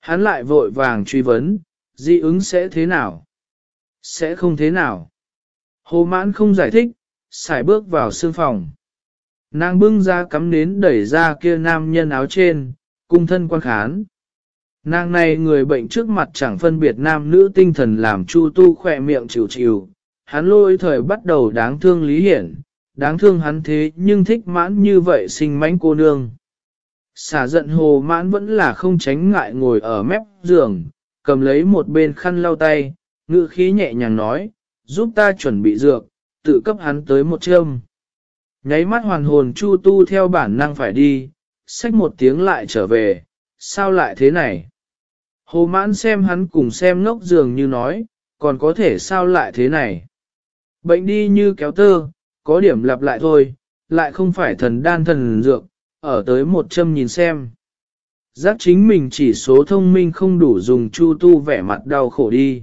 Hắn lại vội vàng truy vấn, dị ứng sẽ thế nào? Sẽ không thế nào. Hồ mãn không giải thích, xài bước vào sương phòng. Nàng bưng ra cắm nến đẩy ra kia nam nhân áo trên, cung thân quan khán. Nàng này người bệnh trước mặt chẳng phân biệt nam nữ tinh thần làm chu tu khỏe miệng chịu chịu, hắn lôi thời bắt đầu đáng thương lý hiển, đáng thương hắn thế nhưng thích mãn như vậy sinh mánh cô nương. Xả giận hồ mãn vẫn là không tránh ngại ngồi ở mép giường, cầm lấy một bên khăn lau tay, ngữ khí nhẹ nhàng nói, giúp ta chuẩn bị dược, tự cấp hắn tới một châm. Nháy mắt hoàn hồn chu tu theo bản năng phải đi, xách một tiếng lại trở về, sao lại thế này? Hồ mãn xem hắn cùng xem ngốc dường như nói, còn có thể sao lại thế này? Bệnh đi như kéo tơ, có điểm lặp lại thôi, lại không phải thần đan thần dược, ở tới một châm nhìn xem. Giác chính mình chỉ số thông minh không đủ dùng chu tu vẻ mặt đau khổ đi.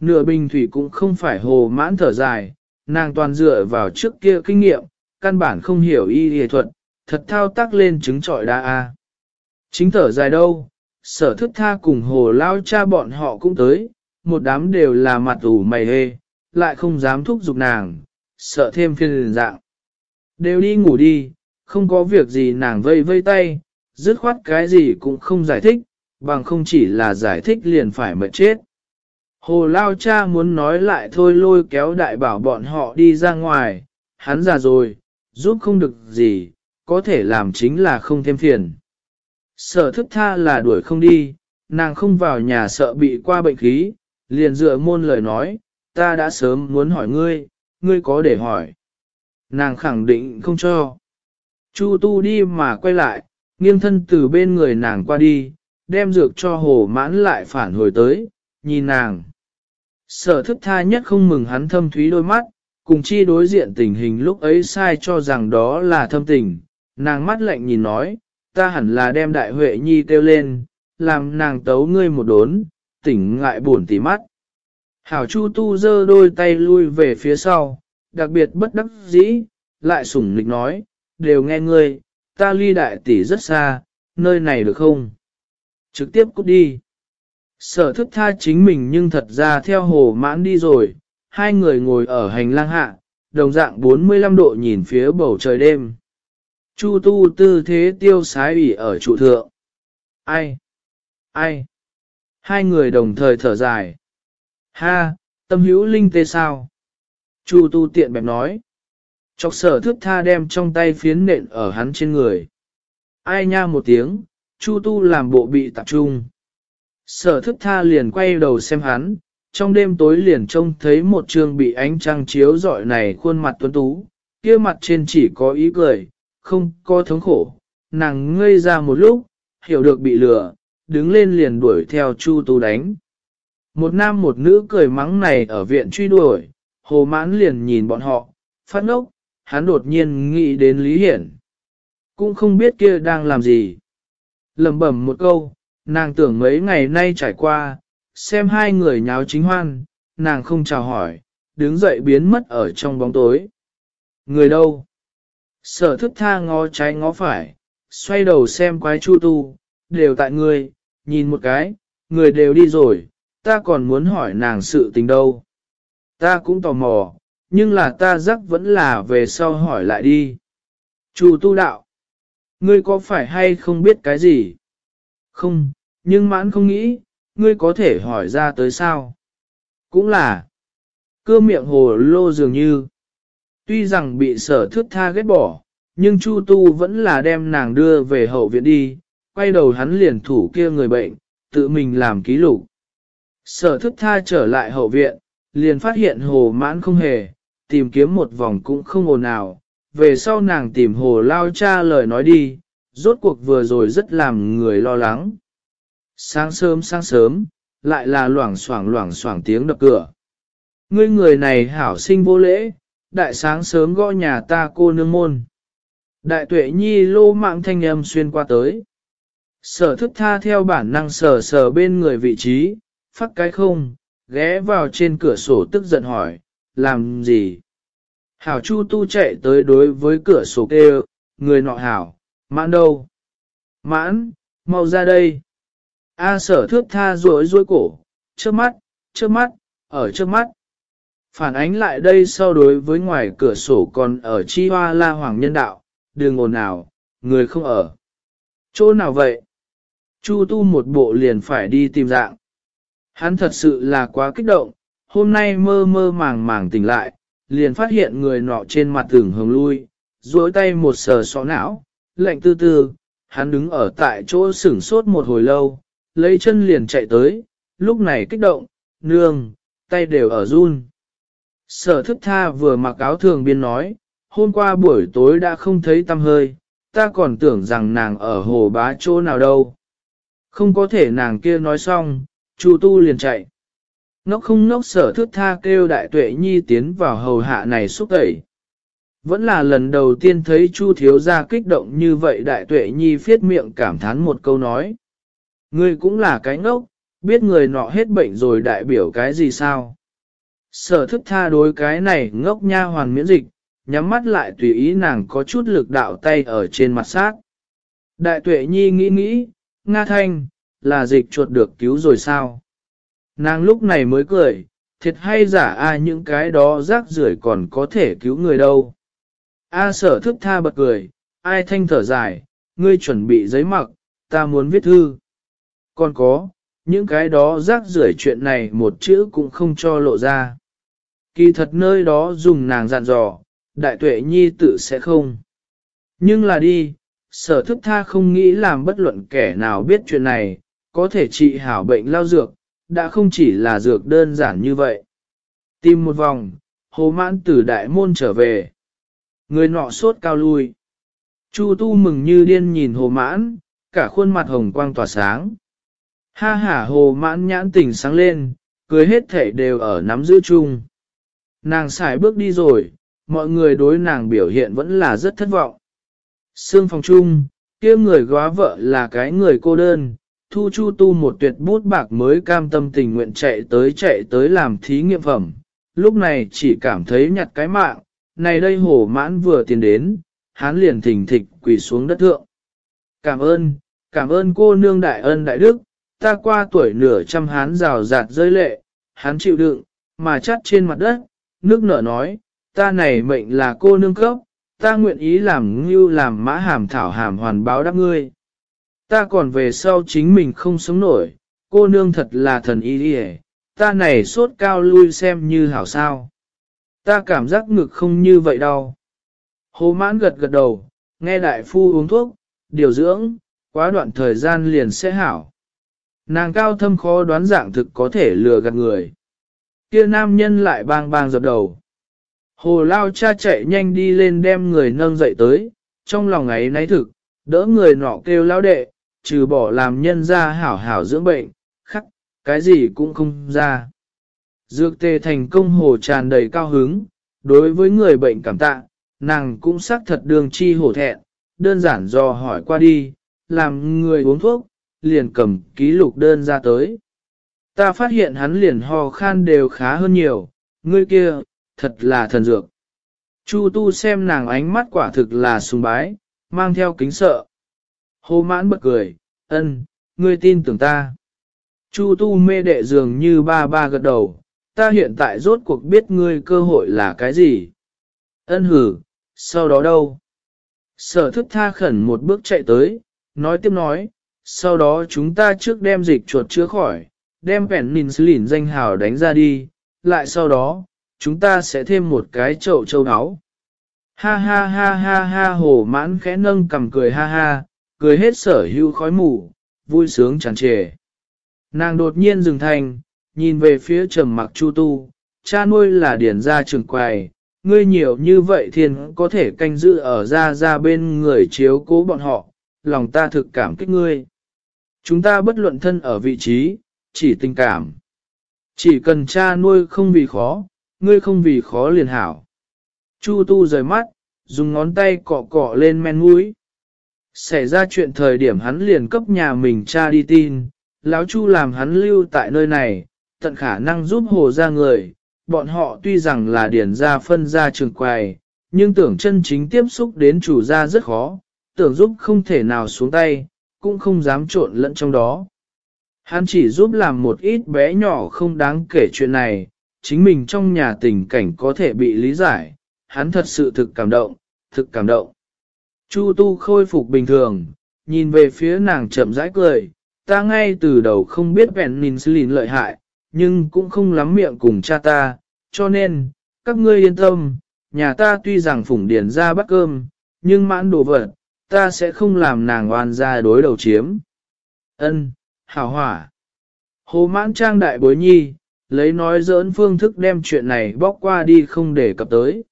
Nửa bình thủy cũng không phải hồ mãn thở dài, nàng toàn dựa vào trước kia kinh nghiệm, căn bản không hiểu y y thuật, thật thao tác lên chứng trọi đa a. Chính thở dài đâu, sở thức tha cùng hồ lao cha bọn họ cũng tới, một đám đều là mặt ủ mày hê, lại không dám thúc giục nàng, sợ thêm phiền dạng. Đều đi ngủ đi, không có việc gì nàng vây vây tay, dứt khoát cái gì cũng không giải thích, bằng không chỉ là giải thích liền phải mệt chết. Hồ Lao cha muốn nói lại thôi lôi kéo đại bảo bọn họ đi ra ngoài, hắn già rồi, giúp không được gì, có thể làm chính là không thêm phiền. Sở thức tha là đuổi không đi, nàng không vào nhà sợ bị qua bệnh khí, liền dựa môn lời nói, ta đã sớm muốn hỏi ngươi, ngươi có để hỏi. Nàng khẳng định không cho. Chu tu đi mà quay lại, nghiêng thân từ bên người nàng qua đi, đem dược cho hồ mãn lại phản hồi tới, nhìn nàng. Sở thức tha nhất không mừng hắn thâm thúy đôi mắt, cùng chi đối diện tình hình lúc ấy sai cho rằng đó là thâm tình, nàng mắt lạnh nhìn nói, ta hẳn là đem đại huệ nhi kêu lên, làm nàng tấu ngươi một đốn, tỉnh ngại buồn tỉ mắt. Hảo Chu Tu giơ đôi tay lui về phía sau, đặc biệt bất đắc dĩ, lại sủng lịch nói, đều nghe ngươi, ta ly đại tỷ rất xa, nơi này được không? Trực tiếp cút đi. Sở thức tha chính mình nhưng thật ra theo hồ mãn đi rồi, hai người ngồi ở hành lang hạ, đồng dạng 45 độ nhìn phía bầu trời đêm. Chu tu tư thế tiêu sái ủy ở trụ thượng. Ai? Ai? Hai người đồng thời thở dài. Ha, tâm hữu linh tê sao? Chu tu tiện bẹp nói. Chọc sở thức tha đem trong tay phiến nện ở hắn trên người. Ai nha một tiếng, chu tu làm bộ bị tập trung. Sở thức tha liền quay đầu xem hắn, trong đêm tối liền trông thấy một trường bị ánh trăng chiếu rọi này khuôn mặt tuấn tú, kia mặt trên chỉ có ý cười, không có thống khổ. Nàng ngây ra một lúc, hiểu được bị lừa, đứng lên liền đuổi theo Chu Tu đánh. Một nam một nữ cười mắng này ở viện truy đuổi, hồ mãn liền nhìn bọn họ, phát ngốc, hắn đột nhiên nghĩ đến Lý Hiển. Cũng không biết kia đang làm gì. lẩm bẩm một câu, nàng tưởng mấy ngày nay trải qua, xem hai người nháo chính hoan, nàng không chào hỏi, đứng dậy biến mất ở trong bóng tối. Người đâu? Sở thức tha ngó trái ngó phải, xoay đầu xem quái chu tu, đều tại người, nhìn một cái, người đều đi rồi, ta còn muốn hỏi nàng sự tình đâu. Ta cũng tò mò, nhưng là ta rắc vẫn là về sau hỏi lại đi. Chu tu đạo, ngươi có phải hay không biết cái gì? Không, nhưng mãn không nghĩ, ngươi có thể hỏi ra tới sao? Cũng là, cưa miệng hồ lô dường như, tuy rằng bị sở thước tha ghét bỏ, nhưng Chu Tu vẫn là đem nàng đưa về hậu viện đi, quay đầu hắn liền thủ kia người bệnh, tự mình làm ký lục. Sở thức tha trở lại hậu viện, liền phát hiện hồ mãn không hề, tìm kiếm một vòng cũng không ồn nào. Về sau nàng tìm hồ lao cha lời nói đi, rốt cuộc vừa rồi rất làm người lo lắng. Sáng sớm sáng sớm, lại là loảng xoảng loảng xoảng tiếng đập cửa. Ngươi người này hảo sinh vô lễ, đại sáng sớm gõ nhà ta cô nương môn. Đại tuệ nhi lô mạng thanh âm xuyên qua tới. Sở thức tha theo bản năng sờ sờ bên người vị trí, phát cái không, ghé vào trên cửa sổ tức giận hỏi, làm gì? Hảo Chu Tu chạy tới đối với cửa sổ kêu, người nọ hảo, mãn đâu? Mãn, mau ra đây. A sở thước tha rối rối cổ, trước mắt, trước mắt, ở trước mắt. Phản ánh lại đây sau đối với ngoài cửa sổ còn ở chi hoa la hoàng nhân đạo, đường ồn nào, người không ở. Chỗ nào vậy? Chu tu một bộ liền phải đi tìm dạng. Hắn thật sự là quá kích động, hôm nay mơ mơ màng màng tỉnh lại, liền phát hiện người nọ trên mặt tưởng hồng lui, duỗi tay một sờ sọ não, lạnh tư tư, hắn đứng ở tại chỗ sửng sốt một hồi lâu, lấy chân liền chạy tới, lúc này kích động, nương, tay đều ở run. Sở thức tha vừa mặc áo thường biên nói, hôm qua buổi tối đã không thấy tâm hơi, ta còn tưởng rằng nàng ở hồ bá chỗ nào đâu. Không có thể nàng kia nói xong, Chu tu liền chạy. Nó không nốc sở Thức tha kêu đại tuệ nhi tiến vào hầu hạ này xúc tẩy. Vẫn là lần đầu tiên thấy Chu thiếu gia kích động như vậy đại tuệ nhi phiết miệng cảm thán một câu nói. Ngươi cũng là cái ngốc, biết người nọ hết bệnh rồi đại biểu cái gì sao? Sở thức tha đối cái này ngốc nha hoàn miễn dịch, nhắm mắt lại tùy ý nàng có chút lực đạo tay ở trên mặt sát. Đại tuệ nhi nghĩ nghĩ, Nga Thanh, là dịch chuột được cứu rồi sao? Nàng lúc này mới cười, thiệt hay giả ai những cái đó rác rưởi còn có thể cứu người đâu. A sở thức tha bật cười, ai thanh thở dài, ngươi chuẩn bị giấy mặc, ta muốn viết thư. Còn có, những cái đó rác rưởi chuyện này một chữ cũng không cho lộ ra. Kỳ thật nơi đó dùng nàng dặn dò, đại tuệ nhi tự sẽ không. Nhưng là đi, sở thức tha không nghĩ làm bất luận kẻ nào biết chuyện này, có thể trị hảo bệnh lao dược, đã không chỉ là dược đơn giản như vậy. Tìm một vòng, hồ mãn từ đại môn trở về. Người nọ sốt cao lui. Chu tu mừng như điên nhìn hồ mãn, cả khuôn mặt hồng quang tỏa sáng. Ha hả hồ mãn nhãn tỉnh sáng lên, cười hết thể đều ở nắm giữ chung. Nàng xài bước đi rồi, mọi người đối nàng biểu hiện vẫn là rất thất vọng. Sương phòng chung, kia người góa vợ là cái người cô đơn, thu chu tu một tuyệt bút bạc mới cam tâm tình nguyện chạy tới chạy tới làm thí nghiệm phẩm. Lúc này chỉ cảm thấy nhặt cái mạng, này đây hổ mãn vừa tiến đến, hắn liền thỉnh thịch quỳ xuống đất thượng. Cảm ơn, cảm ơn cô nương đại ân đại đức, ta qua tuổi nửa trăm hắn rào rạt rơi lệ, hắn chịu đựng, mà chắt trên mặt đất, nước nở nói, ta này mệnh là cô nương cấp, ta nguyện ý làm như làm mã hàm thảo hàm hoàn báo đáp ngươi. Ta còn về sau chính mình không sống nổi, cô nương thật là thần y đi ta này sốt cao lui xem như hảo sao. Ta cảm giác ngực không như vậy đâu. Hồ mãn gật gật đầu, nghe đại phu uống thuốc, điều dưỡng, quá đoạn thời gian liền sẽ hảo. Nàng cao thâm khó đoán dạng thực có thể lừa gạt người. Kia nam nhân lại bang bang dập đầu. Hồ lao cha chạy nhanh đi lên đem người nâng dậy tới, trong lòng ấy náy thực, đỡ người nọ kêu lao đệ, trừ bỏ làm nhân ra hảo hảo dưỡng bệnh, khắc, cái gì cũng không ra. Dược tề thành công hồ tràn đầy cao hứng, đối với người bệnh cảm tạ, nàng cũng xác thật đường chi hổ thẹn, đơn giản do hỏi qua đi, làm người uống thuốc, liền cầm ký lục đơn ra tới. Ta phát hiện hắn liền ho khan đều khá hơn nhiều, ngươi kia, thật là thần dược. Chu tu xem nàng ánh mắt quả thực là sùng bái, mang theo kính sợ. Hồ mãn bật cười, ân, ngươi tin tưởng ta. Chu tu mê đệ dường như ba ba gật đầu, ta hiện tại rốt cuộc biết ngươi cơ hội là cái gì. Ân hử, sau đó đâu? Sở thức tha khẩn một bước chạy tới, nói tiếp nói, sau đó chúng ta trước đem dịch chuột chữa khỏi, đem penicillin danh hào đánh ra đi, lại sau đó, chúng ta sẽ thêm một cái chậu châu áo. Ha ha ha ha ha hồ mãn khẽ nâng cầm cười ha ha, cười hết sở hữu khói mù, vui sướng tràn trề. Nàng đột nhiên dừng thành, nhìn về phía trầm mặc chu tu, cha nuôi là điển gia trường quài, ngươi nhiều như vậy thiên có thể canh giữ ở ra ra bên người chiếu cố bọn họ, lòng ta thực cảm kích ngươi. Chúng ta bất luận thân ở vị trí, chỉ tình cảm. Chỉ cần cha nuôi không vì khó, ngươi không vì khó liền hảo. Chu tu rời mắt, dùng ngón tay cọ cọ lên men mũi. Xảy ra chuyện thời điểm hắn liền cấp nhà mình cha đi tin, lão Chu làm hắn lưu tại nơi này, tận khả năng giúp hồ ra người. Bọn họ tuy rằng là điển ra phân ra trường quài, nhưng tưởng chân chính tiếp xúc đến chủ gia rất khó, tưởng giúp không thể nào xuống tay, cũng không dám trộn lẫn trong đó. Hắn chỉ giúp làm một ít bé nhỏ không đáng kể chuyện này, chính mình trong nhà tình cảnh có thể bị lý giải, hắn thật sự thực cảm động, thực cảm động. Chu tu khôi phục bình thường, nhìn về phía nàng chậm rãi cười, ta ngay từ đầu không biết penicillin lợi hại, nhưng cũng không lắm miệng cùng cha ta, cho nên, các ngươi yên tâm, nhà ta tuy rằng phủng điền ra bắt cơm, nhưng mãn đồ vật, ta sẽ không làm nàng oan ra đối đầu chiếm. Ân, hảo hỏa. Hồ mãn trang đại bối nhi, lấy nói giỡn phương thức đem chuyện này bóc qua đi không để cập tới.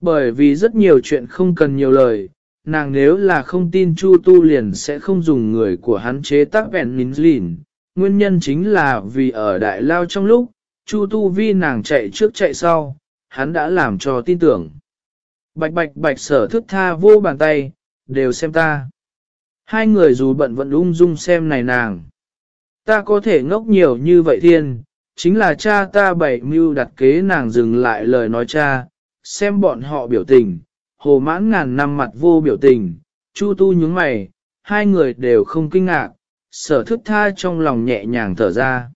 Bởi vì rất nhiều chuyện không cần nhiều lời, nàng nếu là không tin Chu Tu liền sẽ không dùng người của hắn chế tác vẹn nín lìn. Nguyên nhân chính là vì ở đại lao trong lúc, Chu Tu vi nàng chạy trước chạy sau, hắn đã làm cho tin tưởng. Bạch bạch bạch sở thức tha vô bàn tay, đều xem ta. Hai người dù bận vẫn ung dung xem này nàng. Ta có thể ngốc nhiều như vậy thiên, chính là cha ta bảy mưu đặt kế nàng dừng lại lời nói cha, xem bọn họ biểu tình, hồ mãn ngàn năm mặt vô biểu tình, chu tu nhướng mày, hai người đều không kinh ngạc, sở thức tha trong lòng nhẹ nhàng thở ra.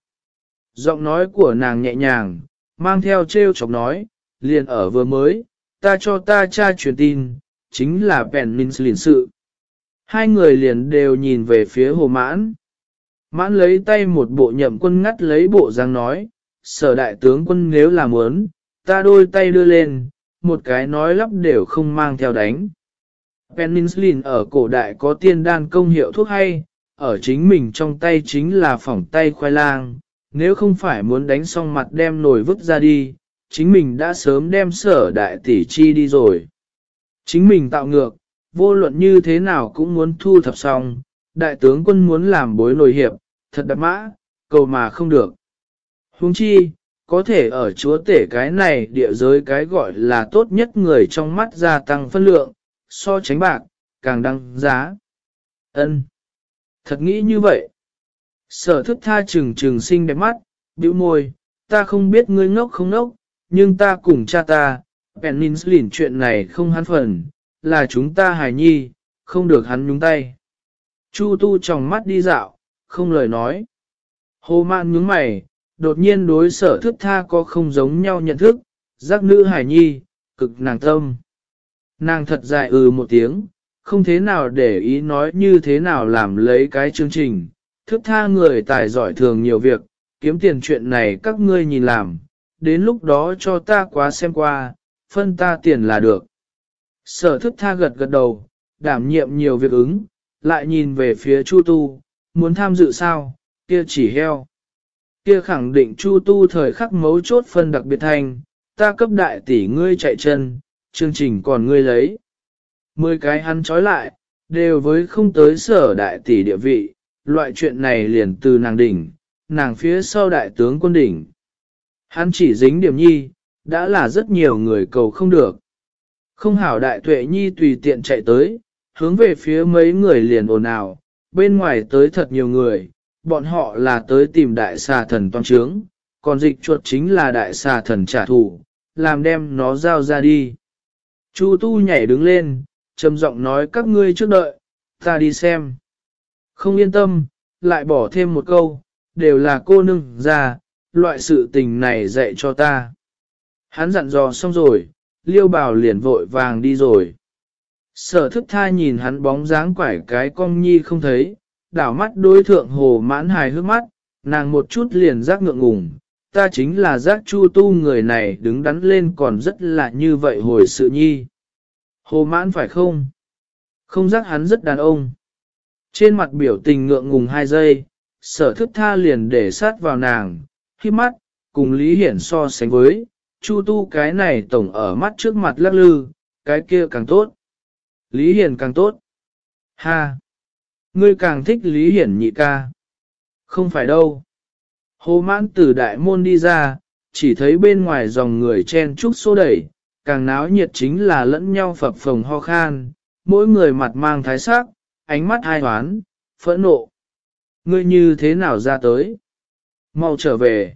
Giọng nói của nàng nhẹ nhàng, mang theo trêu chọc nói, liền ở vừa mới, ta cho ta cha truyền tin, chính là bèn minh liền sự. Hai người liền đều nhìn về phía hồ mãn. Mãn lấy tay một bộ nhậm quân ngắt lấy bộ giang nói, sở đại tướng quân nếu làm muốn, ta đôi tay đưa lên, một cái nói lắp đều không mang theo đánh. Penicillin ở cổ đại có tiên đan công hiệu thuốc hay, ở chính mình trong tay chính là phỏng tay khoai lang, nếu không phải muốn đánh xong mặt đem nồi vứt ra đi, chính mình đã sớm đem sở đại tỷ chi đi rồi. Chính mình tạo ngược, vô luận như thế nào cũng muốn thu thập xong, đại tướng quân muốn làm bối nồi hiệp, thật đạp mã, cầu mà không được. Huống chi, có thể ở chúa tể cái này địa giới cái gọi là tốt nhất người trong mắt gia tăng phân lượng, so tránh bạc, càng đăng giá. ân Thật nghĩ như vậy. Sở thức tha trừng trừng xinh đẹp mắt, bĩu môi, ta không biết ngươi ngốc không ngốc, nhưng ta cùng cha ta, Peninsulin chuyện này không hắn phần, là chúng ta hài nhi, không được hắn nhúng tay. Chu tu trong mắt đi dạo, không lời nói. Hồ mạn nhướng mày, đột nhiên đối sở thức tha có không giống nhau nhận thức, giác nữ hải nhi, cực nàng tâm. Nàng thật dài ừ một tiếng, không thế nào để ý nói như thế nào làm lấy cái chương trình, thức tha người tài giỏi thường nhiều việc, kiếm tiền chuyện này các ngươi nhìn làm, đến lúc đó cho ta quá xem qua, phân ta tiền là được. Sở thức tha gật gật đầu, đảm nhiệm nhiều việc ứng, lại nhìn về phía Chu Tu, muốn tham dự sao, kia chỉ heo. Kia khẳng định Chu Tu thời khắc mấu chốt phân đặc biệt thành, ta cấp đại tỷ ngươi chạy chân, chương trình còn ngươi lấy. Mười cái hắn trói lại, đều với không tới sở đại tỷ địa vị, loại chuyện này liền từ nàng đỉnh, nàng phía sau đại tướng quân đỉnh. Hắn chỉ dính điểm nhi, đã là rất nhiều người cầu không được. Không hảo đại tuệ nhi tùy tiện chạy tới, hướng về phía mấy người liền ồn ào, bên ngoài tới thật nhiều người, bọn họ là tới tìm đại xà thần toan trướng, còn dịch chuột chính là đại xà thần trả thù, làm đem nó giao ra đi. Chu tu nhảy đứng lên, trầm giọng nói các ngươi trước đợi, ta đi xem. Không yên tâm, lại bỏ thêm một câu, đều là cô nương ra, loại sự tình này dạy cho ta. Hắn dặn dò xong rồi, liêu bảo liền vội vàng đi rồi. Sở thức tha nhìn hắn bóng dáng quải cái cong nhi không thấy, đảo mắt đối thượng hồ mãn hài hước mắt, nàng một chút liền giác ngượng ngùng, ta chính là giác chu tu người này đứng đắn lên còn rất là như vậy hồi sự nhi. Hồ mãn phải không? Không giác hắn rất đàn ông. Trên mặt biểu tình ngượng ngùng hai giây, sở thức tha liền để sát vào nàng, khi mắt, cùng Lý Hiển so sánh với, chu tu cái này tổng ở mắt trước mặt lắc lư, cái kia càng tốt. Lý Hiển càng tốt. Ha! Ngươi càng thích Lý Hiển nhị ca. Không phải đâu. Hồ mãn từ đại môn đi ra, chỉ thấy bên ngoài dòng người chen chúc xô đẩy, càng náo nhiệt chính là lẫn nhau phập phồng ho khan, mỗi người mặt mang thái sắc, ánh mắt ai hoán, phẫn nộ. Ngươi như thế nào ra tới? Mau trở về.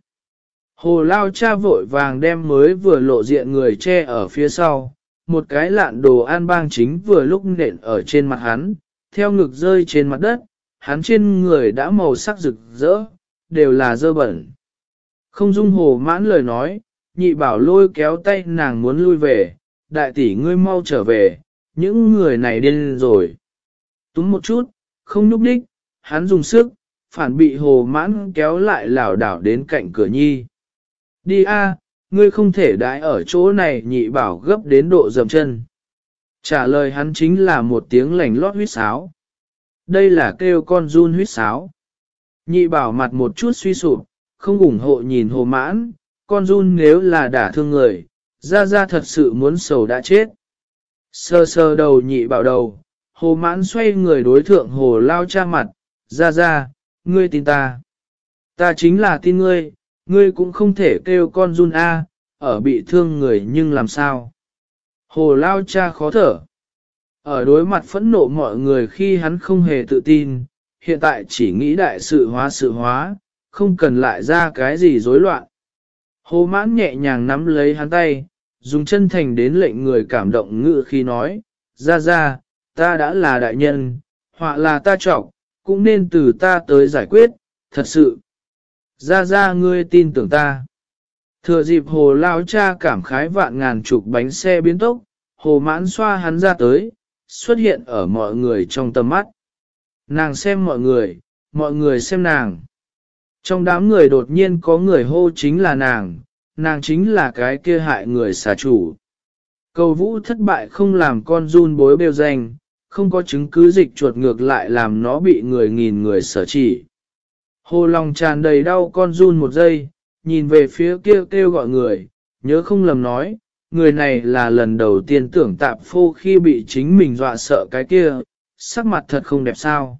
Hồ lao cha vội vàng đem mới vừa lộ diện người che ở phía sau, một cái lạn đồ an bang chính vừa lúc nện ở trên mặt hắn, theo ngực rơi trên mặt đất, hắn trên người đã màu sắc rực rỡ, đều là dơ bẩn. Không dung hồ mãn lời nói, nhị bảo lôi kéo tay nàng muốn lui về, đại tỷ ngươi mau trở về, những người này điên rồi. Túm một chút, không nhúc đích, hắn dùng sức, phản bị hồ mãn kéo lại lảo đảo đến cạnh cửa nhi. Đi a, ngươi không thể đãi ở chỗ này nhị bảo gấp đến độ dầm chân. Trả lời hắn chính là một tiếng lành lót huyết sáo. Đây là kêu con run huyết sáo. Nhị bảo mặt một chút suy sụp, không ủng hộ nhìn hồ mãn, con run nếu là đả thương người, ra ra thật sự muốn sầu đã chết. Sơ sơ đầu nhị bảo đầu, hồ mãn xoay người đối thượng hồ lao cha mặt, ra ra, ngươi tin ta. Ta chính là tin ngươi, ngươi cũng không thể kêu con run A, ở bị thương người nhưng làm sao. Hồ lao cha khó thở. Ở đối mặt phẫn nộ mọi người khi hắn không hề tự tin, hiện tại chỉ nghĩ đại sự hóa sự hóa, không cần lại ra cái gì rối loạn. Hồ mãn nhẹ nhàng nắm lấy hắn tay, dùng chân thành đến lệnh người cảm động ngự khi nói, ra ra, ta đã là đại nhân, họa là ta trọng, cũng nên từ ta tới giải quyết, thật sự. Ra ra ngươi tin tưởng ta. Thừa dịp hồ lao cha cảm khái vạn ngàn chục bánh xe biến tốc, hồ mãn xoa hắn ra tới, xuất hiện ở mọi người trong tầm mắt. Nàng xem mọi người, mọi người xem nàng. Trong đám người đột nhiên có người hô chính là nàng, nàng chính là cái kia hại người xà chủ. Cầu vũ thất bại không làm con run bối bêu danh, không có chứng cứ dịch chuột ngược lại làm nó bị người nghìn người sở chỉ. Hồ lòng tràn đầy đau con run một giây, nhìn về phía kia kêu, gọi người, nhớ không lầm nói, người này là lần đầu tiên tưởng tạp phô khi bị chính mình dọa sợ cái kia, sắc mặt thật không đẹp sao.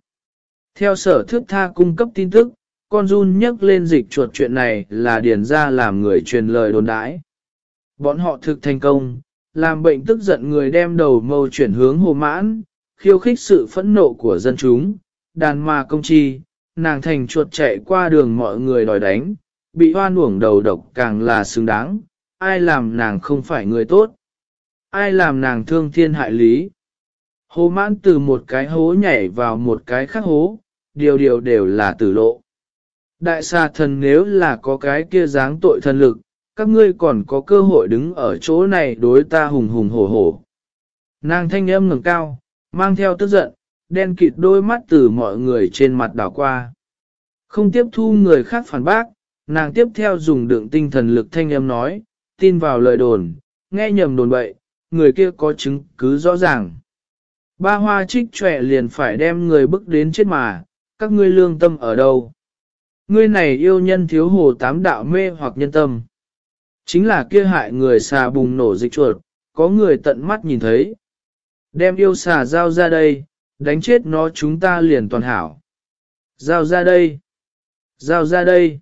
Theo sở thước tha cung cấp tin tức, con run nhắc lên dịch chuột chuyện này là điền ra làm người truyền lời đồn đãi. Bọn họ thực thành công, làm bệnh tức giận người đem đầu mâu chuyển hướng hồ mãn, khiêu khích sự phẫn nộ của dân chúng, đàn ma công chi, nàng thành chuột chạy qua đường mọi người đòi đánh, bị hoan uổng đầu độc càng là xứng đáng, ai làm nàng không phải người tốt, ai làm nàng thương thiên hại lý. Hồ mãn từ một cái hố nhảy vào một cái khác hố, điều điều đều là tử lộ. Đại xà thần nếu là có cái kia dáng tội thần lực, các ngươi còn có cơ hội đứng ở chỗ này đối ta hùng hùng hổ hổ. Nàng thanh âm ngừng cao, mang theo tức giận, đen kịt đôi mắt từ mọi người trên mặt đảo qua. Không tiếp thu người khác phản bác, nàng tiếp theo dùng đựng tinh thần lực thanh âm nói, tin vào lời đồn, nghe nhầm đồn bậy, người kia có chứng cứ rõ ràng. Ba hoa trích trẻ liền phải đem người bước đến chết mà, các ngươi lương tâm ở đâu? Ngươi này yêu nhân thiếu hồ tám đạo mê hoặc nhân tâm. Chính là kia hại người xà bùng nổ dịch chuột, có người tận mắt nhìn thấy. Đem yêu xà giao ra đây, đánh chết nó chúng ta liền toàn hảo. Giao ra đây. Giao ra đây.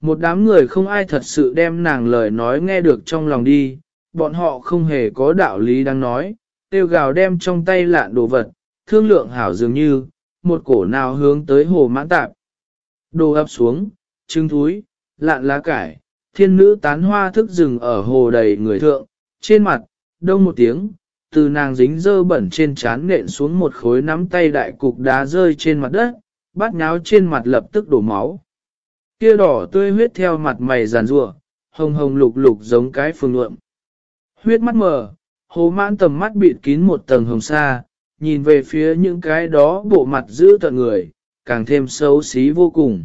Một đám người không ai thật sự đem nàng lời nói nghe được trong lòng đi, bọn họ không hề có đạo lý đang nói, tiêu gào đem trong tay lạn đồ vật, thương lượng hảo dường như, một cổ nào hướng tới hồ mãn tạp. Đồ ấp xuống, trứng thúi, lạn lá cải, thiên nữ tán hoa thức rừng ở hồ đầy người thượng, trên mặt, đông một tiếng, từ nàng dính dơ bẩn trên trán nện xuống một khối nắm tay đại cục đá rơi trên mặt đất, bát nháo trên mặt lập tức đổ máu. Kia đỏ tươi huyết theo mặt mày giàn rủa, hồng hồng lục lục giống cái phương luộm. Huyết mắt mờ, hồ mãn tầm mắt bịt kín một tầng hồng sa, nhìn về phía những cái đó bộ mặt giữ tận người, càng thêm xấu xí vô cùng.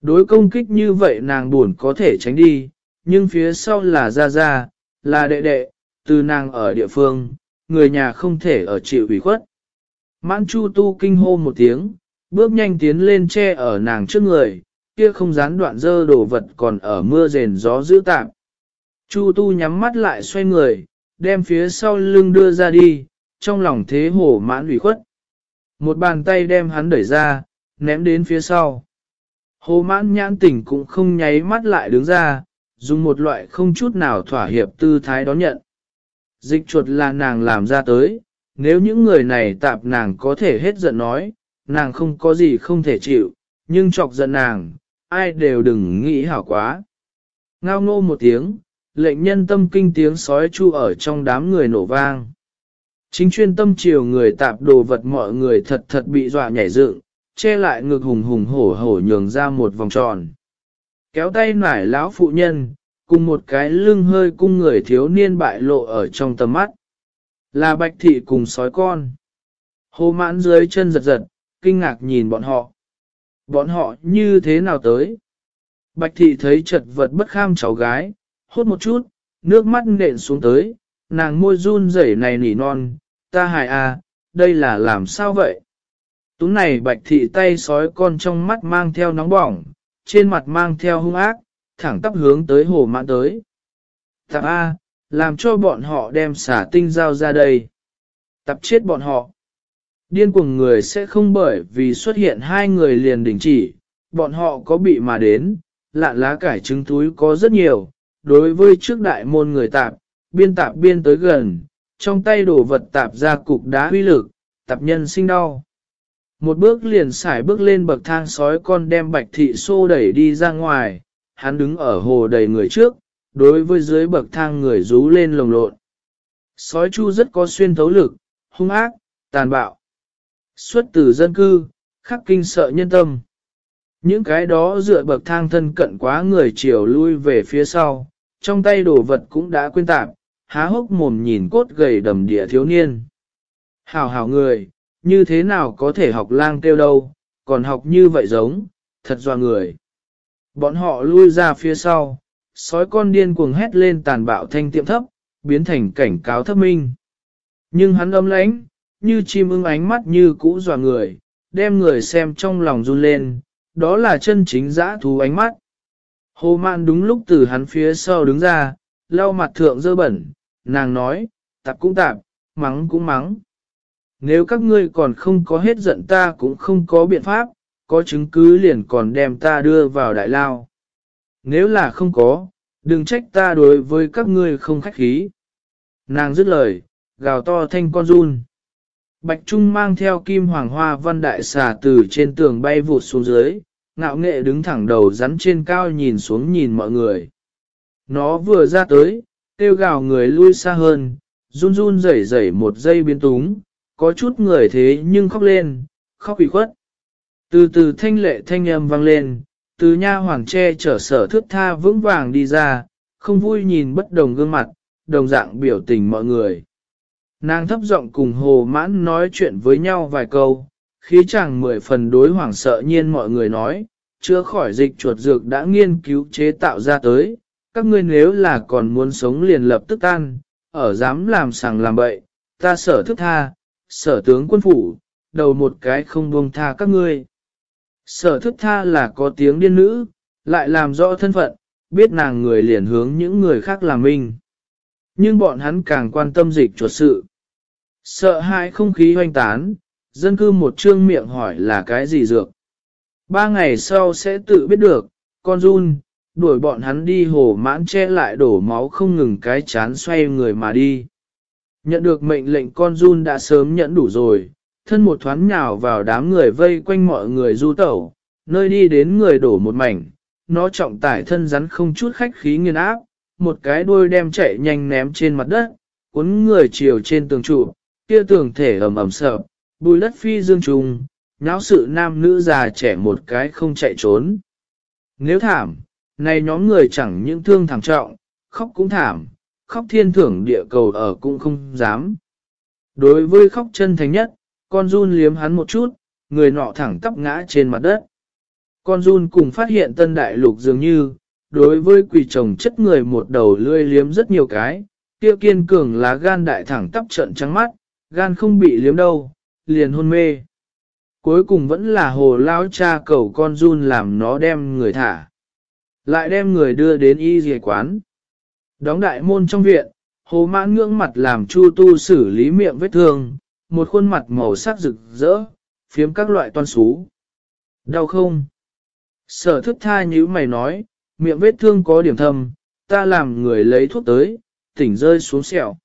Đối công kích như vậy nàng buồn có thể tránh đi, nhưng phía sau là Gia Gia, là đệ đệ, từ nàng ở địa phương, người nhà không thể ở chịu ủy khuất. Mãn Chu Tu kinh hô một tiếng, bước nhanh tiến lên che ở nàng trước người, kia không gián đoạn dơ đồ vật còn ở mưa rền gió dữ tạm. Chu Tu nhắm mắt lại xoay người, đem phía sau lưng đưa ra đi, trong lòng thế hổ mãn ủy khuất. Một bàn tay đem hắn đẩy ra, ném đến phía sau. Hồ mãn nhãn tỉnh cũng không nháy mắt lại đứng ra, dùng một loại không chút nào thỏa hiệp tư thái đón nhận. Dịch chuột là nàng làm ra tới, nếu những người này tạp nàng có thể hết giận nói, nàng không có gì không thể chịu, nhưng chọc giận nàng, ai đều đừng nghĩ hảo quá. Ngao ngô một tiếng, lệnh nhân tâm kinh tiếng sói chu ở trong đám người nổ vang. Chính chuyên tâm chiều người tạp đồ vật mọi người thật thật bị dọa nhảy dựng, che lại ngực hùng hùng hổ hổ nhường ra một vòng tròn. Kéo tay nải lão phụ nhân, cùng một cái lưng hơi cung người thiếu niên bại lộ ở trong tầm mắt. Là bạch thị cùng sói con. Hồ mãn dưới chân giật giật, kinh ngạc nhìn bọn họ. Bọn họ như thế nào tới? Bạch thị thấy chật vật bất kham cháu gái, hốt một chút, nước mắt nện xuống tới, nàng môi run rẩy này nỉ non, ta hài à, đây là làm sao vậy? Tú này bạch thị tay sói con trong mắt mang theo nóng bỏng, trên mặt mang theo hung ác, thẳng tắp hướng tới hồ mãn tới. Tạp A, làm cho bọn họ đem xả tinh giao ra đây. Tập chết bọn họ. Điên cuồng người sẽ không bởi vì xuất hiện hai người liền đình chỉ, bọn họ có bị mà đến, lạn lá cải trứng túi có rất nhiều, đối với trước đại môn người tạp, biên tạp biên tới gần, trong tay đổ vật tạp ra cục đá huy lực, tạp nhân sinh đau. Một bước liền xài bước lên bậc thang sói con đem bạch thị xô đẩy đi ra ngoài, hắn đứng ở hồ đầy người trước, đối với dưới bậc thang người rú lên lồng lộn. Sói chu rất có xuyên thấu lực, hung ác, tàn bạo. Xuất từ dân cư, khắc kinh sợ nhân tâm. Những cái đó dựa bậc thang thân cận quá người chiều lui về phía sau, trong tay đồ vật cũng đã quên tạp, há hốc mồm nhìn cốt gầy đầm địa thiếu niên. Hảo hảo người, như thế nào có thể học lang kêu đâu, còn học như vậy giống, thật doa người. Bọn họ lui ra phía sau, sói con điên cuồng hét lên tàn bạo thanh tiệm thấp, biến thành cảnh cáo thấp minh. Nhưng hắn âm lãnh, như chim ưng ánh mắt như cũ dò người, đem người xem trong lòng run lên, đó là chân chính dã thú ánh mắt. Hồ mạn đúng lúc từ hắn phía sau đứng ra, lau mặt thượng dơ bẩn, nàng nói, tạp cũng tạp, mắng cũng mắng. Nếu các ngươi còn không có hết giận ta cũng không có biện pháp, có chứng cứ liền còn đem ta đưa vào đại lao. Nếu là không có, đừng trách ta đối với các ngươi không khách khí. Nàng dứt lời, gào to thanh con run. Bạch Trung mang theo kim hoàng hoa văn đại xà từ trên tường bay vụt xuống dưới, ngạo nghệ đứng thẳng đầu rắn trên cao nhìn xuống nhìn mọi người. Nó vừa ra tới, kêu gào người lui xa hơn, run run rẩy rẩy một giây biến túng, có chút người thế nhưng khóc lên, khóc ủy khuất. Từ từ thanh lệ thanh âm vang lên, từ nha hoàng tre trở sở thước tha vững vàng đi ra, không vui nhìn bất đồng gương mặt, đồng dạng biểu tình mọi người. Nàng thấp giọng cùng hồ mãn nói chuyện với nhau vài câu, khí chàng mười phần đối hoảng sợ nhiên mọi người nói, chưa khỏi dịch chuột dược đã nghiên cứu chế tạo ra tới, các ngươi nếu là còn muốn sống liền lập tức tan, ở dám làm sàng làm bậy, ta sở thức tha, sở tướng quân phủ, đầu một cái không buông tha các ngươi. Sở thức tha là có tiếng điên nữ, lại làm rõ thân phận, biết nàng người liền hướng những người khác làm mình. Nhưng bọn hắn càng quan tâm dịch chuột sự. Sợ hai không khí hoanh tán, dân cư một trương miệng hỏi là cái gì dược. Ba ngày sau sẽ tự biết được, con run, đuổi bọn hắn đi hồ mãn che lại đổ máu không ngừng cái chán xoay người mà đi. Nhận được mệnh lệnh con run đã sớm nhẫn đủ rồi, thân một thoáng nhào vào đám người vây quanh mọi người du tẩu, nơi đi đến người đổ một mảnh, nó trọng tải thân rắn không chút khách khí nghiền áp, một cái đuôi đem chạy nhanh ném trên mặt đất, cuốn người chiều trên tường trụ, kia tường thể ầm ầm sợp, bùi đất phi dương trùng, nháo sự nam nữ già trẻ một cái không chạy trốn. Nếu thảm, này nhóm người chẳng những thương thảm trọng, khóc cũng thảm, khóc thiên thưởng địa cầu ở cũng không dám. Đối với khóc chân thành nhất, con run liếm hắn một chút, người nọ thẳng tắp ngã trên mặt đất. Con run cùng phát hiện tân đại lục dường như, đối với quỷ chồng chất người một đầu lươi liếm rất nhiều cái, tiêu kiên cường lá gan đại thẳng tắp trận trắng mắt, gan không bị liếm đâu, liền hôn mê. Cuối cùng vẫn là hồ lao cha cầu con run làm nó đem người thả. Lại đem người đưa đến y dì quán. Đóng đại môn trong viện, hồ mãn ngưỡng mặt làm chu tu xử lý miệng vết thương, một khuôn mặt màu sắc rực rỡ, phiếm các loại toan xú. Đau không? Sở thức tha như mày nói, miệng vết thương có điểm thâm, ta làm người lấy thuốc tới, tỉnh rơi xuống sẹo.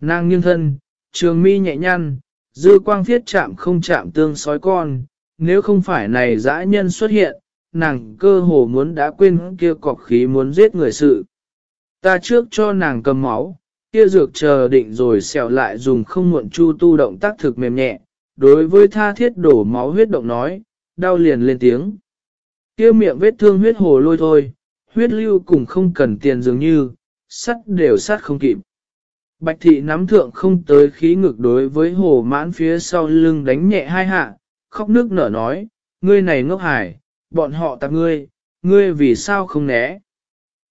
Nàng nghiêng thân, trường mi nhẹ nhăn, dư quang thiết chạm không chạm tương sói con, nếu không phải này dã nhân xuất hiện, nàng cơ hồ muốn đã quên kia cọc khí muốn giết người sự. Ta trước cho nàng cầm máu, kia dược chờ định rồi xẻo lại dùng không muộn chu tu động tác thực mềm nhẹ, đối với tha thiết đổ máu huyết động nói, đau liền lên tiếng. Kia miệng vết thương huyết hồ lôi thôi, huyết lưu cũng không cần tiền dường như, sắt đều sắt không kịp. Bạch thị nắm thượng không tới khí ngực đối với hồ mãn phía sau lưng đánh nhẹ hai hạ, khóc nước nở nói, ngươi này ngốc hải, bọn họ tạp ngươi, ngươi vì sao không né.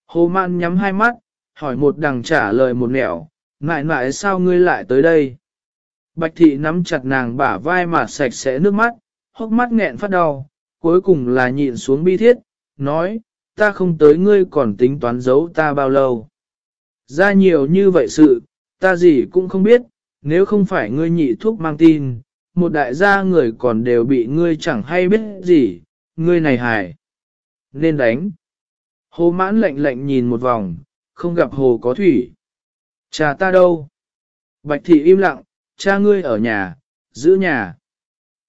Hồ man nhắm hai mắt, hỏi một đằng trả lời một nẻo, ngại ngại sao ngươi lại tới đây. Bạch thị nắm chặt nàng bả vai mà sạch sẽ nước mắt, hốc mắt nghẹn phát đau, cuối cùng là nhịn xuống bi thiết, nói, ta không tới ngươi còn tính toán giấu ta bao lâu. Ra nhiều như vậy sự, ta gì cũng không biết, nếu không phải ngươi nhị thuốc mang tin, một đại gia người còn đều bị ngươi chẳng hay biết gì, ngươi này hài. Nên đánh. Hồ mãn lạnh lạnh nhìn một vòng, không gặp hồ có thủy. Cha ta đâu? Bạch thị im lặng, cha ngươi ở nhà, giữ nhà.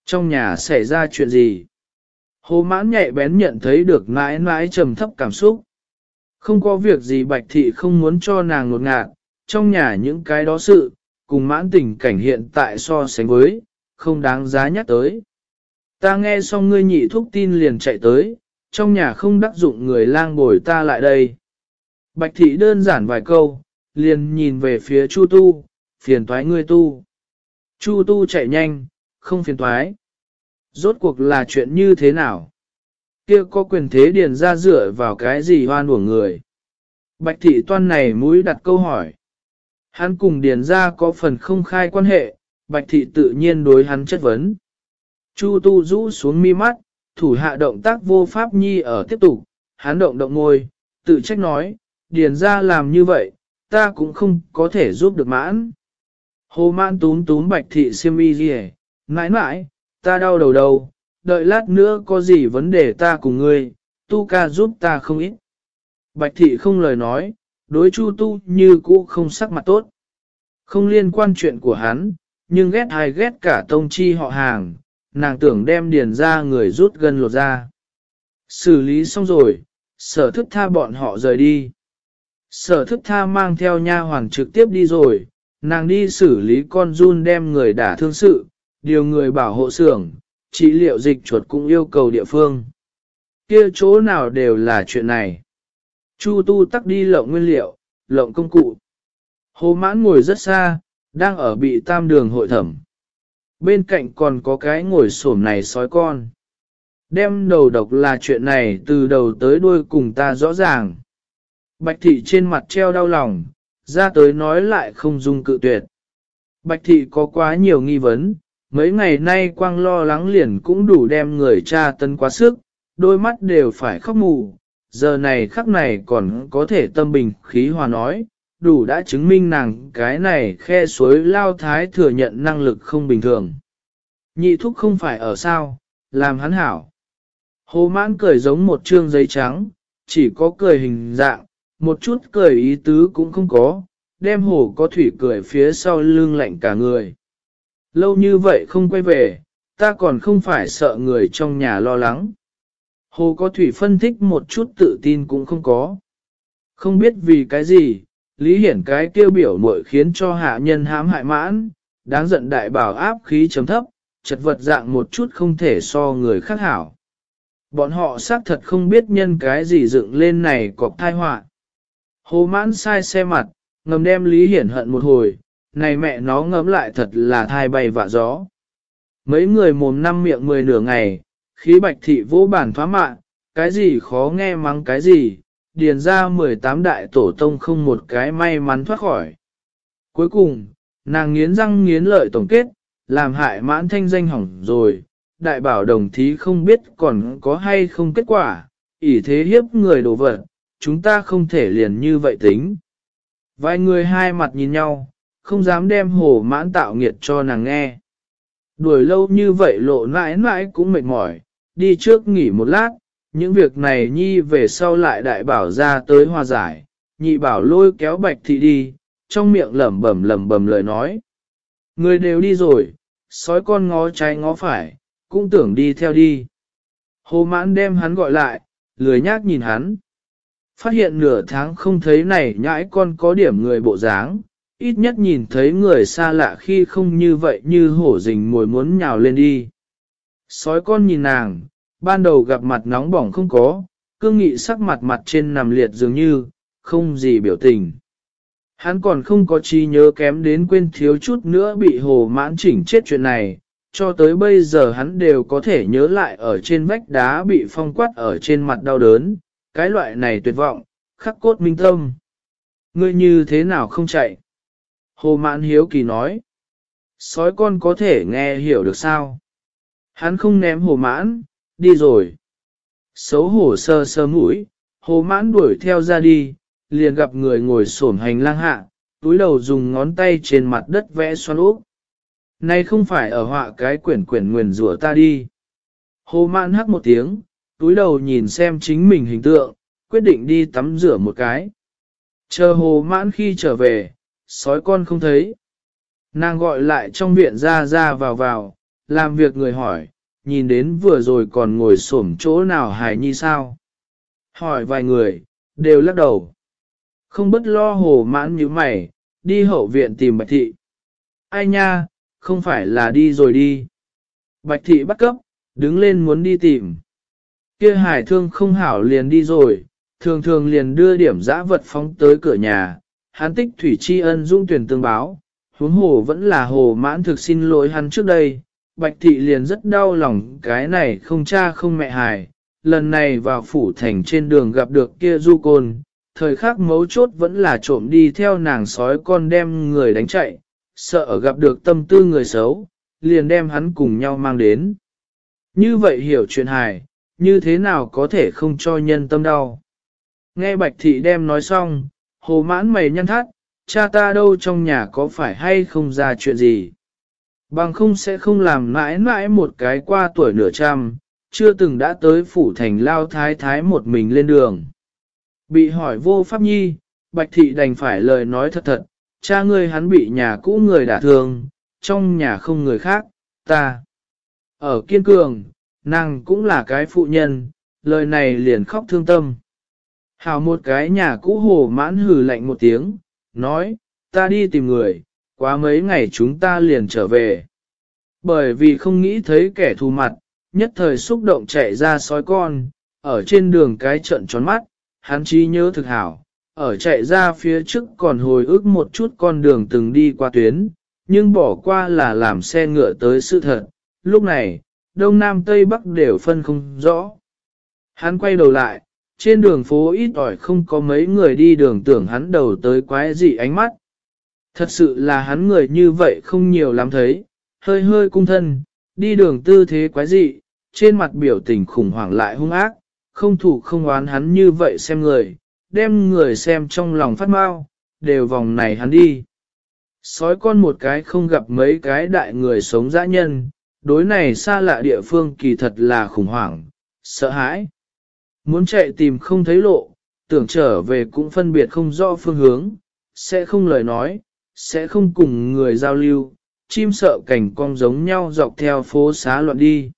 Trong nhà xảy ra chuyện gì? Hồ mãn nhạy bén nhận thấy được mãi mãi trầm thấp cảm xúc. Không có việc gì bạch thị không muốn cho nàng ngột ngạt, trong nhà những cái đó sự, cùng mãn tình cảnh hiện tại so sánh với, không đáng giá nhắc tới. Ta nghe xong ngươi nhị thúc tin liền chạy tới, trong nhà không đắc dụng người lang bồi ta lại đây. Bạch thị đơn giản vài câu, liền nhìn về phía Chu Tu, phiền toái ngươi tu. Chu Tu chạy nhanh, không phiền toái. Rốt cuộc là chuyện như thế nào? Kia có quyền thế điền ra dựa vào cái gì hoan của người? Bạch thị toan này mũi đặt câu hỏi. Hắn cùng điền ra có phần không khai quan hệ, bạch thị tự nhiên đối hắn chất vấn. Chu tu rũ xuống mi mắt, thủ hạ động tác vô pháp nhi ở tiếp tục, hắn động động ngôi, tự trách nói, điền ra làm như vậy, ta cũng không có thể giúp được mãn. Hồ mãn túm túm bạch thị siêm y gì mãi mãi, ta đau đầu đầu, đợi lát nữa có gì vấn đề ta cùng ngươi, tu ca giúp ta không ít. Bạch thị không lời nói, đối chu tu như cũ không sắc mặt tốt. Không liên quan chuyện của hắn, nhưng ghét ai ghét cả tông chi họ hàng, nàng tưởng đem điền ra người rút gần lột ra. Xử lý xong rồi, sở thức tha bọn họ rời đi. Sở thức tha mang theo nha hoàng trực tiếp đi rồi, nàng đi xử lý con run đem người đả thương sự, điều người bảo hộ xưởng, trị liệu dịch chuột cũng yêu cầu địa phương. Kia chỗ nào đều là chuyện này. Chu tu tắc đi lộng nguyên liệu, lộng công cụ. Hồ mãn ngồi rất xa, đang ở bị tam đường hội thẩm. Bên cạnh còn có cái ngồi xổm này sói con. Đem đầu độc là chuyện này từ đầu tới đuôi cùng ta rõ ràng. Bạch thị trên mặt treo đau lòng, ra tới nói lại không dung cự tuyệt. Bạch thị có quá nhiều nghi vấn, mấy ngày nay quang lo lắng liền cũng đủ đem người cha tân quá sức, đôi mắt đều phải khóc mù, giờ này khắc này còn có thể tâm bình khí hòa nói, đủ đã chứng minh nàng cái này khe suối lao thái thừa nhận năng lực không bình thường. Nhị thúc không phải ở sao, làm hắn hảo. Hồ mãn cười giống một trương giấy trắng, chỉ có cười hình dạng, một chút cười ý tứ cũng không có, đem hồ có thủy cười phía sau lưng lạnh cả người. Lâu như vậy không quay về, ta còn không phải sợ người trong nhà lo lắng. Hồ có thủy phân tích một chút tự tin cũng không có. Không biết vì cái gì, Lý Hiển cái kêu biểu muội khiến cho hạ nhân hãm hại mãn, đáng giận đại bảo áp khí chấm thấp, chật vật dạng một chút không thể so người khác hảo. Bọn họ xác thật không biết nhân cái gì dựng lên này cọp thai họa. Hồ mãn sai xe mặt, ngầm đem Lý Hiển hận một hồi, này mẹ nó ngấm lại thật là thai bay vạ gió. Mấy người mồm năm miệng mười nửa ngày, khí bạch thị vô bản phá mạng, cái gì khó nghe mắng cái gì, điền ra 18 đại tổ tông không một cái may mắn thoát khỏi. Cuối cùng, nàng nghiến răng nghiến lợi tổng kết, làm hại mãn thanh danh hỏng rồi, đại bảo đồng thí không biết còn có hay không kết quả, ỷ thế hiếp người đồ vật, chúng ta không thể liền như vậy tính. Vài người hai mặt nhìn nhau, không dám đem hồ mãn tạo nghiệt cho nàng nghe. Đuổi lâu như vậy lộ mãi mãi cũng mệt mỏi, đi trước nghỉ một lát, những việc này nhi về sau lại đại bảo ra tới hòa giải, nhị bảo lôi kéo bạch thị đi, trong miệng lẩm bẩm lẩm bẩm lời nói. Người đều đi rồi, sói con ngó trái ngó phải, cũng tưởng đi theo đi. Hồ mãn đem hắn gọi lại, lười nhác nhìn hắn. Phát hiện nửa tháng không thấy này nhãi con có điểm người bộ dáng, ít nhất nhìn thấy người xa lạ khi không như vậy như hổ rình mồi muốn nhào lên đi. Sói con nhìn nàng, ban đầu gặp mặt nóng bỏng không có, cương nghị sắc mặt mặt trên nằm liệt dường như, không gì biểu tình. Hắn còn không có chi nhớ kém đến quên thiếu chút nữa bị hồ mãn chỉnh chết chuyện này, cho tới bây giờ hắn đều có thể nhớ lại ở trên vách đá bị phong quát ở trên mặt đau đớn, cái loại này tuyệt vọng, khắc cốt minh tâm. Ngươi như thế nào không chạy? Hồ mãn hiếu kỳ nói. Sói con có thể nghe hiểu được sao? Hắn không ném hồ mãn, đi rồi. Xấu hổ sơ sơ mũi, hồ mãn đuổi theo ra đi, liền gặp người ngồi xổm hành lang hạ, túi đầu dùng ngón tay trên mặt đất vẽ xoắn úp. Này không phải ở họa cái quyển quyển nguyền rủa ta đi. Hồ mãn hắc một tiếng, túi đầu nhìn xem chính mình hình tượng, quyết định đi tắm rửa một cái. Chờ hồ mãn khi trở về, sói con không thấy. Nàng gọi lại trong viện ra ra vào vào, làm việc người hỏi, nhìn đến vừa rồi còn ngồi xổm chỗ nào hài nhi sao. Hỏi vài người, đều lắc đầu. Không bất lo hồ mãn như mày, đi hậu viện tìm bạch thị. Ai nha, không phải là đi rồi đi. Bạch thị bắt cấp, đứng lên muốn đi tìm. Kia hải thương không hảo liền đi rồi, thường thường liền đưa điểm giã vật phóng tới cửa nhà, hán tích thủy tri ân dung tuyển tương báo, huống hồ vẫn là hồ mãn thực xin lỗi hắn trước đây, bạch thị liền rất đau lòng cái này không cha không mẹ hài, lần này vào phủ thành trên đường gặp được kia du côn, thời khắc mấu chốt vẫn là trộm đi theo nàng sói con đem người đánh chạy, sợ gặp được tâm tư người xấu, liền đem hắn cùng nhau mang đến. Như vậy hiểu chuyện hài, như thế nào có thể không cho nhân tâm đau. Nghe bạch thị đem nói xong, hồ mãn mày nhăn thắt, cha ta đâu trong nhà có phải hay không ra chuyện gì. Bằng không sẽ không làm mãi mãi một cái qua tuổi nửa trăm, chưa từng đã tới phủ thành lao thái thái một mình lên đường. Bị hỏi vô pháp nhi, bạch thị đành phải lời nói thật thật, cha ngươi hắn bị nhà cũ người đả thương, trong nhà không người khác, ta. Ở kiên cường, nàng cũng là cái phụ nhân, lời này liền khóc thương tâm. Hào một cái nhà cũ hồ mãn hừ lạnh một tiếng, nói, ta đi tìm người, quá mấy ngày chúng ta liền trở về. Bởi vì không nghĩ thấy kẻ thù mặt, nhất thời xúc động chạy ra sói con, ở trên đường cái trận tròn mắt, hắn trí nhớ thực hảo, ở chạy ra phía trước còn hồi ức một chút con đường từng đi qua tuyến, nhưng bỏ qua là làm xe ngựa tới sự thật. Lúc này, Đông Nam Tây Bắc đều phân không rõ. Hắn quay đầu lại, trên đường phố ít ỏi không có mấy người đi đường tưởng hắn đầu tới quái dị ánh mắt. Thật sự là hắn người như vậy không nhiều lắm thấy, hơi hơi cung thân, đi đường tư thế quái dị, trên mặt biểu tình khủng hoảng lại hung ác, không thủ không oán hắn như vậy xem người, đem người xem trong lòng phát mau, đều vòng này hắn đi. Sói con một cái không gặp mấy cái đại người sống dã nhân, đối này xa lạ địa phương kỳ thật là khủng hoảng, sợ hãi. Muốn chạy tìm không thấy lộ, tưởng trở về cũng phân biệt không rõ phương hướng, sẽ không lời nói, sẽ không cùng người giao lưu, chim sợ cảnh cong giống nhau dọc theo phố xá loạn đi.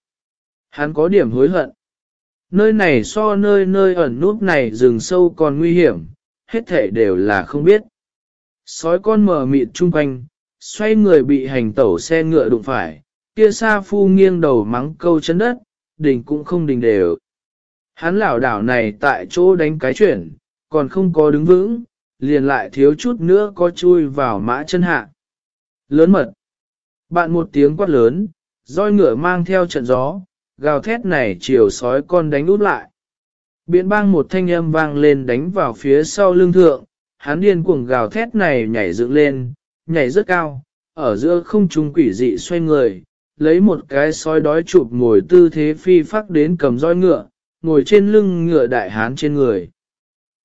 Hắn có điểm hối hận. Nơi này so nơi nơi ẩn nút này rừng sâu còn nguy hiểm, hết thể đều là không biết. Sói con mở mịt chung quanh, xoay người bị hành tẩu xe ngựa đụng phải, kia sa phu nghiêng đầu mắng câu chân đất, đỉnh cũng không đình đều. Hắn lảo đảo này tại chỗ đánh cái chuyển, còn không có đứng vững, liền lại thiếu chút nữa có chui vào mã chân hạ. Lớn mật. Bạn một tiếng quát lớn, roi ngựa mang theo trận gió, gào thét này chiều sói con đánh út lại. Biện bang một thanh âm vang lên đánh vào phía sau lưng thượng, hắn điên cuồng gào thét này nhảy dựng lên, nhảy rất cao, ở giữa không trung quỷ dị xoay người, lấy một cái sói đói chụp ngồi tư thế phi phát đến cầm roi ngựa, ngồi trên lưng ngựa đại hán trên người.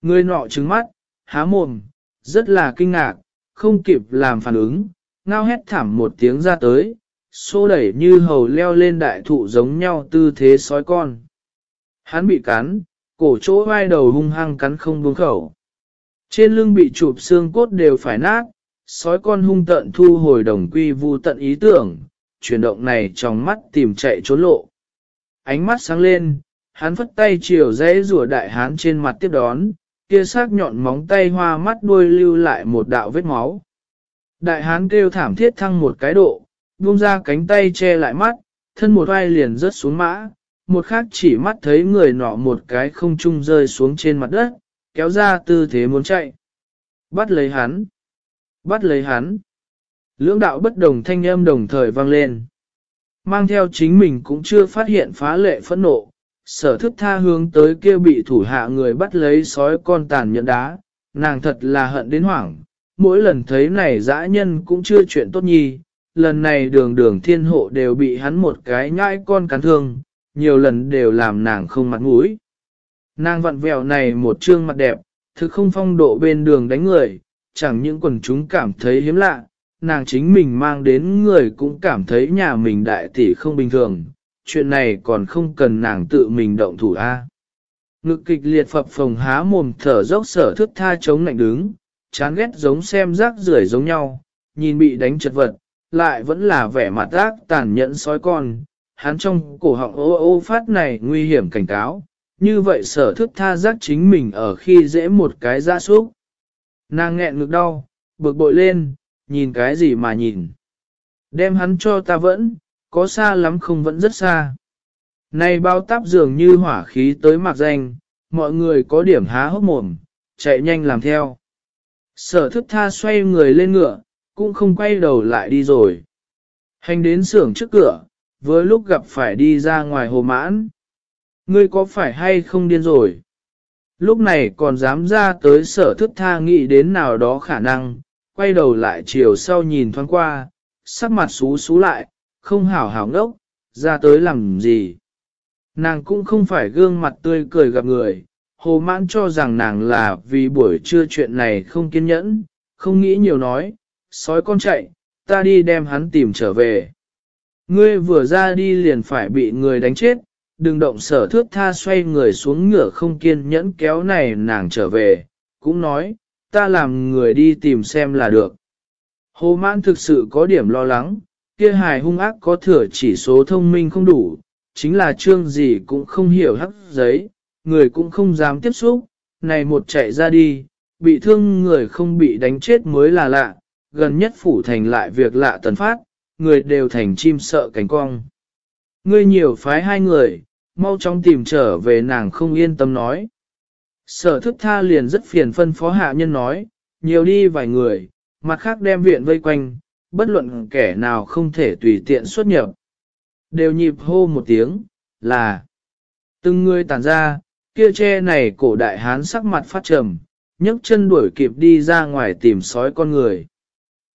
Người nọ trứng mắt, há mồm, rất là kinh ngạc, không kịp làm phản ứng, ngao hét thảm một tiếng ra tới, xô đẩy như hầu leo lên đại thụ giống nhau tư thế sói con. Hắn bị cắn, cổ chỗ vai đầu hung hăng cắn không buông khẩu. Trên lưng bị chụp xương cốt đều phải nát, sói con hung tận thu hồi đồng quy vu tận ý tưởng, chuyển động này trong mắt tìm chạy trốn lộ. Ánh mắt sáng lên, hắn phất tay chiều dãy rùa đại hán trên mặt tiếp đón, kia sắc nhọn móng tay hoa mắt đuôi lưu lại một đạo vết máu. Đại hán kêu thảm thiết thăng một cái độ, buông ra cánh tay che lại mắt, thân một vai liền rớt xuống mã, một khác chỉ mắt thấy người nọ một cái không trung rơi xuống trên mặt đất, kéo ra tư thế muốn chạy. Bắt lấy hắn! Bắt lấy hắn! Lưỡng đạo bất đồng thanh âm đồng thời vang lên. Mang theo chính mình cũng chưa phát hiện phá lệ phẫn nộ, sở thức tha hướng tới kia bị thủ hạ người bắt lấy sói con tàn nhẫn đá, nàng thật là hận đến hoảng, mỗi lần thấy này dã nhân cũng chưa chuyện tốt nhi, lần này đường đường thiên hộ đều bị hắn một cái nhãi con cắn thương, nhiều lần đều làm nàng không mặt mũi. Nàng vặn vẹo này một trương mặt đẹp, thực không phong độ bên đường đánh người, chẳng những quần chúng cảm thấy hiếm lạ, nàng chính mình mang đến người cũng cảm thấy nhà mình đại tỷ không bình thường, chuyện này còn không cần nàng tự mình động thủ a. Ngực kịch liệt phập phồng há mồm thở dốc sở thức tha chống lạnh đứng, chán ghét giống xem rác rưởi giống nhau, nhìn bị đánh chật vật, lại vẫn là vẻ mặt ác tàn nhẫn sói con, hắn trong cổ họng ô ô phát này nguy hiểm cảnh cáo, như vậy sở thức tha giác chính mình ở khi dễ một cái ra súc. Nàng nghẹn ngực đau, bực bội lên, nhìn cái gì mà nhìn. Đem hắn cho ta vẫn, có xa lắm không vẫn rất xa. Này bao táp dường như hỏa khí tới mặc danh, mọi người có điểm há hốc mồm, chạy nhanh làm theo. Sở thức tha xoay người lên ngựa, cũng không quay đầu lại đi rồi. Hành đến xưởng trước cửa, với lúc gặp phải đi ra ngoài hồ mãn. Ngươi có phải hay không điên rồi? Lúc này còn dám ra tới sở thức tha nghĩ đến nào đó khả năng, quay đầu lại chiều sau nhìn thoáng qua, sắc mặt xú xú lại, không hảo hảo ngốc, ra tới làm gì. Nàng cũng không phải gương mặt tươi cười gặp người, hồ mãn cho rằng nàng là vì buổi trưa chuyện này không kiên nhẫn, không nghĩ nhiều nói, sói con chạy, ta đi đem hắn tìm trở về. Ngươi vừa ra đi liền phải bị người đánh chết, đừng động sở thước tha xoay người xuống ngựa không kiên nhẫn kéo này nàng trở về, cũng nói, ta làm người đi tìm xem là được. Hồ mãn thực sự có điểm lo lắng, kia hài hung ác có thừa chỉ số thông minh không đủ, chính là trương gì cũng không hiểu hắc giấy, người cũng không dám tiếp xúc, này một chạy ra đi, bị thương người không bị đánh chết mới là lạ, gần nhất phủ thành lại việc lạ tần phát, người đều thành chim sợ cánh cong. Ngươi nhiều phái hai người, mau chóng tìm trở về nàng không yên tâm nói. Sở thức tha liền rất phiền phân phó hạ nhân nói, nhiều đi vài người, mặt khác đem viện vây quanh, bất luận kẻ nào không thể tùy tiện xuất nhập. Đều nhịp hô một tiếng, là từng người tàn ra, kia che này cổ đại hán sắc mặt phát trầm, nhấc chân đuổi kịp đi ra ngoài tìm sói con người.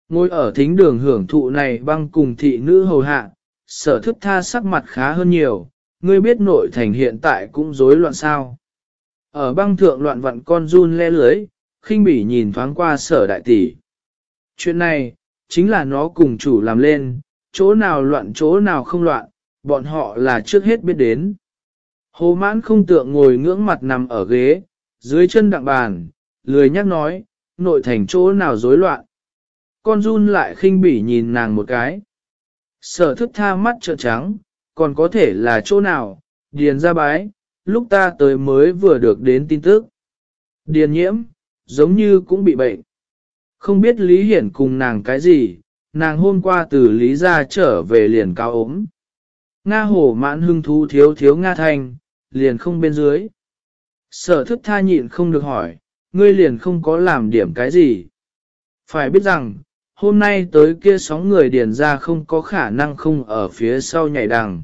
Ngồi ở thính đường hưởng thụ này băng cùng thị nữ hầu hạ, sở thức tha sắc mặt khá hơn nhiều, ngươi biết nội thành hiện tại cũng rối loạn sao. Ở băng thượng loạn vặn con run le lưới, khinh bỉ nhìn thoáng qua sở đại tỷ. Chuyện này, chính là nó cùng chủ làm lên, chỗ nào loạn chỗ nào không loạn, bọn họ là trước hết biết đến. Hồ mãn không tượng ngồi ngưỡng mặt nằm ở ghế, dưới chân đặng bàn, lười nhắc nói, nội thành chỗ nào rối loạn. Con run lại khinh bỉ nhìn nàng một cái. Sở thức tha mắt trợn trắng, còn có thể là chỗ nào, điền ra bái, lúc ta tới mới vừa được đến tin tức. Điền nhiễm, giống như cũng bị bệnh. Không biết Lý Hiển cùng nàng cái gì, nàng hôm qua từ Lý ra trở về liền cao ốm. Nga hổ mãn hưng thú thiếu thiếu Nga thanh, liền không bên dưới. Sở thức tha nhịn không được hỏi, ngươi liền không có làm điểm cái gì. Phải biết rằng, hôm nay tới kia sóng người điền ra không có khả năng không ở phía sau nhảy đằng.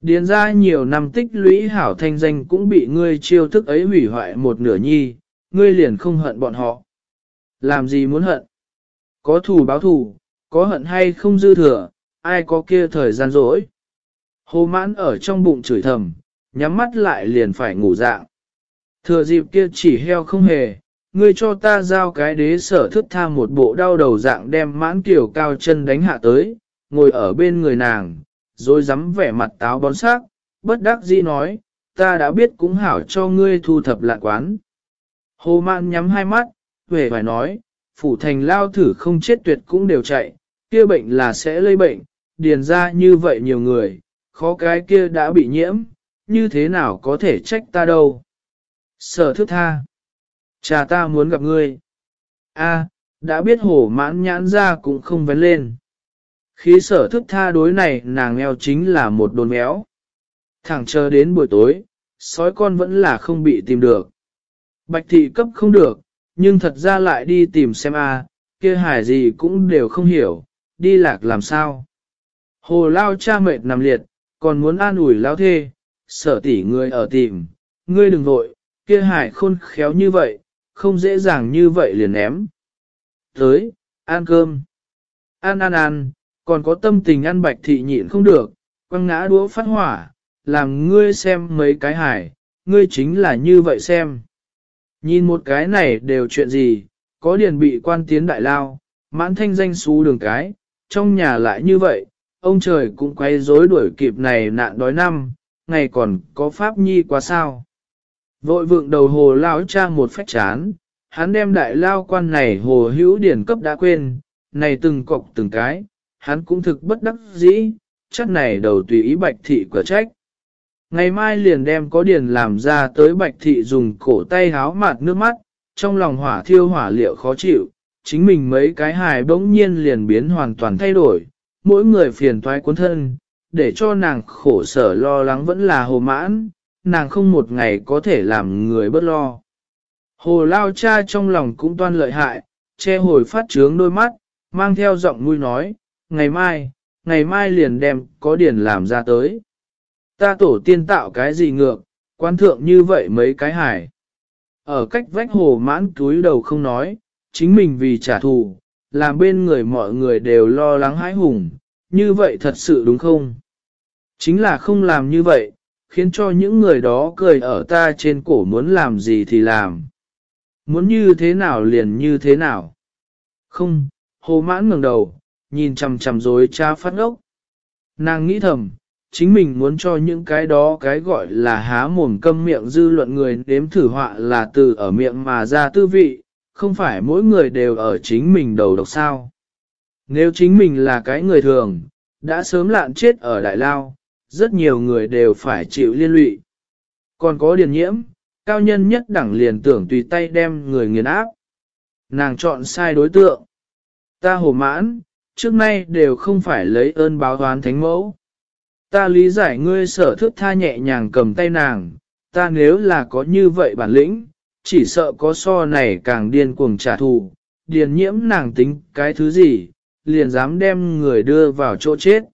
Điền ra nhiều năm tích lũy hảo thanh danh cũng bị ngươi chiêu thức ấy hủy hoại một nửa nhi, ngươi liền không hận bọn họ. Làm gì muốn hận? Có thù báo thù, có hận hay không dư thừa, ai có kia thời gian rỗi. Hồ mãn ở trong bụng chửi thầm, nhắm mắt lại liền phải ngủ dạng. Thừa dịp kia chỉ heo không hề, ngươi cho ta giao cái đế sở thức tha một bộ đau đầu dạng đem mãn kiểu cao chân đánh hạ tới, ngồi ở bên người nàng, rồi dám vẻ mặt táo bón sắc, bất đắc dĩ nói, ta đã biết cũng hảo cho ngươi thu thập lạ quán. Hồ mạn nhắm hai mắt, về phải nói, phủ thành lao thử không chết tuyệt cũng đều chạy, kia bệnh là sẽ lây bệnh, điền ra như vậy nhiều người, khó cái kia đã bị nhiễm, như thế nào có thể trách ta đâu. Sở thức tha. Cha ta muốn gặp ngươi. A, đã biết hổ mãn nhãn ra cũng không vấn lên. Khí sở thức tha đối này nàng eo chính là một đồn méo. Thẳng chờ đến buổi tối, sói con vẫn là không bị tìm được. Bạch thị cấp không được, nhưng thật ra lại đi tìm xem a, kia hải gì cũng đều không hiểu, đi lạc làm sao. Hồ lao cha mệt nằm liệt, còn muốn an ủi lao thê, sở tỷ người ở tìm, ngươi đừng vội, kia hải khôn khéo như vậy, không dễ dàng như vậy liền ném. Tới, ăn cơm. Ăn ăn ăn, còn có tâm tình ăn bạch thị nhịn không được, quăng ngã đũa phát hỏa, làm ngươi xem mấy cái hải, ngươi chính là như vậy xem. Nhìn một cái này đều chuyện gì, có điền bị quan tiến đại lao, mãn thanh danh xú đường cái, trong nhà lại như vậy, ông trời cũng quay rối đuổi kịp này nạn đói năm, ngày còn có pháp nhi quá sao. Vội vượng đầu hồ lao cha một phách chán, hắn đem đại lao quan này hồ hữu điển cấp đã quên, này từng cọc từng cái, hắn cũng thực bất đắc dĩ, chắc này đầu tùy ý bạch thị cửa trách. Ngày mai liền đem có điền làm ra tới bạch thị dùng cổ tay háo mạt nước mắt, trong lòng hỏa thiêu hỏa liệu khó chịu, chính mình mấy cái hài bỗng nhiên liền biến hoàn toàn thay đổi, mỗi người phiền toái cuốn thân, để cho nàng khổ sở lo lắng vẫn là hồ mãn, nàng không một ngày có thể làm người bất lo. Hồ lao cha trong lòng cũng toan lợi hại, che hồi phát trướng đôi mắt, mang theo giọng nuôi nói, ngày mai, ngày mai liền đem có điển làm ra tới. Ta tổ tiên tạo cái gì ngược, quan thượng như vậy mấy cái hải. Ở cách vách hồ mãn túi đầu không nói, chính mình vì trả thù, làm bên người mọi người đều lo lắng hãi hùng, như vậy thật sự đúng không? Chính là không làm như vậy, khiến cho những người đó cười ở ta trên cổ muốn làm gì thì làm. Muốn như thế nào liền như thế nào. Không, hồ mãn ngẩng đầu, nhìn chằm chằm dối cha phát ốc. Nàng nghĩ thầm, chính mình muốn cho những cái đó cái gọi là há mồm câm miệng dư luận người đếm thử họa là từ ở miệng mà ra tư vị, không phải mỗi người đều ở chính mình đầu độc sao. Nếu chính mình là cái người thường, đã sớm lạn chết ở đại lao, rất nhiều người đều phải chịu liên lụy. Còn có điền nhiễm, cao nhân nhất đẳng liền tưởng tùy tay đem người nghiền áp. Nàng chọn sai đối tượng. Ta hồ mãn, trước nay đều không phải lấy ơn báo toán thánh mẫu. Ta lý giải ngươi sở thước tha nhẹ nhàng cầm tay nàng, ta nếu là có như vậy bản lĩnh, chỉ sợ có so này càng điên cuồng trả thù, điền nhiễm nàng tính cái thứ gì, liền dám đem người đưa vào chỗ chết.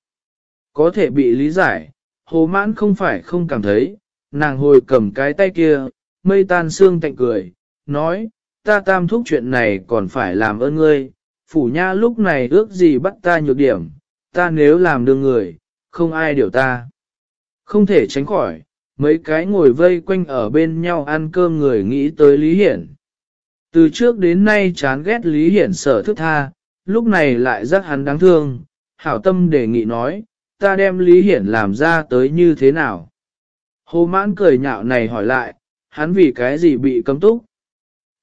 Có thể bị lý giải, hồ mãn không phải không cảm thấy, nàng hồi cầm cái tay kia, mây tan xương tạnh cười, nói, ta tam thúc chuyện này còn phải làm ơn ngươi, phủ nha lúc này ước gì bắt ta nhược điểm, ta nếu làm được người, không ai điều ta. Không thể tránh khỏi, mấy cái ngồi vây quanh ở bên nhau ăn cơm người nghĩ tới Lý Hiển. Từ trước đến nay chán ghét Lý Hiển sở thức tha, lúc này lại rất hắn đáng thương, hảo tâm đề nghị nói, ta đem Lý Hiển làm ra tới như thế nào. Hồ mãn cười nhạo này hỏi lại, hắn vì cái gì bị cấm túc?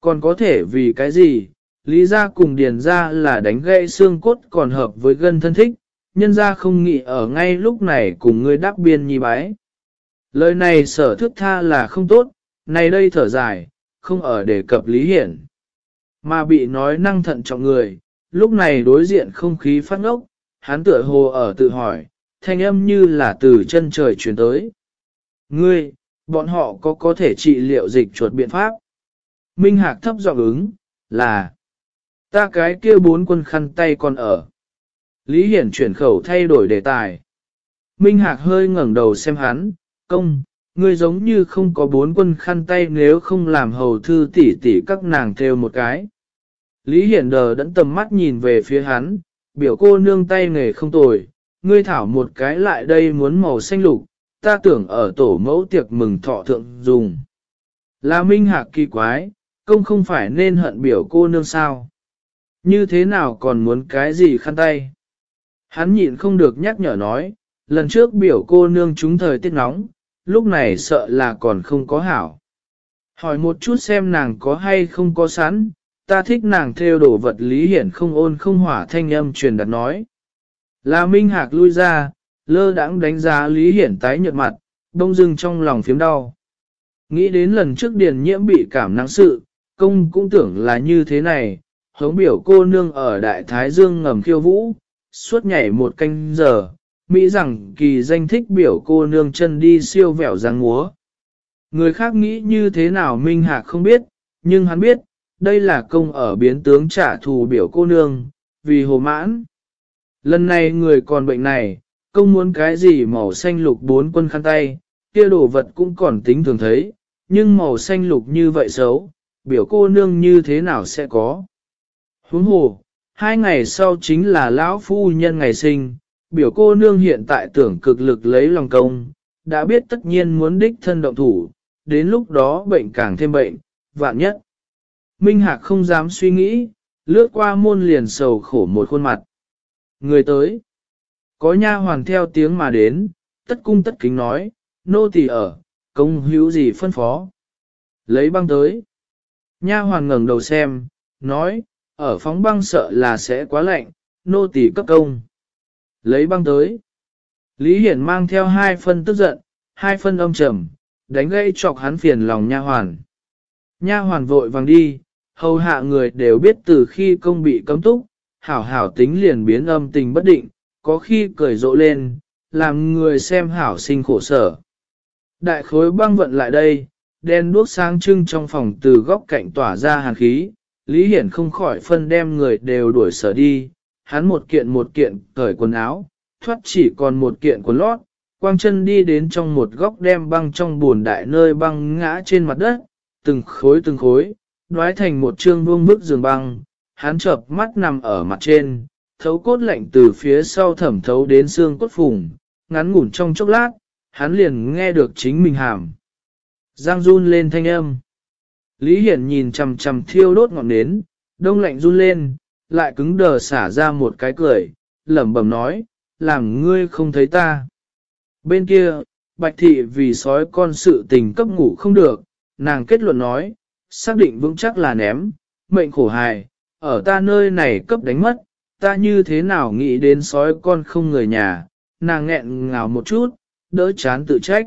Còn có thể vì cái gì? Lý ra cùng điền ra là đánh gãy xương cốt còn hợp với gân thân thích, nhân ra không nghĩ ở ngay lúc này cùng ngươi đáp biên nhi bái. Lời này sở thước tha là không tốt, này đây thở dài, không ở đề cập lý hiển. Mà bị nói năng thận trọng người, lúc này đối diện không khí phát ngốc, hắn tựa hồ ở tự hỏi, thanh âm như là từ chân trời truyền tới. Ngươi, bọn họ có có thể trị liệu dịch chuột biện pháp? Minh Hạc thấp giọng ứng, là ta cái kia bốn quân khăn tay còn ở. Lý Hiển chuyển khẩu thay đổi đề tài. Minh Hạc hơi ngẩng đầu xem hắn, công, ngươi giống như không có bốn quân khăn tay nếu không làm hầu thư tỷ tỷ các nàng theo một cái. Lý Hiển đờ đẫn tầm mắt nhìn về phía hắn, biểu cô nương tay nghề không tồi, ngươi thảo một cái lại đây muốn màu xanh lục, ta tưởng ở tổ mẫu tiệc mừng thọ thượng dùng. Là minh hạc kỳ quái, công không phải nên hận biểu cô nương sao. Như thế nào còn muốn cái gì khăn tay? Hắn nhịn không được nhắc nhở nói, lần trước biểu cô nương chúng thời tiết nóng, lúc này sợ là còn không có hảo. Hỏi một chút xem nàng có hay không có sẵn, ta thích nàng theo đổ vật lý hiển không ôn không hỏa thanh âm truyền đặt nói. Là Minh Hạc lui ra, lơ đãng đánh giá lý hiển tái nhợt mặt, đông dưng trong lòng phiếm đau. Nghĩ đến lần trước điền nhiễm bị cảm nắng sự, công cũng tưởng là như thế này, hống biểu cô nương ở Đại Thái Dương ngầm khiêu vũ, suốt nhảy một canh giờ, Mỹ rằng kỳ danh thích biểu cô nương chân đi siêu vẹo dáng múa. Người khác nghĩ như thế nào Minh Hạc không biết, nhưng hắn biết, đây là công ở biến tướng trả thù biểu cô nương, vì hồ mãn. Lần này người còn bệnh này, công muốn cái gì màu xanh lục bốn quân khăn tay, kia đồ vật cũng còn tính thường thấy, nhưng màu xanh lục như vậy xấu, biểu cô nương như thế nào sẽ có. Huống hồ, hai ngày sau chính là lão phu nhân ngày sinh, biểu cô nương hiện tại tưởng cực lực lấy lòng công, đã biết tất nhiên muốn đích thân động thủ, đến lúc đó bệnh càng thêm bệnh, vạn nhất. Minh Hạc không dám suy nghĩ, lướt qua môn liền sầu khổ một khuôn mặt. Người tới, có nha hoàn theo tiếng mà đến, tất cung tất kính nói, nô tỳ ở, công hữu gì phân phó. Lấy băng tới. Nha hoàn ngẩng đầu xem, nói, ở phóng băng sợ là sẽ quá lạnh, nô tỳ cấp công. Lấy băng tới. Lý Hiển mang theo hai phân tức giận, hai phân âm trầm, đánh gây chọc hắn phiền lòng nha hoàn. Nha hoàn vội vàng đi, hầu hạ người đều biết từ khi công bị cấm túc, hảo hảo tính liền biến âm tình bất định, có khi cười rộ lên, làm người xem hảo sinh khổ sở. Đại khối băng vận lại đây, đen đuốc sáng trưng trong phòng từ góc cạnh tỏa ra hàn khí, Lý Hiển không khỏi phân đem người đều đuổi sở đi, hắn một kiện một kiện cởi quần áo, thoát chỉ còn một kiện quần lót, quang chân đi đến trong một góc đem băng trong buồn đại nơi băng ngã trên mặt đất, từng khối từng khối, đoái thành một chương vuông bức giường băng, hắn chợp mắt nằm ở mặt trên, thấu cốt lạnh từ phía sau thẩm thấu đến xương cốt phùng, ngắn ngủn trong chốc lát, hắn liền nghe được chính mình hàm. Giang run lên thanh âm. Lý Hiển nhìn chằm chằm thiêu đốt ngọn nến, đông lạnh run lên, lại cứng đờ xả ra một cái cười, lẩm bẩm nói, làm ngươi không thấy ta. Bên kia, Bạch Thị vì sói con sự tình cấp ngủ không được, nàng kết luận nói, xác định vững chắc là ném, mệnh khổ hài, ở ta nơi này cấp đánh mất, ta như thế nào nghĩ đến sói con không người nhà, nàng nghẹn ngào một chút, đỡ chán tự trách.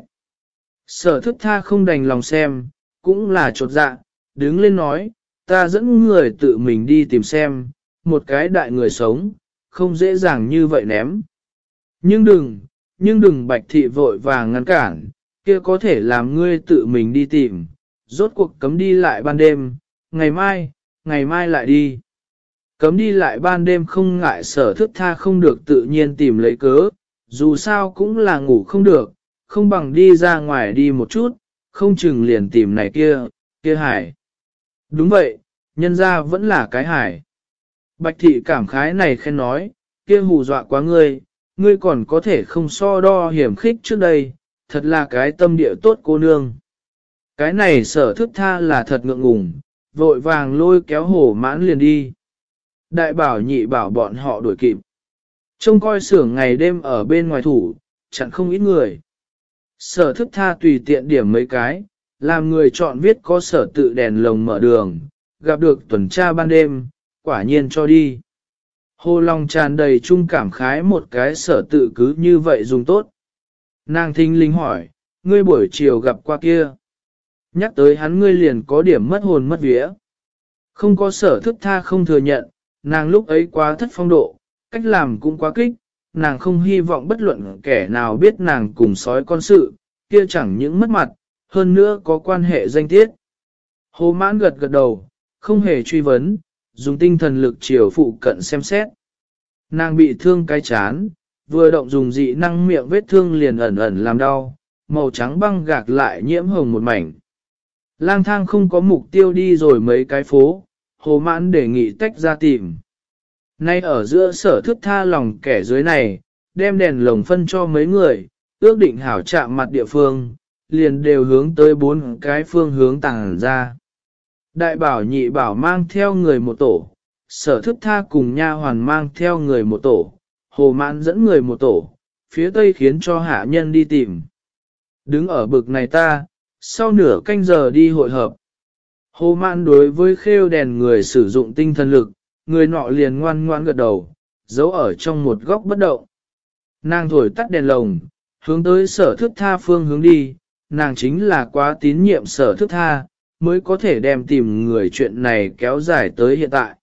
Sở thức tha không đành lòng xem, cũng là trột dạ, đứng lên nói, ta dẫn người tự mình đi tìm xem, một cái đại người sống, không dễ dàng như vậy ném. Nhưng đừng, nhưng đừng bạch thị vội vàng ngăn cản, kia có thể làm ngươi tự mình đi tìm, rốt cuộc cấm đi lại ban đêm, ngày mai, ngày mai lại đi. Cấm đi lại ban đêm không ngại sở thức tha không được tự nhiên tìm lấy cớ, dù sao cũng là ngủ không được, không bằng đi ra ngoài đi một chút, không chừng liền tìm này kia, kia hải. Đúng vậy, nhân ra vẫn là cái hải. Bạch thị cảm khái này khen nói, kia hù dọa quá ngươi, ngươi còn có thể không so đo hiểm khích trước đây, thật là cái tâm địa tốt cô nương. Cái này sở thức tha là thật ngượng ngùng, vội vàng lôi kéo hổ mãn liền đi. Đại bảo nhị bảo bọn họ đuổi kịp. Trông coi xưởng ngày đêm ở bên ngoài thủ, chẳng không ít người. Sở thức tha tùy tiện điểm mấy cái, làm người chọn viết có sở tự đèn lồng mở đường, gặp được tuần tra ban đêm, quả nhiên cho đi. Hồ lòng tràn đầy trung cảm khái một cái sở tự cứ như vậy dùng tốt. Nàng thinh linh hỏi, ngươi buổi chiều gặp qua kia. Nhắc tới hắn ngươi liền có điểm mất hồn mất vía. Không có sở thức tha không thừa nhận, nàng lúc ấy quá thất phong độ, cách làm cũng quá kích, nàng không hy vọng bất luận kẻ nào biết nàng cùng sói con sự, kia chẳng những mất mặt, hơn nữa có quan hệ danh tiết. Hồ mãn gật gật đầu, không hề truy vấn, dùng tinh thần lực chiều phụ cận xem xét. Nàng bị thương cái chán, vừa động dùng dị năng miệng vết thương liền ẩn ẩn làm đau, màu trắng băng gạc lại nhiễm hồng một mảnh. Lang thang không có mục tiêu đi rồi mấy cái phố, hồ mãn đề nghị tách ra tìm. Nay ở giữa sở thức tha lòng kẻ dưới này, đem đèn lồng phân cho mấy người, ước định hảo chạm mặt địa phương, liền đều hướng tới bốn cái phương hướng tàng ra. Đại bảo nhị bảo mang theo người một tổ, sở thức tha cùng nha hoàn mang theo người một tổ, hồ mãn dẫn người một tổ, phía tây khiến cho hạ nhân đi tìm. Đứng ở bực này ta, sau nửa canh giờ đi hội hợp. Hồ mãn đối với khêu đèn người sử dụng tinh thần lực, người nọ liền ngoan ngoan gật đầu, giấu ở trong một góc bất động. Nàng thổi tắt đèn lồng, hướng tới sở thức tha phương hướng đi, nàng chính là quá tín nhiệm sở thức tha, mới có thể đem tìm người chuyện này kéo dài tới hiện tại.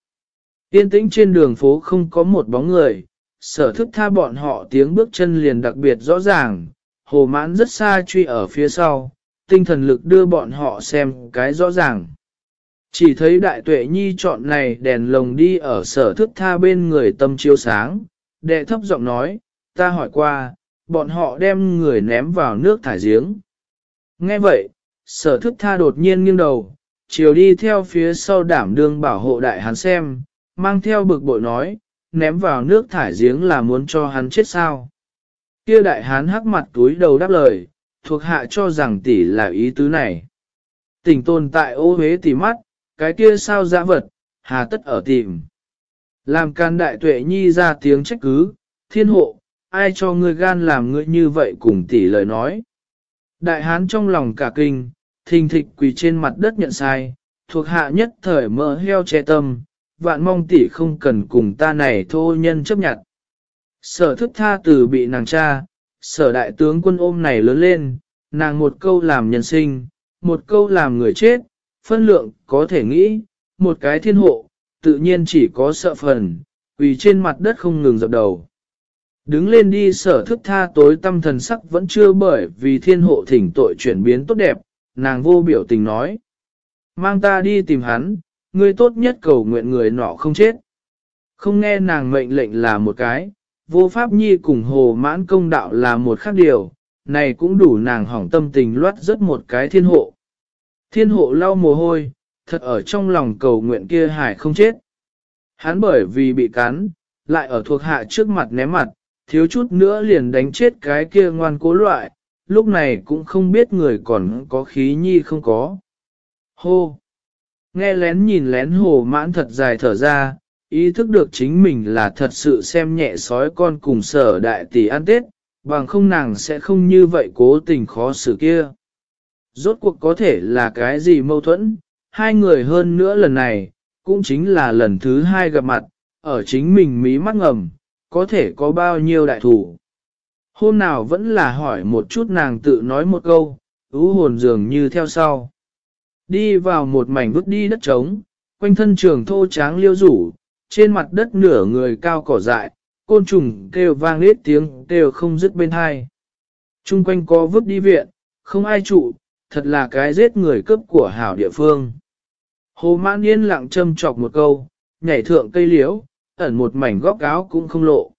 Yên tĩnh trên đường phố không có một bóng người, sở thức tha bọn họ tiếng bước chân liền đặc biệt rõ ràng, hồ mãn rất xa truy ở phía sau, tinh thần lực đưa bọn họ xem cái rõ ràng. Chỉ thấy đại tuệ nhi chọn này đèn lồng đi ở sở thức tha bên người tâm chiếu sáng, đệ thấp giọng nói, ta hỏi qua, bọn họ đem người ném vào nước thải giếng. Nghe vậy, sở thức tha đột nhiên nghiêng đầu, chiều đi theo phía sau đảm đương bảo hộ đại hắn xem, mang theo bực bội nói, ném vào nước thải giếng là muốn cho hắn chết sao. Kia đại hán hắc mặt túi đầu đáp lời, thuộc hạ cho rằng tỷ là ý tứ này. Tỉnh tồn tại ô huế tỉ mắt, cái kia sao dã vật, hà tất ở tìm. Làm can đại tuệ nhi ra tiếng trách cứ, thiên hộ, ai cho ngươi gan làm ngươi như vậy cùng tỷ lời nói. Đại hán trong lòng cả kinh, thình thịch quỳ trên mặt đất nhận sai, thuộc hạ nhất thời mỡ heo che tâm, vạn mong tỷ không cần cùng ta này thô nhân chấp nhận. Sở thức tha từ bị nàng cha, sở đại tướng quân ôm này lớn lên, nàng một câu làm nhân sinh, một câu làm người chết, phân lượng có thể nghĩ, một cái thiên hộ, tự nhiên chỉ có sợ phần, vì trên mặt đất không ngừng dập đầu. Đứng lên đi sở thức tha tối tâm thần sắc vẫn chưa bởi vì thiên hộ thỉnh tội chuyển biến tốt đẹp, nàng vô biểu tình nói. Mang ta đi tìm hắn, ngươi tốt nhất cầu nguyện người nọ không chết. Không nghe nàng mệnh lệnh là một cái, vô pháp nhi cùng hồ mãn công đạo là một khác điều, này cũng đủ nàng hỏng tâm tình loát rất một cái thiên hộ. Thiên hộ lau mồ hôi, thật ở trong lòng cầu nguyện kia hải không chết. Hắn bởi vì bị cắn, lại ở thuộc hạ trước mặt ném mặt, thiếu chút nữa liền đánh chết cái kia ngoan cố loại, lúc này cũng không biết người còn có khí nhi không có. Hô! Nghe lén nhìn lén hồ mãn thật dài thở ra, ý thức được chính mình là thật sự xem nhẹ sói con cùng sở đại tỷ ăn tết, bằng không nàng sẽ không như vậy cố tình khó xử kia. Rốt cuộc có thể là cái gì mâu thuẫn, hai người hơn nữa lần này, cũng chính là lần thứ hai gặp mặt, ở chính mình mí mắt ngầm, có thể có bao nhiêu đại thủ. Hôm nào vẫn là hỏi một chút nàng tự nói một câu, ú hồn dường như theo sau. Đi vào một mảnh vứt đi đất trống, quanh thân trường thô tráng liêu rủ, trên mặt đất nửa người cao cỏ dại, côn trùng kêu vang lết tiếng kêu không dứt bên hai. Trung quanh có vứt đi viện, không ai trụ, thật là cái giết người cấp của hảo địa phương. Hồ mãn yên lặng châm chọc một câu, nhảy thượng cây liễu, ẩn một mảnh góc áo cũng không lộ.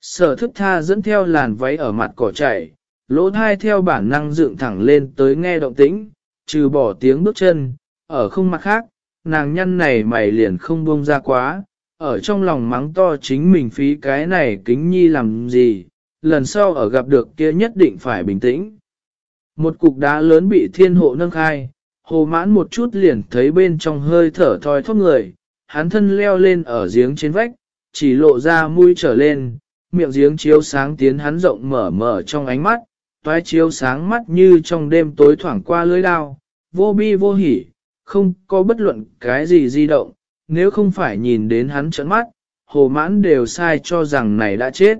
Sở thức tha dẫn theo làn váy ở mặt cỏ chảy, lỗ thai theo bản năng dựng thẳng lên tới nghe động tĩnh, trừ bỏ tiếng bước chân, ở không mặt khác, nàng nhăn này mày liền không buông ra quá, ở trong lòng mắng to chính mình phí cái này kính nhi làm gì, lần sau ở gặp được kia nhất định phải bình tĩnh. Một cục đá lớn bị thiên hộ nâng khai, hồ mãn một chút liền thấy bên trong hơi thở thoi thóp người, hắn thân leo lên ở giếng trên vách, chỉ lộ ra mũi trở lên, miệng giếng chiếu sáng tiến hắn rộng mở mở trong ánh mắt, toái chiếu sáng mắt như trong đêm tối thoảng qua lưới đao, vô bi vô hỉ, không có bất luận cái gì di động, nếu không phải nhìn đến hắn trợn mắt, hồ mãn đều sai cho rằng này đã chết.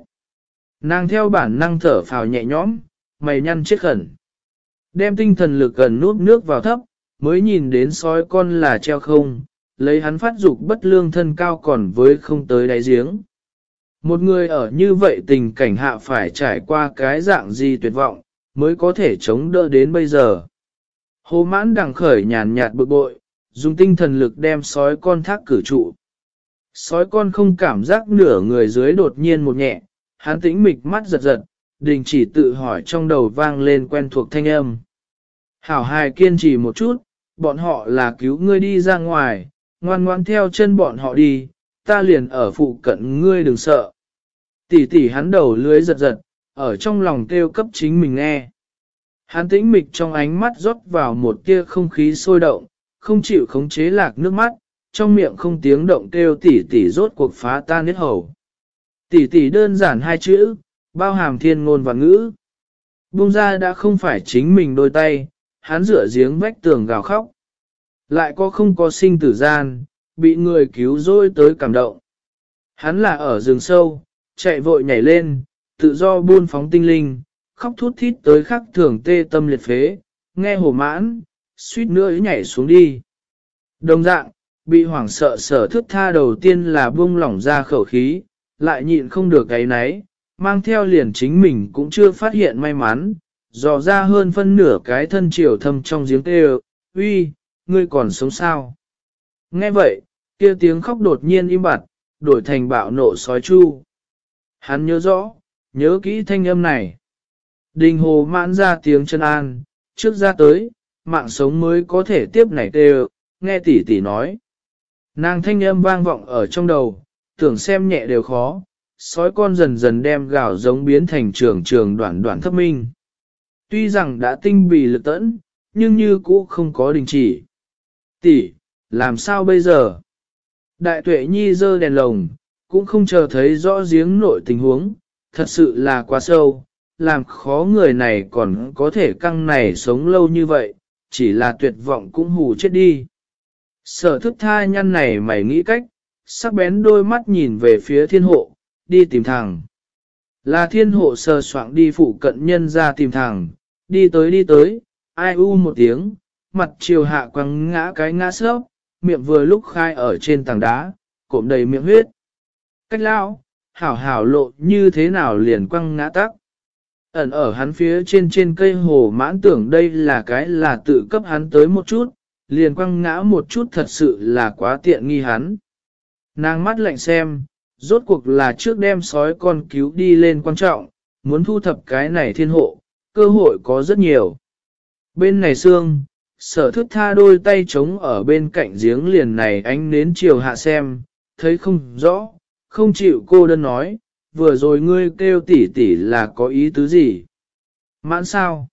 Nàng theo bản năng thở phào nhẹ nhõm, mày nhăn chết khẩn. Đem tinh thần lực gần nút nước vào thấp, mới nhìn đến sói con là treo không, lấy hắn phát dục bất lương thân cao còn với không tới đáy giếng. Một người ở như vậy tình cảnh hạ phải trải qua cái dạng gì tuyệt vọng, mới có thể chống đỡ đến bây giờ. Hồ mãn đằng khởi nhàn nhạt bực bội, dùng tinh thần lực đem sói con thác cử trụ. Sói con không cảm giác nửa người dưới đột nhiên một nhẹ, hắn tĩnh mịch mắt giật giật, đình chỉ tự hỏi trong đầu vang lên quen thuộc thanh âm. Hảo hài kiên trì một chút, bọn họ là cứu ngươi đi ra ngoài, ngoan ngoan theo chân bọn họ đi, ta liền ở phụ cận ngươi đừng sợ. Tỷ tỷ hắn đầu lưới giật giật, ở trong lòng kêu cấp chính mình nghe. Hắn tĩnh mịch trong ánh mắt rót vào một tia không khí sôi động, không chịu khống chế lạc nước mắt, trong miệng không tiếng động kêu tỷ tỷ rốt cuộc phá tan nết hầu. Tỷ tỷ đơn giản hai chữ, bao hàm thiên ngôn và ngữ. Bung ra đã không phải chính mình đôi tay, hắn rửa giếng vách tường gào khóc. Lại có không có sinh tử gian, bị người cứu rỗi tới cảm động. Hắn là ở rừng sâu, chạy vội nhảy lên, tự do buôn phóng tinh linh, khóc thút thít tới khắc thường tê tâm liệt phế, nghe hổ mãn, suýt nữa nhảy xuống đi. Đồng dạng, bị hoảng sợ sở thức tha đầu tiên là buông lỏng ra khẩu khí, lại nhịn không được cái náy, mang theo liền chính mình cũng chưa phát hiện may mắn, dò ra hơn phân nửa cái thân triều thâm trong giếng tê uy, ngươi còn sống sao? Nghe vậy, kia tiếng khóc đột nhiên im bặt, đổi thành bạo nộ sói chu. Hắn nhớ rõ, nhớ kỹ thanh âm này. Đình hồ mãn ra tiếng chân an, trước ra tới, mạng sống mới có thể tiếp nảy tê nghe tỷ tỷ nói. Nàng thanh âm vang vọng ở trong đầu, tưởng xem nhẹ đều khó, sói con dần dần đem gạo giống biến thành trường trường đoạn đoạn thấp minh. Tuy rằng đã tinh bì lực tẫn, nhưng như cũ không có đình chỉ. Tỷ, làm sao bây giờ? Đại tuệ nhi dơ đèn lồng, cũng không chờ thấy rõ giếng nội tình huống, thật sự là quá sâu, làm khó người này còn có thể căng này sống lâu như vậy, chỉ là tuyệt vọng cũng hù chết đi. Sở thức tha nhăn này mày nghĩ cách, sắc bén đôi mắt nhìn về phía thiên hộ, đi tìm thằng. Là thiên hộ sờ soạng đi phụ cận nhân ra tìm thằng, đi tới đi tới, ai u một tiếng, mặt chiều hạ quăng ngã cái ngã sớp, miệng vừa lúc khai ở trên tảng đá, cộm đầy miệng huyết. Cách lao, hảo hảo lộ như thế nào liền quăng ngã tắc. Ẩn ở hắn phía trên trên cây hồ mãn tưởng đây là cái là tự cấp hắn tới một chút, liền quăng ngã một chút thật sự là quá tiện nghi hắn. Nàng mắt lạnh xem, rốt cuộc là trước đem sói con cứu đi lên quan trọng, muốn thu thập cái này thiên hộ, cơ hội có rất nhiều. Bên này xương, sở thức tha đôi tay trống ở bên cạnh giếng liền này ánh nến chiều hạ xem, thấy không rõ, không chịu cô đơn nói, vừa rồi ngươi kêu tỉ tỉ là có ý tứ gì? Mãn sao?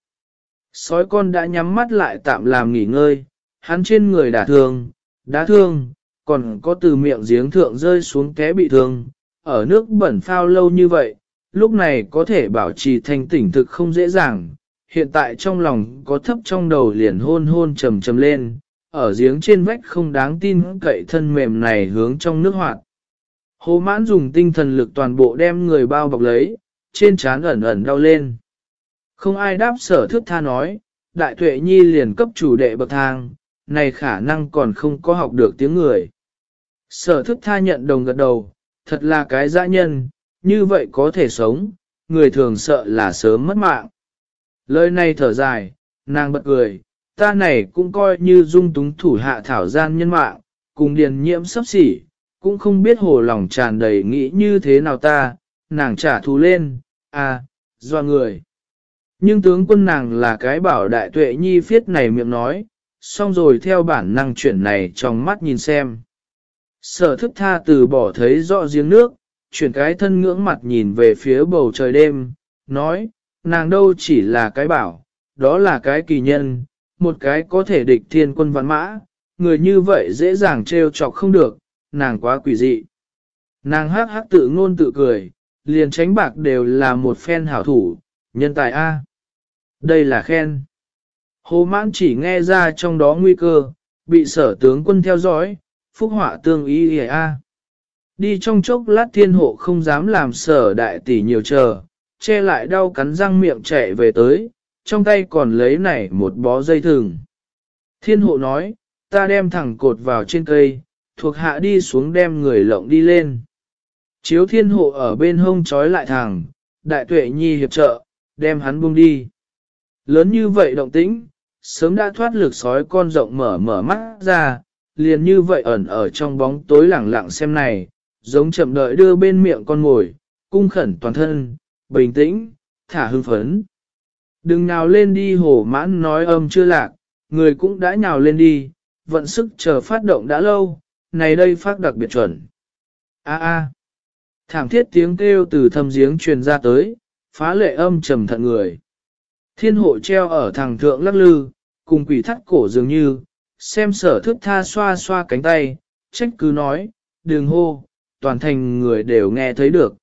Sói con đã nhắm mắt lại tạm làm nghỉ ngơi, hắn trên người đả thương, đá thương, còn có từ miệng giếng thượng rơi xuống té bị thương, ở nước bẩn phao lâu như vậy, lúc này có thể bảo trì thanh tỉnh thực không dễ dàng, hiện tại trong lòng có thấp trong đầu liền hôn hôn trầm trầm lên, ở giếng trên vách không đáng tin cậy thân mềm này hướng trong nước hoạt. Hồ mãn dùng tinh thần lực toàn bộ đem người bao bọc lấy, trên trán ẩn ẩn đau lên. Không ai đáp sở thước tha nói, đại tuệ nhi liền cấp chủ đệ bậc thang, này khả năng còn không có học được tiếng người. Sở thức tha nhận đồng gật đầu, thật là cái dã nhân, như vậy có thể sống, người thường sợ là sớm mất mạng. Lời này thở dài, nàng bật cười, ta này cũng coi như dung túng thủ hạ thảo gian nhân mạng, cùng điền nhiễm sắp xỉ, cũng không biết hồ lòng tràn đầy nghĩ như thế nào ta, nàng trả thù lên, à, doa người. Nhưng tướng quân nàng là cái bảo đại tuệ nhi phiết này miệng nói, xong rồi theo bản năng chuyển này trong mắt nhìn xem. Sở thức tha từ bỏ thấy rõ giếng nước, chuyển cái thân ngưỡng mặt nhìn về phía bầu trời đêm, nói, nàng đâu chỉ là cái bảo, đó là cái kỳ nhân, một cái có thể địch thiên quân văn mã, người như vậy dễ dàng trêu chọc không được, nàng quá quỷ dị. Nàng hắc hắc tự ngôn tự cười, liền tránh bạc đều là một phen hảo thủ, nhân tài A. Đây là khen. Hồ mãn chỉ nghe ra trong đó nguy cơ, bị sở tướng quân theo dõi, phúc họa tương ý A. Đi trong chốc lát thiên hộ không dám làm sở đại tỷ nhiều chờ, che lại đau cắn răng miệng chạy về tới, trong tay còn lấy này một bó dây thừng. Thiên hộ nói, ta đem thẳng cột vào trên cây, thuộc hạ đi xuống đem người lộng đi lên. Chiếu thiên hộ ở bên hông trói lại thẳng, đại tuệ nhi hiệp trợ, đem hắn buông đi. Lớn như vậy động tĩnh, sớm đã thoát lực sói con rộng mở mở mắt ra, liền như vậy ẩn ở trong bóng tối lẳng lặng xem này, giống chậm đợi đưa bên miệng con ngồi, cung khẩn toàn thân, bình tĩnh, thả hưng phấn. Đừng nào lên đi hổ mãn nói âm chưa lạc, người cũng đã nhào lên đi, vận sức chờ phát động đã lâu, này đây phát đặc biệt chuẩn. A a, thảm thiết tiếng kêu từ thâm giếng truyền ra tới, phá lệ âm trầm thận người. Thiên hộ treo ở thằng thượng lắc lư, cùng quỷ thắt cổ dường như, xem sở thức tha xoa xoa cánh tay, trách cứ nói, đường hô, toàn thành người đều nghe thấy được.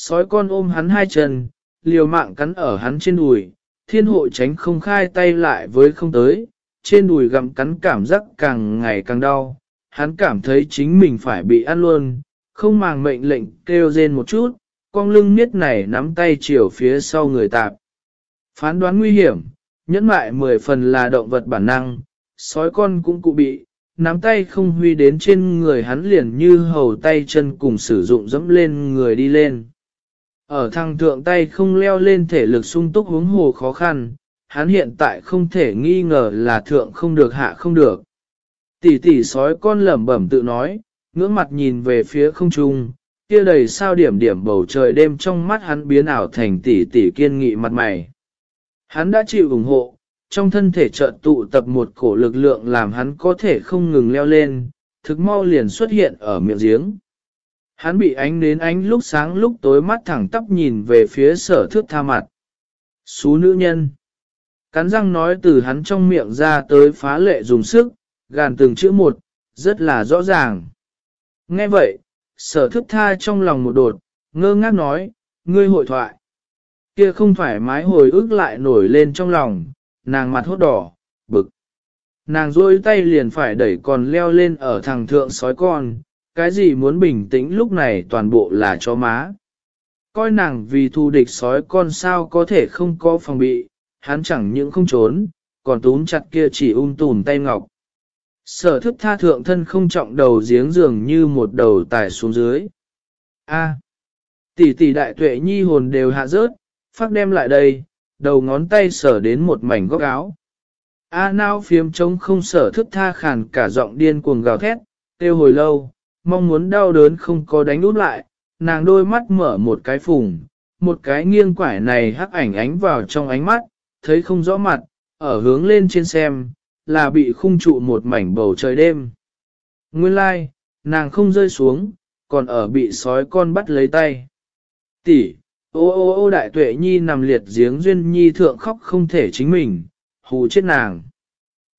Sói con ôm hắn hai chân, liều mạng cắn ở hắn trên đùi, thiên hộ tránh không khai tay lại với không tới, trên đùi gặm cắn cảm giác càng ngày càng đau, hắn cảm thấy chính mình phải bị ăn luôn, không màng mệnh lệnh kêu rên một chút, con lưng miết này nắm tay chiều phía sau người tạp. Phán đoán nguy hiểm, nhẫn mại mười phần là động vật bản năng, sói con cũng cụ bị, nắm tay không huy đến trên người hắn liền như hầu tay chân cùng sử dụng dẫm lên người đi lên. Ở thằng thượng tay không leo lên thể lực sung túc huống hồ khó khăn, hắn hiện tại không thể nghi ngờ là thượng không được hạ không được. Tỷ tỷ sói con lẩm bẩm tự nói, ngưỡng mặt nhìn về phía không trung, kia đầy sao điểm điểm bầu trời đêm trong mắt hắn biến ảo thành tỷ tỷ kiên nghị mặt mày. Hắn đã chịu ủng hộ, trong thân thể chợt tụ tập một cổ lực lượng làm hắn có thể không ngừng leo lên, thực mau liền xuất hiện ở miệng giếng. Hắn bị ánh đến ánh lúc sáng lúc tối mắt thẳng tắp nhìn về phía sở thước tha mặt. Xú nữ nhân. Cắn răng nói từ hắn trong miệng ra tới phá lệ dùng sức, gàn từng chữ một, rất là rõ ràng. Nghe vậy, sở thức tha trong lòng một đột, ngơ ngác nói, ngươi hội thoại. Kia không thoải mái hồi ức lại nổi lên trong lòng, nàng mặt hốt đỏ, bực. Nàng rôi tay liền phải đẩy còn leo lên ở thằng thượng sói con, cái gì muốn bình tĩnh lúc này toàn bộ là cho má. Coi nàng vì thù địch sói con sao có thể không có phòng bị, hắn chẳng những không trốn, còn túm chặt kia chỉ ung tùn tay ngọc. Sở thức tha thượng thân không trọng đầu giếng dường như một đầu tải xuống dưới. A. tỷ tỷ đại tuệ nhi hồn đều hạ rớt, phát đem lại đây, đầu ngón tay sở đến một mảnh góc áo. A nao phiếm trống không sở thức tha khàn cả giọng điên cuồng gào thét, tiêu hồi lâu, mong muốn đau đớn không có đánh út lại, nàng đôi mắt mở một cái phùng, một cái nghiêng quải này hắc ảnh ánh vào trong ánh mắt, thấy không rõ mặt, ở hướng lên trên xem, là bị khung trụ một mảnh bầu trời đêm. Nguyên lai, like, nàng không rơi xuống, còn ở bị sói con bắt lấy tay. Tỷ, ô ô ô đại tuệ nhi nằm liệt giếng duyên nhi thượng khóc không thể chính mình, hù chết nàng.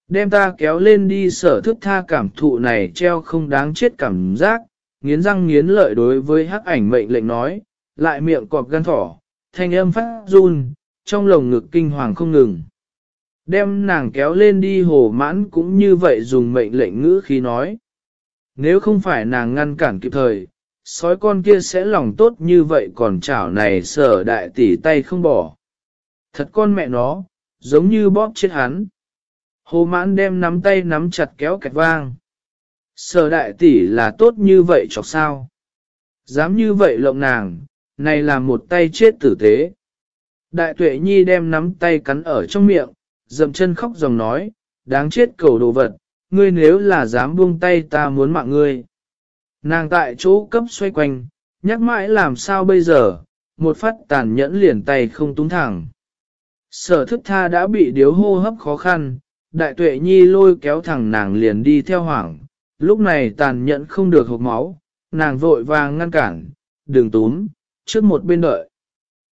Đem ta kéo lên đi sở thức tha cảm thụ này treo không đáng chết cảm giác, nghiến răng nghiến lợi đối với hắc ảnh mệnh lệnh nói, lại miệng cọp gan thỏ, thanh âm phát run, trong lồng ngực kinh hoàng không ngừng. Đem nàng kéo lên đi hồ mãn cũng như vậy dùng mệnh lệnh ngữ khi nói. Nếu không phải nàng ngăn cản kịp thời, sói con kia sẽ lòng tốt như vậy còn chảo này sở đại tỷ tay không bỏ. Thật con mẹ nó, giống như bóp chết hắn. Hồ mãn đem nắm tay nắm chặt kéo kẹt vang. Sở đại tỷ là tốt như vậy chọc sao? Dám như vậy lộng nàng, này là một tay chết tử tế. Đại tuệ nhi đem nắm tay cắn ở trong miệng, dậm chân khóc dòng nói, đáng chết cầu đồ vật, ngươi nếu là dám buông tay ta muốn mạng ngươi. Nàng tại chỗ cấp xoay quanh, nhắc mãi làm sao bây giờ, một phát tàn nhẫn liền tay không túng thẳng. Sở thức tha đã bị điếu hô hấp khó khăn, đại tuệ nhi lôi kéo thẳng nàng liền đi theo hoảng, lúc này tàn nhẫn không được hộp máu, nàng vội vàng ngăn cản, đừng túm, trước một bên đợi.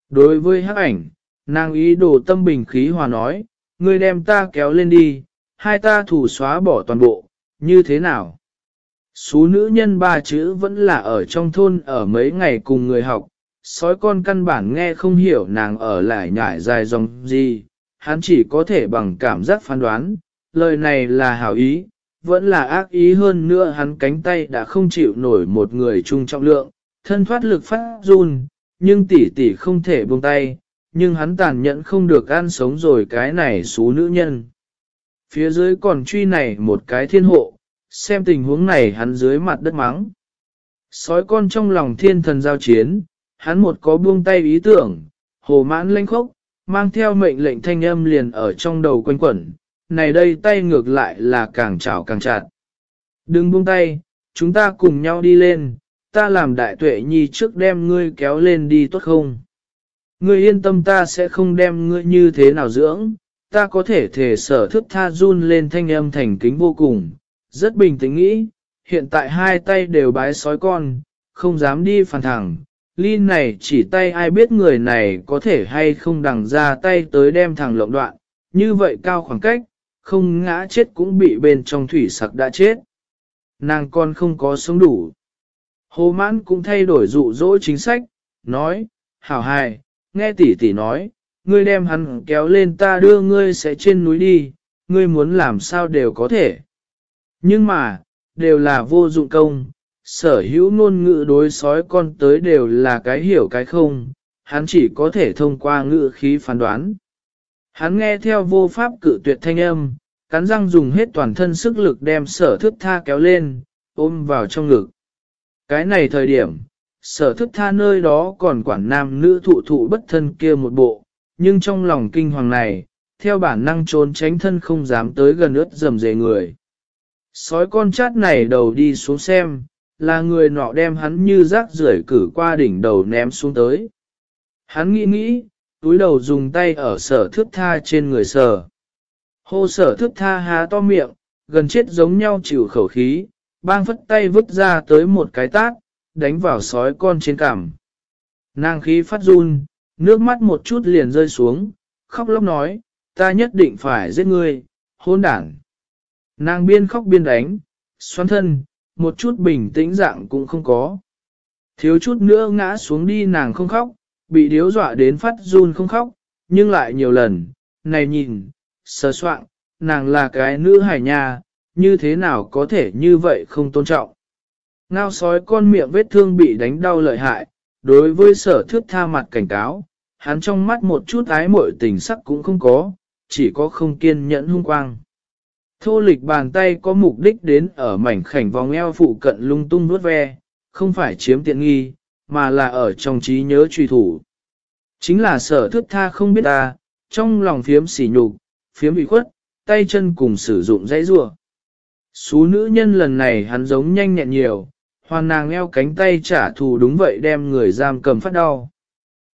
Đối với hắc ảnh, nàng ý đồ tâm bình khí hòa nói, ngươi đem ta kéo lên đi, hai ta thủ xóa bỏ toàn bộ, như thế nào? Số nữ nhân ba chữ vẫn là ở trong thôn ở mấy ngày cùng người học, sói con căn bản nghe không hiểu nàng ở lại nhải dài dòng gì, hắn chỉ có thể bằng cảm giác phán đoán, lời này là hảo ý, vẫn là ác ý hơn nữa hắn cánh tay đã không chịu nổi một người chung trọng lượng, thân thoát lực phát run, nhưng tỷ tỷ không thể buông tay, nhưng hắn tàn nhẫn không được ăn sống rồi cái này số nữ nhân. Phía dưới còn truy này một cái thiên hộ, xem tình huống này hắn dưới mặt đất mắng. Sói con trong lòng thiên thần giao chiến, hắn một có buông tay ý tưởng, hồ mãn lênh khốc, mang theo mệnh lệnh thanh âm liền ở trong đầu quanh quẩn, này đây tay ngược lại là càng chảo càng chặt. Đừng buông tay, chúng ta cùng nhau đi lên, ta làm đại tuệ nhi trước đem ngươi kéo lên đi tốt không? Ngươi yên tâm ta sẽ không đem ngươi như thế nào dưỡng, ta có thể thể sở thức tha run lên thanh âm thành kính vô cùng, rất bình tĩnh nghĩ, hiện tại hai tay đều bái sói con, không dám đi phản thẳng, ly này chỉ tay ai biết người này có thể hay không đằng ra tay tới đem thằng lộng đoạn, như vậy cao khoảng cách, không ngã chết cũng bị bên trong thủy sặc đã chết. Nàng con không có sống đủ. Hồ mãn cũng thay đổi dụ dỗ chính sách, nói, hảo hài, nghe tỷ tỷ nói, ngươi đem hắn kéo lên ta đưa ngươi sẽ trên núi đi, ngươi muốn làm sao đều có thể. Nhưng mà, đều là vô dụng công, sở hữu ngôn ngữ đối sói con tới đều là cái hiểu cái không, hắn chỉ có thể thông qua ngữ khí phán đoán. Hắn nghe theo vô pháp cự tuyệt thanh âm, cắn răng dùng hết toàn thân sức lực đem sở thức tha kéo lên, ôm vào trong ngực. Cái này thời điểm, sở thức tha nơi đó còn quản nam nữ thụ thụ bất thân kia một bộ, nhưng trong lòng kinh hoàng này, theo bản năng trốn tránh thân không dám tới gần ướt dầm dề người. Sói con chát này đầu đi xuống xem, là người nọ đem hắn như rác rưởi cử qua đỉnh đầu ném xuống tới. Hắn nghĩ nghĩ, túi đầu dùng tay ở sở thước tha trên người sở. Hô sở thước tha há to miệng, gần chết giống nhau chịu khẩu khí, bang phất tay vứt ra tới một cái tát, đánh vào sói con trên cằm. Nàng khí phát run, nước mắt một chút liền rơi xuống, khóc lóc nói, ta nhất định phải giết ngươi, hôn đảng. Nàng biên khóc biên đánh, xoắn thân, một chút bình tĩnh dạng cũng không có. Thiếu chút nữa ngã xuống đi nàng không khóc, bị điếu dọa đến phát run không khóc, nhưng lại nhiều lần, này nhìn, sờ soạn, nàng là cái nữ hải nha, như thế nào có thể như vậy không tôn trọng. Ngao sói con miệng vết thương bị đánh đau lợi hại, đối với sở thước tha mặt cảnh cáo, hắn trong mắt một chút ái mội tình sắc cũng không có, chỉ có không kiên nhẫn hung quang. Thô lịch bàn tay có mục đích đến ở mảnh khảnh vòng eo phụ cận lung tung nuốt ve, không phải chiếm tiện nghi, mà là ở trong trí nhớ truy thủ. Chính là sở thước tha không biết ta, trong lòng phiếm sỉ nhục, phiếm bị khuất, tay chân cùng sử dụng dãy rua. Số nữ nhân lần này hắn giống nhanh nhẹn nhiều, hoàn nàng eo cánh tay trả thù đúng vậy đem người giam cầm phát đau.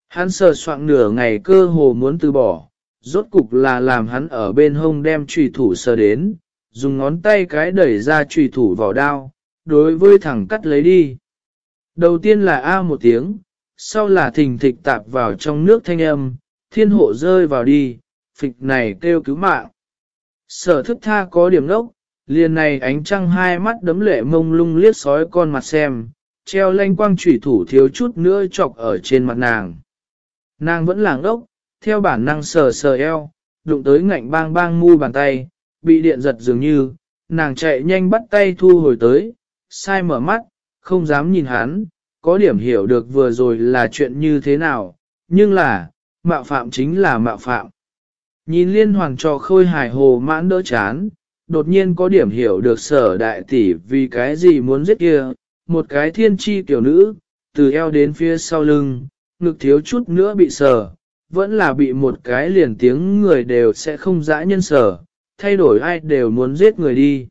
Hắn sờ soạn nửa ngày cơ hồ muốn từ bỏ, rốt cục là làm hắn ở bên hông đem trùy thủ sờ đến, dùng ngón tay cái đẩy ra trùy thủ vào đao, đối với thẳng cắt lấy đi. Đầu tiên là A một tiếng, sau là thình thịch tạp vào trong nước thanh âm, thiên hộ rơi vào đi, phịch này kêu cứu mạng. Sở thức tha có điểm lốc, liền này ánh trăng hai mắt đấm lệ mông lung liếc sói con mặt xem, treo lanh quang trùy thủ thiếu chút nữa chọc ở trên mặt nàng. Nàng vẫn làng ốc, theo bản năng sờ sờ eo, đụng tới ngạnh bang bang mu bàn tay, bị điện giật dường như, nàng chạy nhanh bắt tay thu hồi tới, sai mở mắt, không dám nhìn hắn, có điểm hiểu được vừa rồi là chuyện như thế nào, nhưng là, mạo phạm chính là mạo phạm. Nhìn liên hoàng trò khôi hài hồ mãn đỡ chán, đột nhiên có điểm hiểu được sở đại tỷ vì cái gì muốn giết kia, một cái thiên chi tiểu nữ, từ eo đến phía sau lưng, ngực thiếu chút nữa bị sờ, vẫn là bị một cái liền tiếng người đều sẽ không dã nhân sở, thay đổi ai đều muốn giết người đi.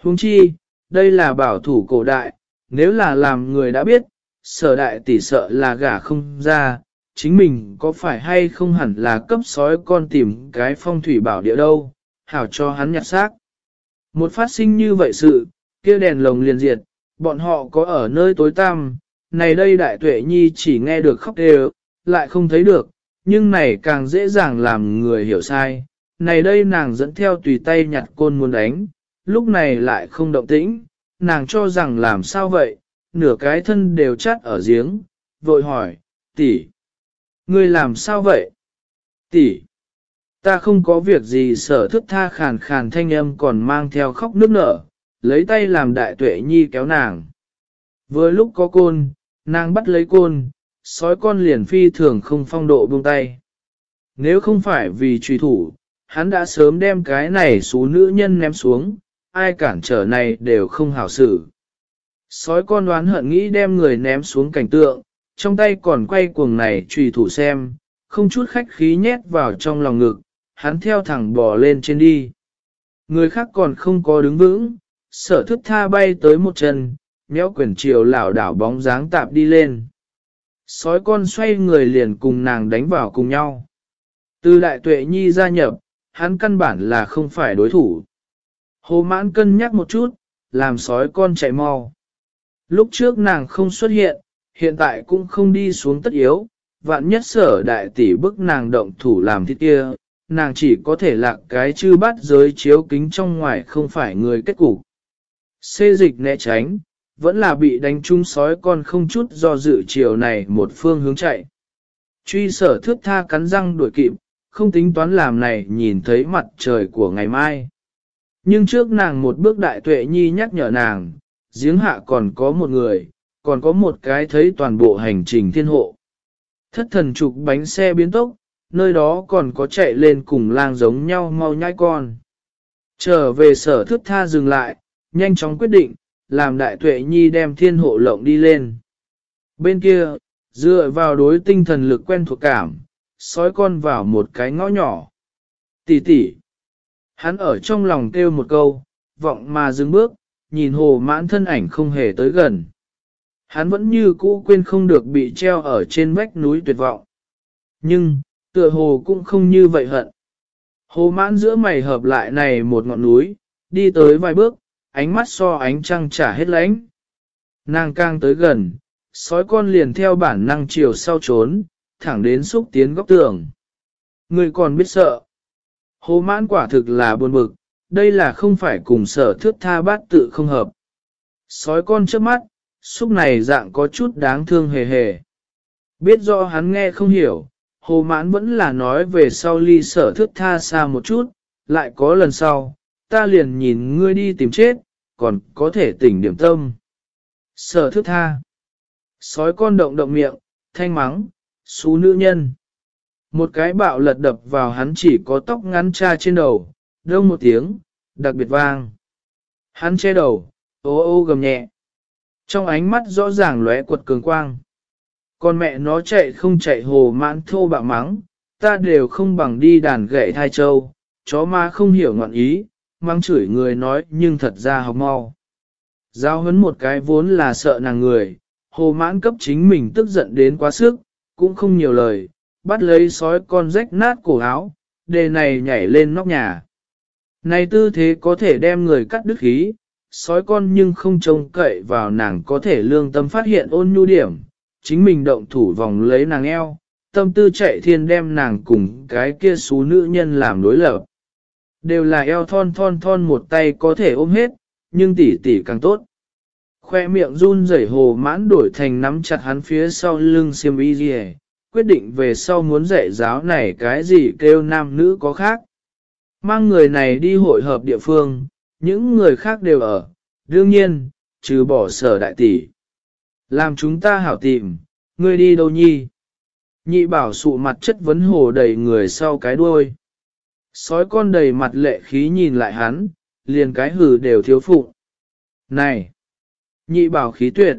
Huống chi, đây là bảo thủ cổ đại, nếu là làm người đã biết, sở đại tỷ sợ là gả không ra, chính mình có phải hay không hẳn là cấp sói con tìm cái phong thủy bảo địa đâu, hảo cho hắn nhặt xác. Một phát sinh như vậy sự, kia đèn lồng liền diệt, bọn họ có ở nơi tối tăm, này đây đại tuệ nhi chỉ nghe được khóc đều, lại không thấy được, nhưng này càng dễ dàng làm người hiểu sai. Này đây nàng dẫn theo tùy tay nhặt côn muốn đánh, lúc này lại không động tĩnh, nàng cho rằng làm sao vậy, nửa cái thân đều chắt ở giếng, vội hỏi, tỷ, ngươi làm sao vậy? Tỷ, ta không có việc gì sở thức tha khàn khàn thanh âm còn mang theo khóc nước nở, lấy tay làm đại tuệ nhi kéo nàng. Vừa lúc có côn, nàng bắt lấy côn, sói con liền phi thường không phong độ buông tay. Nếu không phải vì truy thủ, hắn đã sớm đem cái này xú nữ nhân ném xuống, ai cản trở này đều không hảo xử. Sói con đoán hận nghĩ đem người ném xuống cảnh tượng, trong tay còn quay cuồng này trùy thủ xem, không chút khách khí nhét vào trong lòng ngực, hắn theo thẳng bò lên trên đi. Người khác còn không có đứng vững, sở thức tha bay tới một chân, méo quyển chiều lảo đảo bóng dáng tạp đi lên. Sói con xoay người liền cùng nàng đánh vào cùng nhau. Từ đại tuệ nhi gia nhập, hắn căn bản là không phải đối thủ. Hồ mãn cân nhắc một chút, làm sói con chạy mau. Lúc trước nàng không xuất hiện, hiện tại cũng không đi xuống tất yếu, vạn nhất sở đại tỷ bức nàng động thủ làm thiết kia, nàng chỉ có thể lạc cái chư bắt giới chiếu kính trong ngoài không phải người kết cục. Xê dịch né tránh, vẫn là bị đánh trúng sói con không chút do dự chiều này một phương hướng chạy. Truy sở thước tha cắn răng đuổi kịp, không tính toán làm này nhìn thấy mặt trời của ngày mai. Nhưng trước nàng một bước đại tuệ nhi nhắc nhở nàng, giếng hạ còn có một người, còn có một cái thấy toàn bộ hành trình thiên hộ. Thất thần trục bánh xe biến tốc, nơi đó còn có chạy lên cùng lang giống nhau mau nhai con. Trở về sở thước tha dừng lại, nhanh chóng quyết định, làm đại tuệ nhi đem thiên hộ lộng đi lên. Bên kia, dựa vào đối tinh thần lực quen thuộc cảm, sói con vào một cái ngõ nhỏ. Tỷ tỷ. Hắn ở trong lòng kêu một câu, vọng mà dừng bước, nhìn hồ mãn thân ảnh không hề tới gần. Hắn vẫn như cũ quên không được bị treo ở trên vách núi tuyệt vọng. Nhưng, tựa hồ cũng không như vậy hận. Hồ mãn giữa mày hợp lại này một ngọn núi, đi tới vài bước, ánh mắt so ánh trăng trả hết lãnh, Nàng càng tới gần, sói con liền theo bản năng chiều sau trốn, thẳng đến xúc tiến góc tường. Người còn biết sợ. Hồ mãn quả thực là buồn bực, đây là không phải cùng sở thước tha bát tự không hợp. Sói con trước mắt, xúc này dạng có chút đáng thương hề hề. Biết do hắn nghe không hiểu, hồ mãn vẫn là nói về sau ly sở thước tha xa một chút, lại có lần sau, ta liền nhìn ngươi đi tìm chết, còn có thể tỉnh điểm tâm. Sở thức tha. Sói con động động miệng, thanh mắng, xú nữ nhân. Một cái bạo lật đập vào hắn chỉ có tóc ngắn cha trên đầu, đông một tiếng, đặc biệt vang. Hắn che đầu, ô ô gầm nhẹ. Trong ánh mắt rõ ràng lóe quật cường quang. Con mẹ nó chạy không chạy hồ mãn thô bạo mắng, ta đều không bằng đi đàn gậy thai châu, chó ma không hiểu ngọn ý, mang chửi người nói nhưng thật ra học mau. Giao hấn một cái vốn là sợ nàng người, hồ mãn cấp chính mình tức giận đến quá sức, cũng không nhiều lời, bắt lấy sói con rách nát cổ áo, đề này nhảy lên nóc nhà. Này tư thế có thể đem người cắt đứt khí, sói con nhưng không trông cậy vào nàng có thể lương tâm phát hiện ôn nhu điểm, chính mình động thủ vòng lấy nàng eo, tâm tư chạy thiên đem nàng cùng cái kia xú nữ nhân làm đối lập. Đều là eo thon thon thon một tay có thể ôm hết, nhưng tỉ tỉ càng tốt. Khoe miệng run rẩy hồ mãn đổi thành nắm chặt hắn phía sau lưng xiêm y gì quyết định về sau muốn dạy giáo này cái gì kêu nam nữ có khác. Mang người này đi hội hợp địa phương, những người khác đều ở, đương nhiên, trừ bỏ sở đại tỷ. Làm chúng ta hảo tìm, ngươi đi đâu nhi? Nhị bảo sụ mặt chất vấn hồ đầy người sau cái đuôi. Sói con đầy mặt lệ khí nhìn lại hắn, liền cái hử đều thiếu phụ. Này! Nhị bảo khí tuyệt.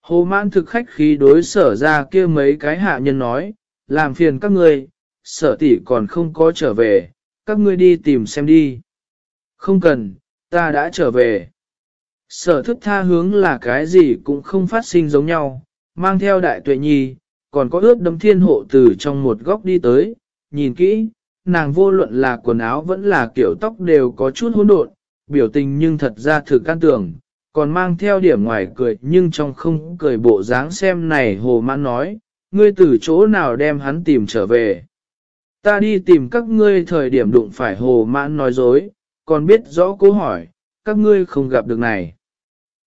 Hồ mãn thực khách khí đối sở ra kia mấy cái hạ nhân nói, làm phiền các ngươi, sở tỷ còn không có trở về, các ngươi đi tìm xem đi. Không cần, ta đã trở về. Sở thức tha hướng là cái gì cũng không phát sinh giống nhau, mang theo đại tuệ nhi, còn có ướt đấm thiên hộ từ trong một góc đi tới, nhìn kỹ, nàng vô luận là quần áo vẫn là kiểu tóc đều có chút hỗn độn, biểu tình nhưng thật ra thử can tưởng, còn mang theo điểm ngoài cười nhưng trong không cười bộ dáng xem này hồ mãn nói, ngươi từ chỗ nào đem hắn tìm trở về. Ta đi tìm các ngươi thời điểm đụng phải hồ mãn nói dối, còn biết rõ câu hỏi, các ngươi không gặp được này.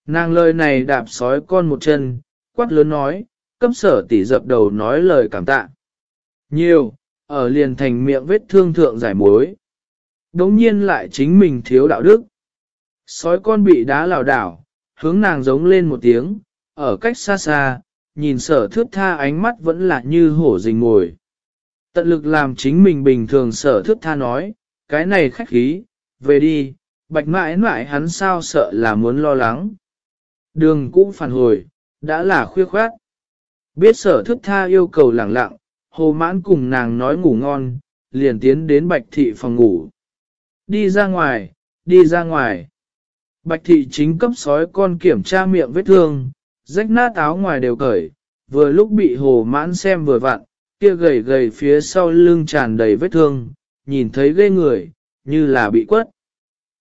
Nàng lời này đạp sói con một chân, quát lớn nói, cấp sở tỷ dập đầu nói lời cảm tạ. Nhiều, ở liền thành miệng vết thương thượng giải mối. Đống nhiên lại chính mình thiếu đạo đức. Sói con bị đá lào đảo, hướng nàng giống lên một tiếng, ở cách xa xa, nhìn sở thước tha ánh mắt vẫn là như hổ rình ngồi. Tận lực làm chính mình bình thường sở thước tha nói, cái này khách khí, về đi, bạch mãi mãi hắn sao sợ là muốn lo lắng. Đường cũ phản hồi, đã là khuya khoát. Biết sở thước tha yêu cầu lẳng lặng, hồ mãn cùng nàng nói ngủ ngon, liền tiến đến bạch thị phòng ngủ. Đi ra ngoài, đi ra ngoài. Bạch thị chính cấp sói con kiểm tra miệng vết thương, rách nát áo ngoài đều cởi, vừa lúc bị hồ mãn xem vừa vặn, kia gầy gầy phía sau lưng tràn đầy vết thương, nhìn thấy ghê người, như là bị quất.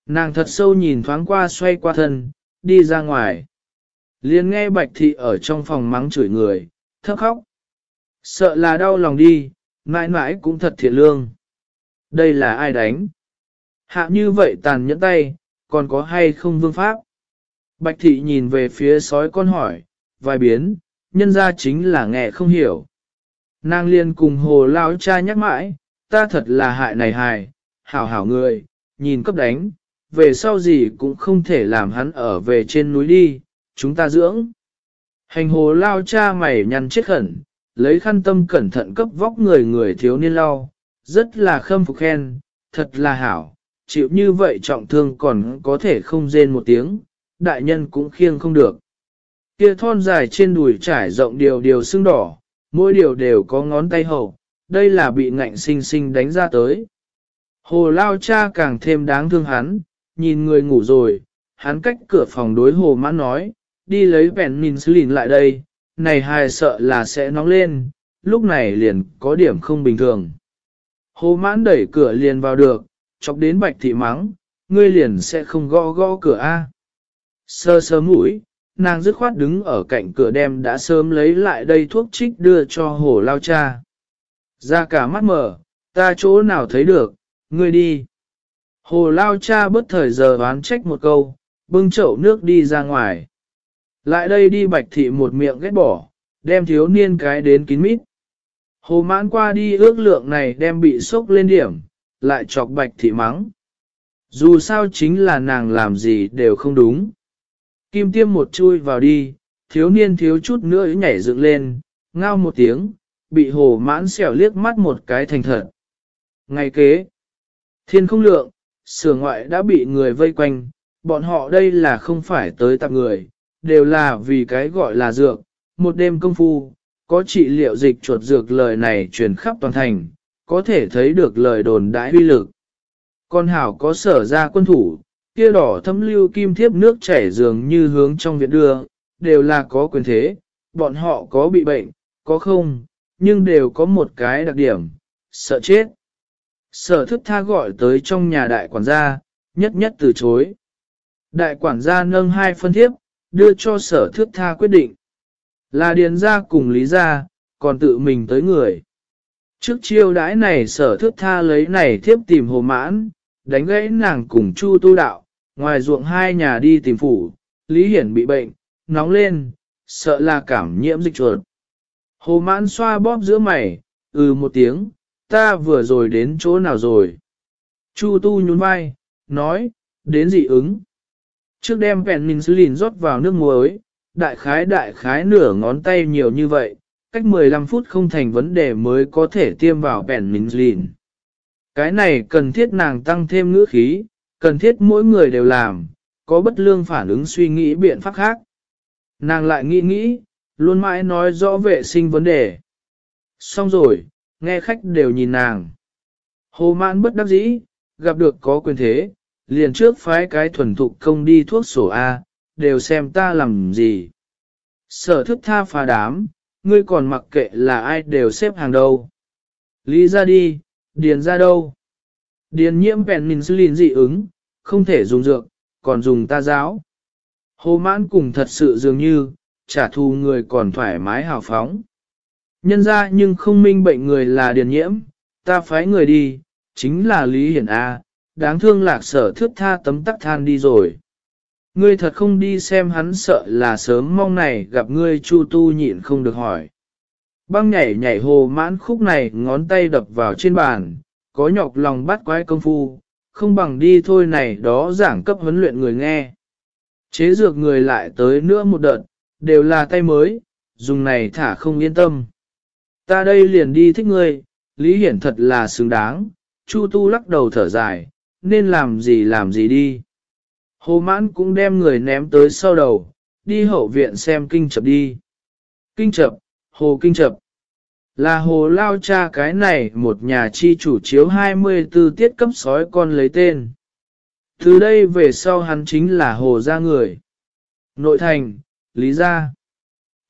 Nàng thật sâu nhìn thoáng qua xoay qua thân, đi ra ngoài. liền nghe bạch thị ở trong phòng mắng chửi người, thấp khóc. Sợ là đau lòng đi, mãi mãi cũng thật thiện lương. Đây là ai đánh? Hạ như vậy tàn nhẫn tay, còn có hay không vương pháp? Bạch thị nhìn về phía sói con hỏi, vài biến, nhân ra chính là nghe không hiểu. Nàng liên cùng hồ lao cha nhắc mãi, ta thật là hại này hài, hảo hảo người, nhìn cấp đánh, về sau gì cũng không thể làm hắn ở về trên núi đi, chúng ta dưỡng. Hành hồ lao cha mày nhăn chết khẩn, lấy khăn tâm cẩn thận cấp vóc người người thiếu niên lau, rất là khâm phục khen, thật là hảo, chịu như vậy trọng thương còn có thể không rên một tiếng, đại nhân cũng khiêng không được. Kia thon dài trên đùi trải rộng điều điều xương đỏ, mỗi điều đều có ngón tay hầu, đây là bị ngạnh sinh sinh đánh ra tới. Hồ lao cha càng thêm đáng thương hắn, nhìn người ngủ rồi, hắn cách cửa phòng đối hồ mãn nói, đi lấy penicillin lại đây, này hài sợ là sẽ nóng lên, lúc này liền có điểm không bình thường. Hồ mãn đẩy cửa liền vào được, chọc đến bạch thị mắng, ngươi liền sẽ không gõ gõ cửa A. Sơ sơ mũi, nàng dứt khoát đứng ở cạnh cửa đem đã sớm lấy lại đây thuốc trích đưa cho hồ lao cha. Ra cả mắt mở, ta chỗ nào thấy được, ngươi đi. Hồ lao cha bất thời giờ đoán trách một câu, bưng chậu nước đi ra ngoài. Lại đây đi bạch thị một miệng ghét bỏ, đem thiếu niên cái đến kín mít. Hồ mãn qua đi ước lượng này đem bị sốc lên điểm, lại chọc bạch thị mắng. Dù sao chính là nàng làm gì đều không đúng. Kim tiêm một chui vào đi, thiếu niên thiếu chút nữa nhảy dựng lên, ngao một tiếng, bị hồ mãn xẻo liếc mắt một cái thành thật. Ngày kế, thiên không lượng, sửa ngoại đã bị người vây quanh, bọn họ đây là không phải tới tạp người, đều là vì cái gọi là dược, một đêm công phu, có trị liệu dịch chuột dược lời này truyền khắp toàn thành, có thể thấy được lời đồn đãi uy lực. Con hảo có sở ra quân thủ, kia đỏ thâm lưu kim thiếp nước chảy dường như hướng trong viện đưa, đều là có quyền thế, bọn họ có bị bệnh, có không, nhưng đều có một cái đặc điểm, sợ chết. Sở thức tha gọi tới trong nhà đại quản gia, nhất nhất từ chối. Đại quản gia nâng hai phân thiếp, đưa cho sở thước tha quyết định. Là điền gia cùng lý gia, còn tự mình tới người. Trước chiêu đãi này sở thước tha lấy này thiếp tìm hồ mãn, đánh gãy nàng cùng chu tu đạo, ngoài ruộng hai nhà đi tìm phủ, Lý Hiển bị bệnh, nóng lên, sợ là cảm nhiễm dịch chuột. Hồ mãn xoa bóp giữa mày, ừ một tiếng, ta vừa rồi đến chỗ nào rồi. Chu tu nhún vai, nói, đến dị ứng. Trước đem penicillin rót vào nước muối, đại khái đại khái nửa ngón tay nhiều như vậy, cách 15 phút không thành vấn đề mới có thể tiêm vào penicillin. Cái này cần thiết nàng tăng thêm ngữ khí, cần thiết mỗi người đều làm, có bất lương phản ứng suy nghĩ biện pháp khác. Nàng lại nghĩ nghĩ, luôn mãi nói rõ vệ sinh vấn đề. Xong rồi, nghe khách đều nhìn nàng. Hồ mãn bất đắc dĩ, gặp được có quyền thế, liền trước phái cái thuần thục công đi thuốc sổ A, đều xem ta làm gì. Sở thức tha phá đám, ngươi còn mặc kệ là ai đều xếp hàng đầu Lý ra đi, điền ra đâu. Điền nhiễm penicillin dị ứng, không thể dùng dược, còn dùng ta giáo. Hồ mãn cùng thật sự dường như, trả thù người còn thoải mái hào phóng. Nhân ra nhưng không minh bệnh người là điền nhiễm, ta phái người đi, chính là Lý Hiển A, đáng thương lạc sở thước tha tấm tắc than đi rồi. Ngươi thật không đi xem hắn sợ là sớm mong này gặp ngươi chu tu nhịn không được hỏi. Băng nhảy nhảy hồ mãn khúc này ngón tay đập vào trên bàn, có nhọc lòng bắt quái công phu, không bằng đi thôi này đó giảng cấp huấn luyện người nghe. Chế dược người lại tới nữa một đợt, đều là tay mới, dùng này thả không yên tâm. Ta đây liền đi thích ngươi, Lý Hiển thật là xứng đáng, Chu Tu lắc đầu thở dài, nên làm gì làm gì đi. Hồ mãn cũng đem người ném tới sau đầu, đi hậu viện xem kinh chập đi. Kinh chập, hồ kinh chập. Là hồ lao cha cái này một nhà chi chủ chiếu 24 tiết cấp sói con lấy tên. Từ đây về sau hắn chính là hồ gia người. Nội thành, Lý gia.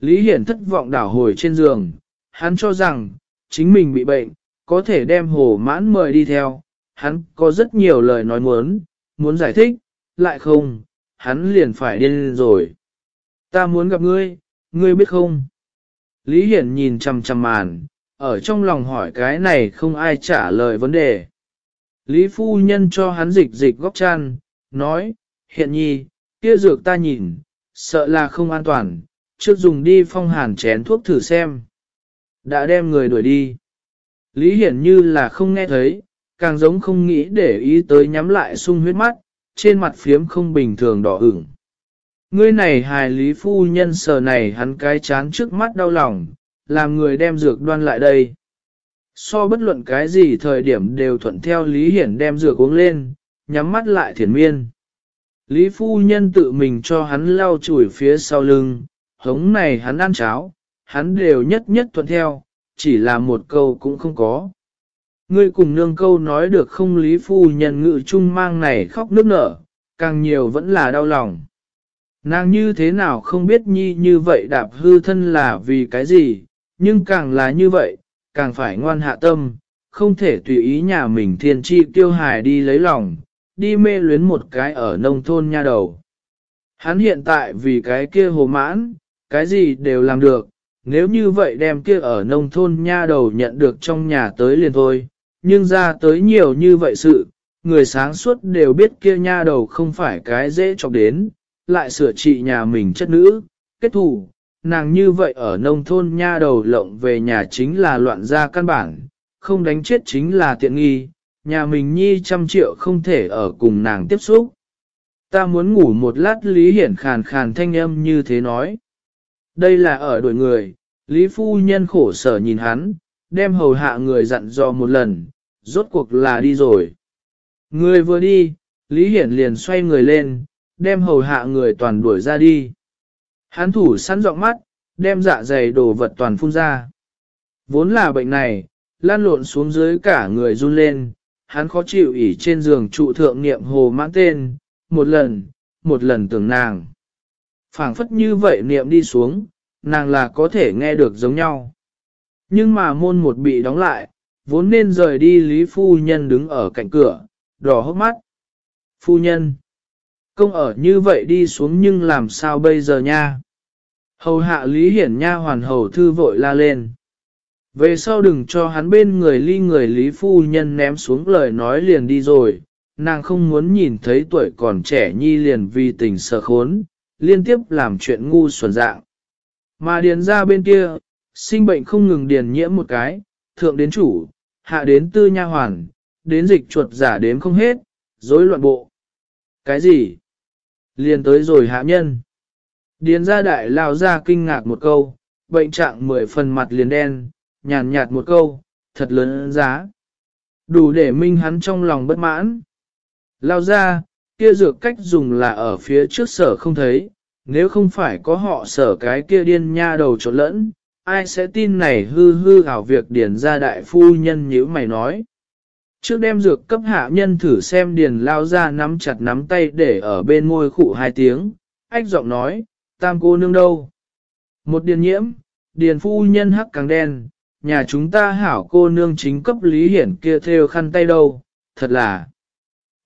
Lý Hiển thất vọng đảo hồi trên giường, hắn cho rằng, chính mình bị bệnh, có thể đem hồ mãn mời đi theo, hắn có rất nhiều lời nói muốn, muốn giải thích, lại không, hắn liền phải điên rồi. Ta muốn gặp ngươi, ngươi biết không? Lý Hiển nhìn chằm chằm màn, ở trong lòng hỏi cái này không ai trả lời vấn đề. Lý phu nhân cho hắn dịch dịch góc chăn, nói, hiện nhi, kia dược ta nhìn, sợ là không an toàn, trước dùng đi phong hàn chén thuốc thử xem. Đã đem người đuổi đi. Lý Hiển như là không nghe thấy, càng giống không nghĩ để ý tới nhắm lại sung huyết mắt, trên mặt phiếm không bình thường đỏ ửng. Ngươi này hài lý phu nhân sờ này hắn cái chán trước mắt đau lòng, làm người đem dược đoan lại đây. So bất luận cái gì thời điểm đều thuận theo Lý Hiển đem dược uống lên, nhắm mắt lại thiền miên. Lý phu nhân tự mình cho hắn lau chùi phía sau lưng, hống này hắn ăn cháo, hắn đều nhất nhất thuận theo, chỉ là một câu cũng không có. Ngươi cùng nương câu nói được không lý phu nhân ngự trung mang này khóc nước nở, càng nhiều vẫn là đau lòng. Nàng như thế nào không biết nhi như vậy đạp hư thân là vì cái gì, nhưng càng là như vậy, càng phải ngoan hạ tâm, không thể tùy ý nhà mình thiên chi tiêu hài đi lấy lòng, đi mê luyến một cái ở nông thôn nha đầu. Hắn hiện tại vì cái kia hồ mãn, cái gì đều làm được, nếu như vậy đem kia ở nông thôn nha đầu nhận được trong nhà tới liền thôi, nhưng ra tới nhiều như vậy sự, người sáng suốt đều biết kia nha đầu không phải cái dễ chọc đến, lại sửa trị nhà mình chất nữ, kết thủ, nàng như vậy ở nông thôn nha đầu lộng về nhà chính là loạn gia căn bản, không đánh chết chính là tiện nghi, nhà mình nhi trăm triệu không thể ở cùng nàng tiếp xúc. Ta muốn ngủ một lát Lý Hiển khàn khàn thanh âm như thế nói. Đây là ở đổi người, Lý Phu Nhân khổ sở nhìn hắn, đem hầu hạ người dặn dò một lần, rốt cuộc là đi rồi. Người vừa đi, Lý Hiển liền xoay người lên, đem hầu hạ người toàn đuổi ra đi. Hán thủ sẵn giọng mắt, đem dạ dày đồ vật toàn phun ra. Vốn là bệnh này, lan lộn xuống dưới cả người run lên, hắn khó chịu ỉ trên giường trụ thượng niệm hồ mãn tên, một lần, một lần tưởng nàng. phảng phất như vậy niệm đi xuống, nàng là có thể nghe được giống nhau. Nhưng mà môn một bị đóng lại, vốn nên rời đi Lý Phu Nhân đứng ở cạnh cửa, đỏ hốc mắt. Phu Nhân! công ở như vậy đi xuống nhưng làm sao bây giờ nha? Hầu hạ Lý Hiển Nha hoàn hầu thư vội la lên. Về sau đừng cho hắn bên người ly người Lý Phu Nhân ném xuống lời nói liền đi rồi, nàng không muốn nhìn thấy tuổi còn trẻ nhi liền vì tình sợ khốn, liên tiếp làm chuyện ngu xuẩn dạng. Mà điền ra bên kia, sinh bệnh không ngừng điền nhiễm một cái, thượng đến chủ, hạ đến tư nha hoàn, đến dịch chuột giả đếm không hết, rối loạn bộ. Cái gì? Liền tới rồi hạ nhân. Điền gia đại lao ra kinh ngạc một câu, bệnh trạng mười phần mặt liền đen, nhàn nhạt một câu, thật lớn giá. Đủ để minh hắn trong lòng bất mãn. Lao ra, kia dược cách dùng là ở phía trước sở không thấy, nếu không phải có họ sở cái kia điên nha đầu trộn lẫn, ai sẽ tin này hư hư ảo việc điền ra đại phu nhân như mày nói. Trước đem dược cấp hạ nhân thử xem điền lao ra nắm chặt nắm tay để ở bên môi khụ hai tiếng, ách giọng nói, tam cô nương đâu. Một điền nhiễm, điền phu nhân hắc càng đen, nhà chúng ta hảo cô nương chính cấp lý hiển kia theo khăn tay đâu, thật là.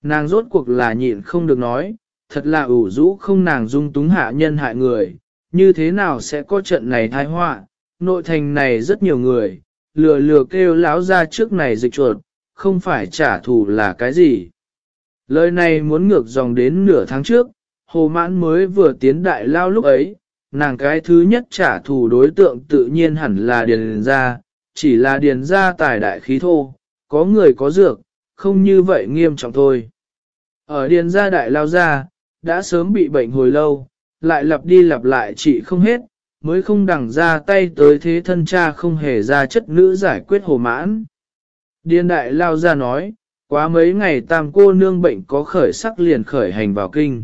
Nàng rốt cuộc là nhịn không được nói, thật là ủ rũ không nàng dung túng hạ nhân hại người, như thế nào sẽ có trận này thai họa, nội thành này rất nhiều người, lừa lừa kêu láo ra trước này dịch chuột, không phải trả thù là cái gì. Lời này muốn ngược dòng đến nửa tháng trước, hồ mãn mới vừa tiến đại lao lúc ấy, nàng cái thứ nhất trả thù đối tượng tự nhiên hẳn là điền ra, chỉ là điền ra tài đại khí thô, có người có dược, không như vậy nghiêm trọng thôi. Ở điền gia đại lao ra, đã sớm bị bệnh hồi lâu, lại lặp đi lặp lại chỉ không hết, mới không đẳng ra tay tới thế thân cha không hề ra chất nữ giải quyết hồ mãn. Điên đại lao ra nói, quá mấy ngày tam cô nương bệnh có khởi sắc liền khởi hành vào kinh.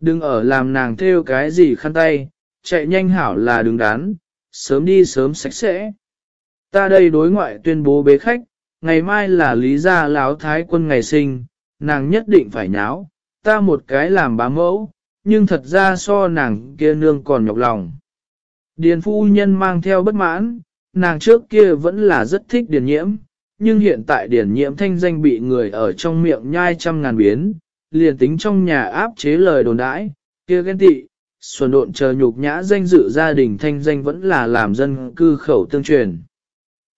Đừng ở làm nàng theo cái gì khăn tay, chạy nhanh hảo là đứng đán, sớm đi sớm sạch sẽ. Ta đây đối ngoại tuyên bố bế khách, ngày mai là lý gia láo thái quân ngày sinh, nàng nhất định phải nháo, ta một cái làm bá mẫu, nhưng thật ra so nàng kia nương còn nhọc lòng. Điền phu nhân mang theo bất mãn, nàng trước kia vẫn là rất thích điền nhiễm, nhưng hiện tại điền nhiễm thanh danh bị người ở trong miệng nhai trăm ngàn biến, liền tính trong nhà áp chế lời đồn đãi, kia ghen tị, xuân độn chờ nhục nhã danh dự gia đình thanh danh vẫn là làm dân cư khẩu tương truyền.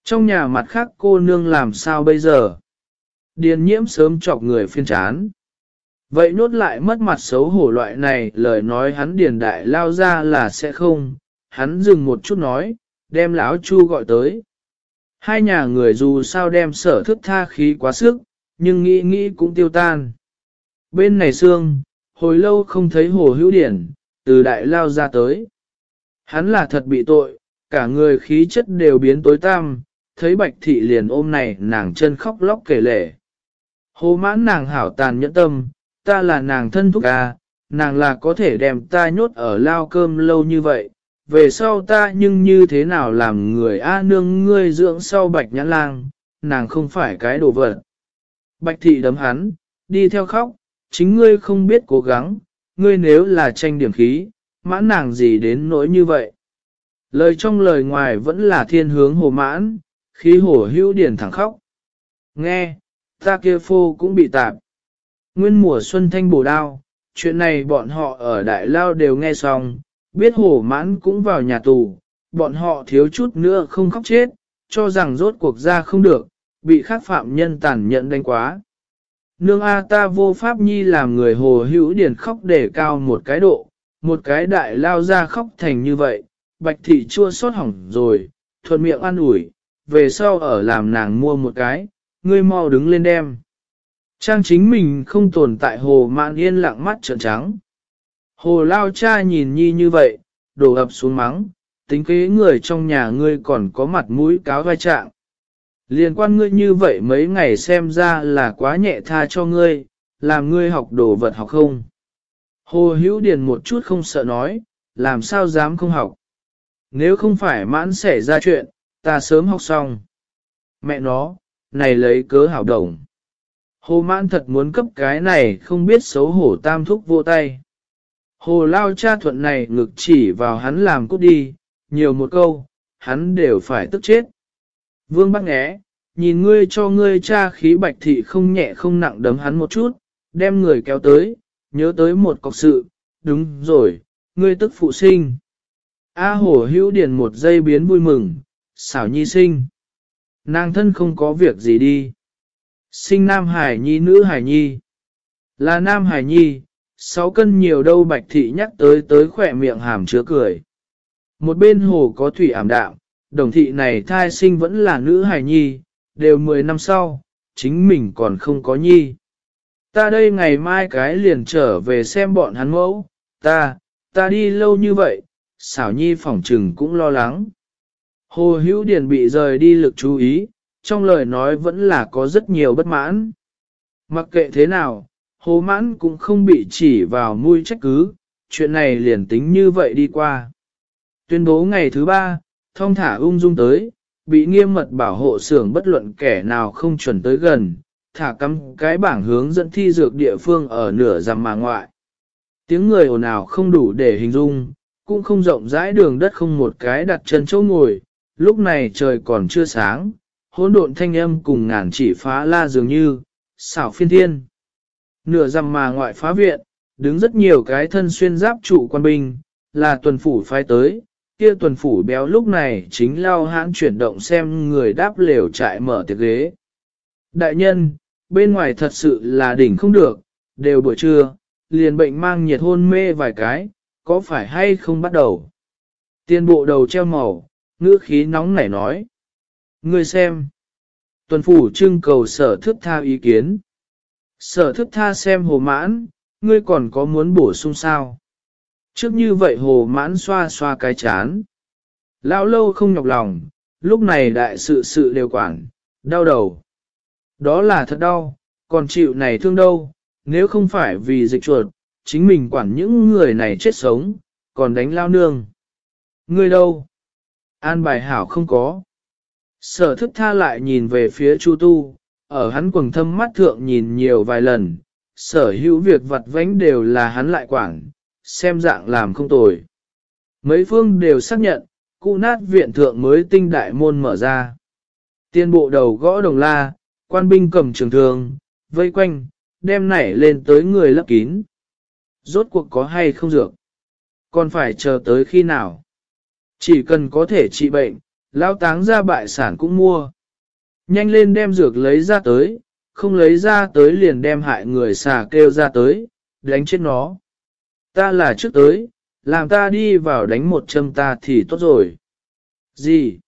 Trong nhà mặt khác cô nương làm sao bây giờ? Điền nhiễm sớm chọc người phiên chán. Vậy nốt lại mất mặt xấu hổ loại này lời nói hắn điền đại lao ra là sẽ không, hắn dừng một chút nói, đem lão chu gọi tới. Hai nhà người dù sao đem sở thức tha khí quá sức, nhưng nghĩ nghĩ cũng tiêu tan. Bên này xương, hồi lâu không thấy hồ hữu điển, từ đại lao ra tới. Hắn là thật bị tội, cả người khí chất đều biến tối tăm, thấy bạch thị liền ôm này nàng chân khóc lóc kể lể. Hồ mãn nàng hảo tàn nhẫn tâm, ta là nàng thân thúc ca, nàng là có thể đem ta nhốt ở lao cơm lâu như vậy, về sau ta nhưng như thế nào làm người A nương ngươi dưỡng sau bạch nhãn lang, nàng không phải cái đồ vật. Bạch thị đấm hắn, đi theo khóc, chính ngươi không biết cố gắng, ngươi nếu là tranh điểm khí, mãn nàng gì đến nỗi như vậy. Lời trong lời ngoài vẫn là thiên hướng hồ mãn, khí hổ hữu điển thẳng khóc. Nghe, ta kia phô cũng bị tạp. Nguyên mùa xuân thanh bổ đao, chuyện này bọn họ ở Đại Lao đều nghe xong, biết hổ mãn cũng vào nhà tù, bọn họ thiếu chút nữa không khóc chết, cho rằng rốt cuộc ra không được, bị khác phạm nhân tàn nhẫn đánh quá. Nương A ta vô pháp nhi làm người hồ hữu điển khóc để cao một cái độ, một cái đại lao ra khóc thành như vậy, bạch thị chua xót hỏng rồi, thuận miệng ăn ủi, về sau ở làm nàng mua một cái, ngươi mau đứng lên đem. Trang chính mình không tồn tại hồ mạn yên lặng mắt trợn trắng. Hồ lao cha nhìn nhi như vậy, đổ ập xuống mắng, tính kế người trong nhà ngươi còn có mặt mũi cáo vai trạng. Liên quan ngươi như vậy mấy ngày xem ra là quá nhẹ tha cho ngươi, làm ngươi học đồ vật học không. Hồ hữu điền một chút không sợ nói, làm sao dám không học. Nếu không phải mãn xảy ra chuyện, ta sớm học xong. Mẹ nó, này lấy cớ hảo đồng. Hồ mãn thật muốn cấp cái này không biết xấu hổ tam thúc vô tay. Hồ lao cha thuận này ngực chỉ vào hắn làm cút đi, nhiều một câu, hắn đều phải tức chết. Vương bác nghé, nhìn ngươi cho ngươi cha khí bạch thị không nhẹ không nặng đấm hắn một chút, đem người kéo tới, nhớ tới một cọc sự, đúng rồi, ngươi tức phụ sinh. A hổ hữu điền một giây biến vui mừng, xảo nhi sinh. Nàng thân không có việc gì đi. Sinh nam hải nhi nữ hải nhi. Là nam hải nhi, sáu cân nhiều đâu bạch thị nhắc tới tới khỏe miệng hàm chứa cười. Một bên hồ có thủy ảm đạm, đồng thị này thai sinh vẫn là nữ hài nhi, đều 10 năm sau, chính mình còn không có nhi. Ta đây ngày mai cái liền trở về xem bọn hắn mẫu, ta, ta đi lâu như vậy, xảo nhi phỏng trừng cũng lo lắng. Hồ hữu điển bị rời đi lực chú ý, trong lời nói vẫn là có rất nhiều bất mãn. Mặc kệ thế nào, hồ mãn cũng không bị chỉ vào mũi trách cứ, chuyện này liền tính như vậy đi qua. Tuyên bố ngày thứ ba, thông thả ung dung tới, bị nghiêm mật bảo hộ xưởng bất luận kẻ nào không chuẩn tới gần, thả cắm cái bảng hướng dẫn thi dược địa phương ở nửa rằm mà ngoại. Tiếng người ồn ào không đủ để hình dung, cũng không rộng rãi đường đất không một cái đặt chân chỗ ngồi, lúc này trời còn chưa sáng, hỗn độn thanh âm cùng ngàn chỉ phá la dường như, xảo phiên thiên. Nửa dặm mà ngoại phá viện, đứng rất nhiều cái thân xuyên giáp trụ quan binh, là tuần phủ phái tới, kia tuần phủ béo lúc này chính lao hãn chuyển động xem người đáp lều trại mở tiệc ghế. Đại nhân, bên ngoài thật sự là đỉnh không được, đều buổi trưa, liền bệnh mang nhiệt hôn mê vài cái, có phải hay không bắt đầu? Tiên bộ đầu treo màu, ngữ khí nóng nảy nói. Ngươi xem. Tuần phủ trưng cầu sở thức tha ý kiến. Sở thức tha xem hồ mãn, ngươi còn có muốn bổ sung sao? Trước như vậy hồ mãn xoa xoa cái chán. Lão lâu không nhọc lòng, lúc này đại sự sự đều quản, đau đầu. Đó là thật đau, còn chịu này thương đâu, nếu không phải vì dịch chuột, chính mình quản những người này chết sống, còn đánh lao nương. Ngươi đâu? An bài hảo không có. Sở thức tha lại nhìn về phía Chu Tu, ở hắn quần thâm mắt thượng nhìn nhiều vài lần, sở hữu việc vặt vánh đều là hắn lại quản, xem dạng làm không tồi. Mấy phương đều xác nhận, cụ nát viện thượng mới tinh đại môn mở ra. Tiên bộ đầu gõ đồng la, quan binh cầm trường thường, vây quanh, đem nảy lên tới người lấp kín. Rốt cuộc có hay không dược? Còn phải chờ tới khi nào? Chỉ cần có thể trị bệnh, lao táng ra bại sản cũng mua. Nhanh lên đem dược lấy ra tới, không lấy ra tới liền đem hại người xà kêu ra tới, đánh chết nó. Ta là trước tới, làm ta đi vào đánh một châm ta thì tốt rồi. Gì?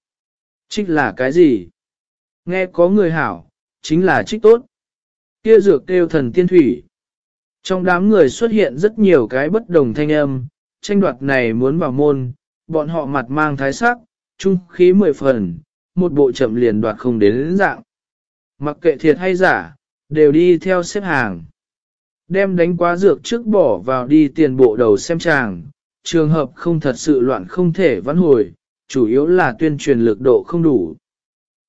Trích là cái gì? Nghe có người hảo, chính là trích tốt. Kia dược kêu thần tiên thủy. Trong đám người xuất hiện rất nhiều cái bất đồng thanh âm, tranh đoạt này muốn vào môn, bọn họ mặt mang thái sắc, trung khí mười phần, một bộ chậm liền đoạt không đến, đến dạng. Mặc kệ thiệt hay giả, đều đi theo xếp hàng. Đem đánh quá dược trước bỏ vào đi tiền bộ đầu xem chàng, trường hợp không thật sự loạn không thể vãn hồi, chủ yếu là tuyên truyền lực độ không đủ.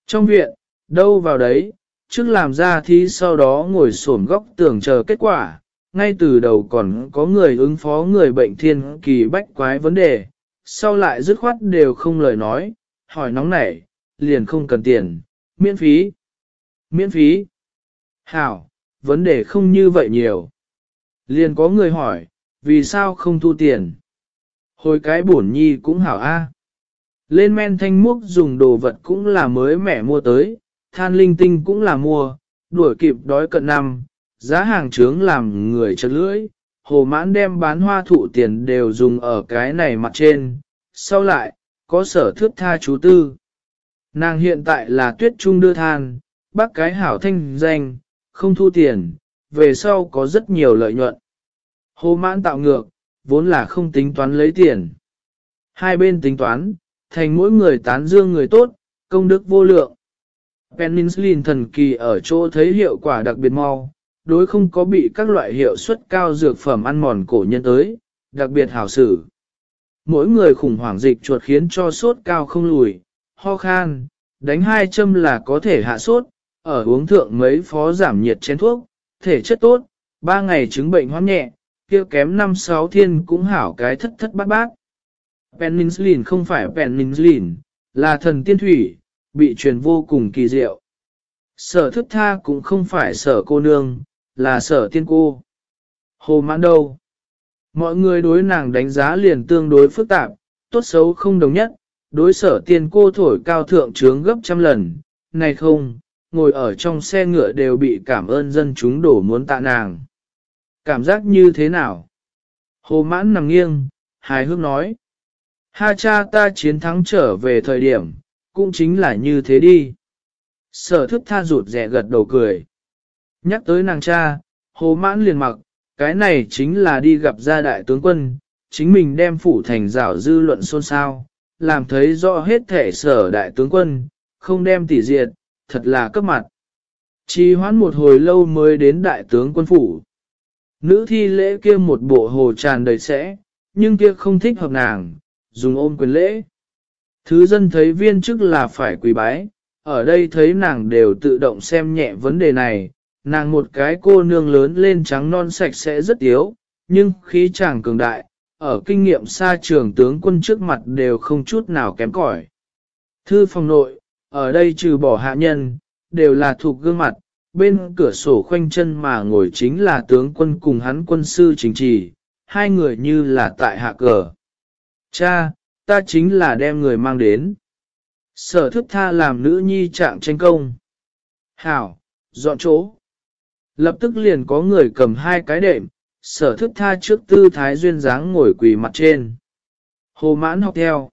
Trong viện, đâu vào đấy, trước làm ra thí sau đó ngồi xổm góc tường chờ kết quả, ngay từ đầu còn có người ứng phó người bệnh thiên kỳ bách quái vấn đề, sau lại dứt khoát đều không lời nói, hỏi nóng nảy, liền không cần tiền, miễn phí. Miễn phí. Hảo, vấn đề không như vậy nhiều. Liền có người hỏi, vì sao không thu tiền? Hồi cái bổn nhi cũng hảo a. Lên men thanh múc dùng đồ vật cũng là mới mẻ mua tới, than linh tinh cũng là mua, đuổi kịp đói cận năm, giá hàng trướng làm người chật lưỡi, hồ mãn đem bán hoa thụ tiền đều dùng ở cái này mặt trên, sau lại, có sở thước tha chú tư. Nàng hiện tại là tuyết trung đưa than, bác cái hảo thanh danh, không thu tiền, về sau có rất nhiều lợi nhuận. Hồ mãn tạo ngược, vốn là không tính toán lấy tiền. Hai bên tính toán, thành mỗi người tán dương người tốt, công đức vô lượng. Peninsulin thần kỳ ở chỗ thấy hiệu quả đặc biệt mau, đối không có bị các loại hiệu suất cao dược phẩm ăn mòn cổ nhân tới, đặc biệt hảo xử. Mỗi người khủng hoảng dịch chuột khiến cho sốt cao không lùi, ho khan, đánh hai châm là có thể hạ sốt, ở uống thượng mấy phó giảm nhiệt chén thuốc, thể chất tốt, ba ngày chứng bệnh hoãn nhẹ, kia kém năm sáu thiên cũng hảo cái thất thất bát bát. Peninsulin không phải peninsulin, là thần tiên thủy, bị truyền vô cùng kỳ diệu. Sở thức tha cũng không phải sở cô nương, là sở tiên cô. Hồ mãn đâu? Mọi người đối nàng đánh giá liền tương đối phức tạp, tốt xấu không đồng nhất, đối sở tiên cô thổi cao thượng trướng gấp trăm lần, này không, ngồi ở trong xe ngựa đều bị cảm ơn dân chúng đổ muốn tạ nàng. Cảm giác như thế nào? Hồ mãn nằm nghiêng, hài hước nói. Ha cha ta chiến thắng trở về thời điểm, cũng chính là như thế đi. Sở thức tha rụt rẻ gật đầu cười. Nhắc tới nàng cha, hồ mãn liền mặc, cái này chính là đi gặp gia đại tướng quân, chính mình đem phủ thành rảo dư luận xôn xao, làm thấy rõ hết thể sở đại tướng quân, không đem tỉ diệt, thật là cấp mặt. Chỉ hoãn một hồi lâu mới đến đại tướng quân phủ. Nữ thi lễ kia một bộ hồ tràn đầy sẽ, nhưng kia không thích hợp nàng, dùng ôm quyền lễ. Thứ dân thấy viên chức là phải quỳ bái, ở đây thấy nàng đều tự động xem nhẹ vấn đề này, nàng một cái cô nương lớn lên trắng non sạch sẽ rất yếu, nhưng khí chàng cường đại, ở kinh nghiệm xa trường tướng quân trước mặt đều không chút nào kém cỏi. Thư phòng nội, ở đây trừ bỏ hạ nhân, đều là thuộc gương mặt, bên cửa sổ khoanh chân mà ngồi chính là tướng quân cùng hắn quân sư chính trì, hai người như là tại hạ cờ. Cha, ta chính là đem người mang đến. Sở thức tha làm nữ nhi trạng tranh công. Hảo, dọn chỗ. Lập tức liền có người cầm hai cái đệm, sở thức tha trước tư thái duyên dáng ngồi quỳ mặt trên. Hồ mãn học theo.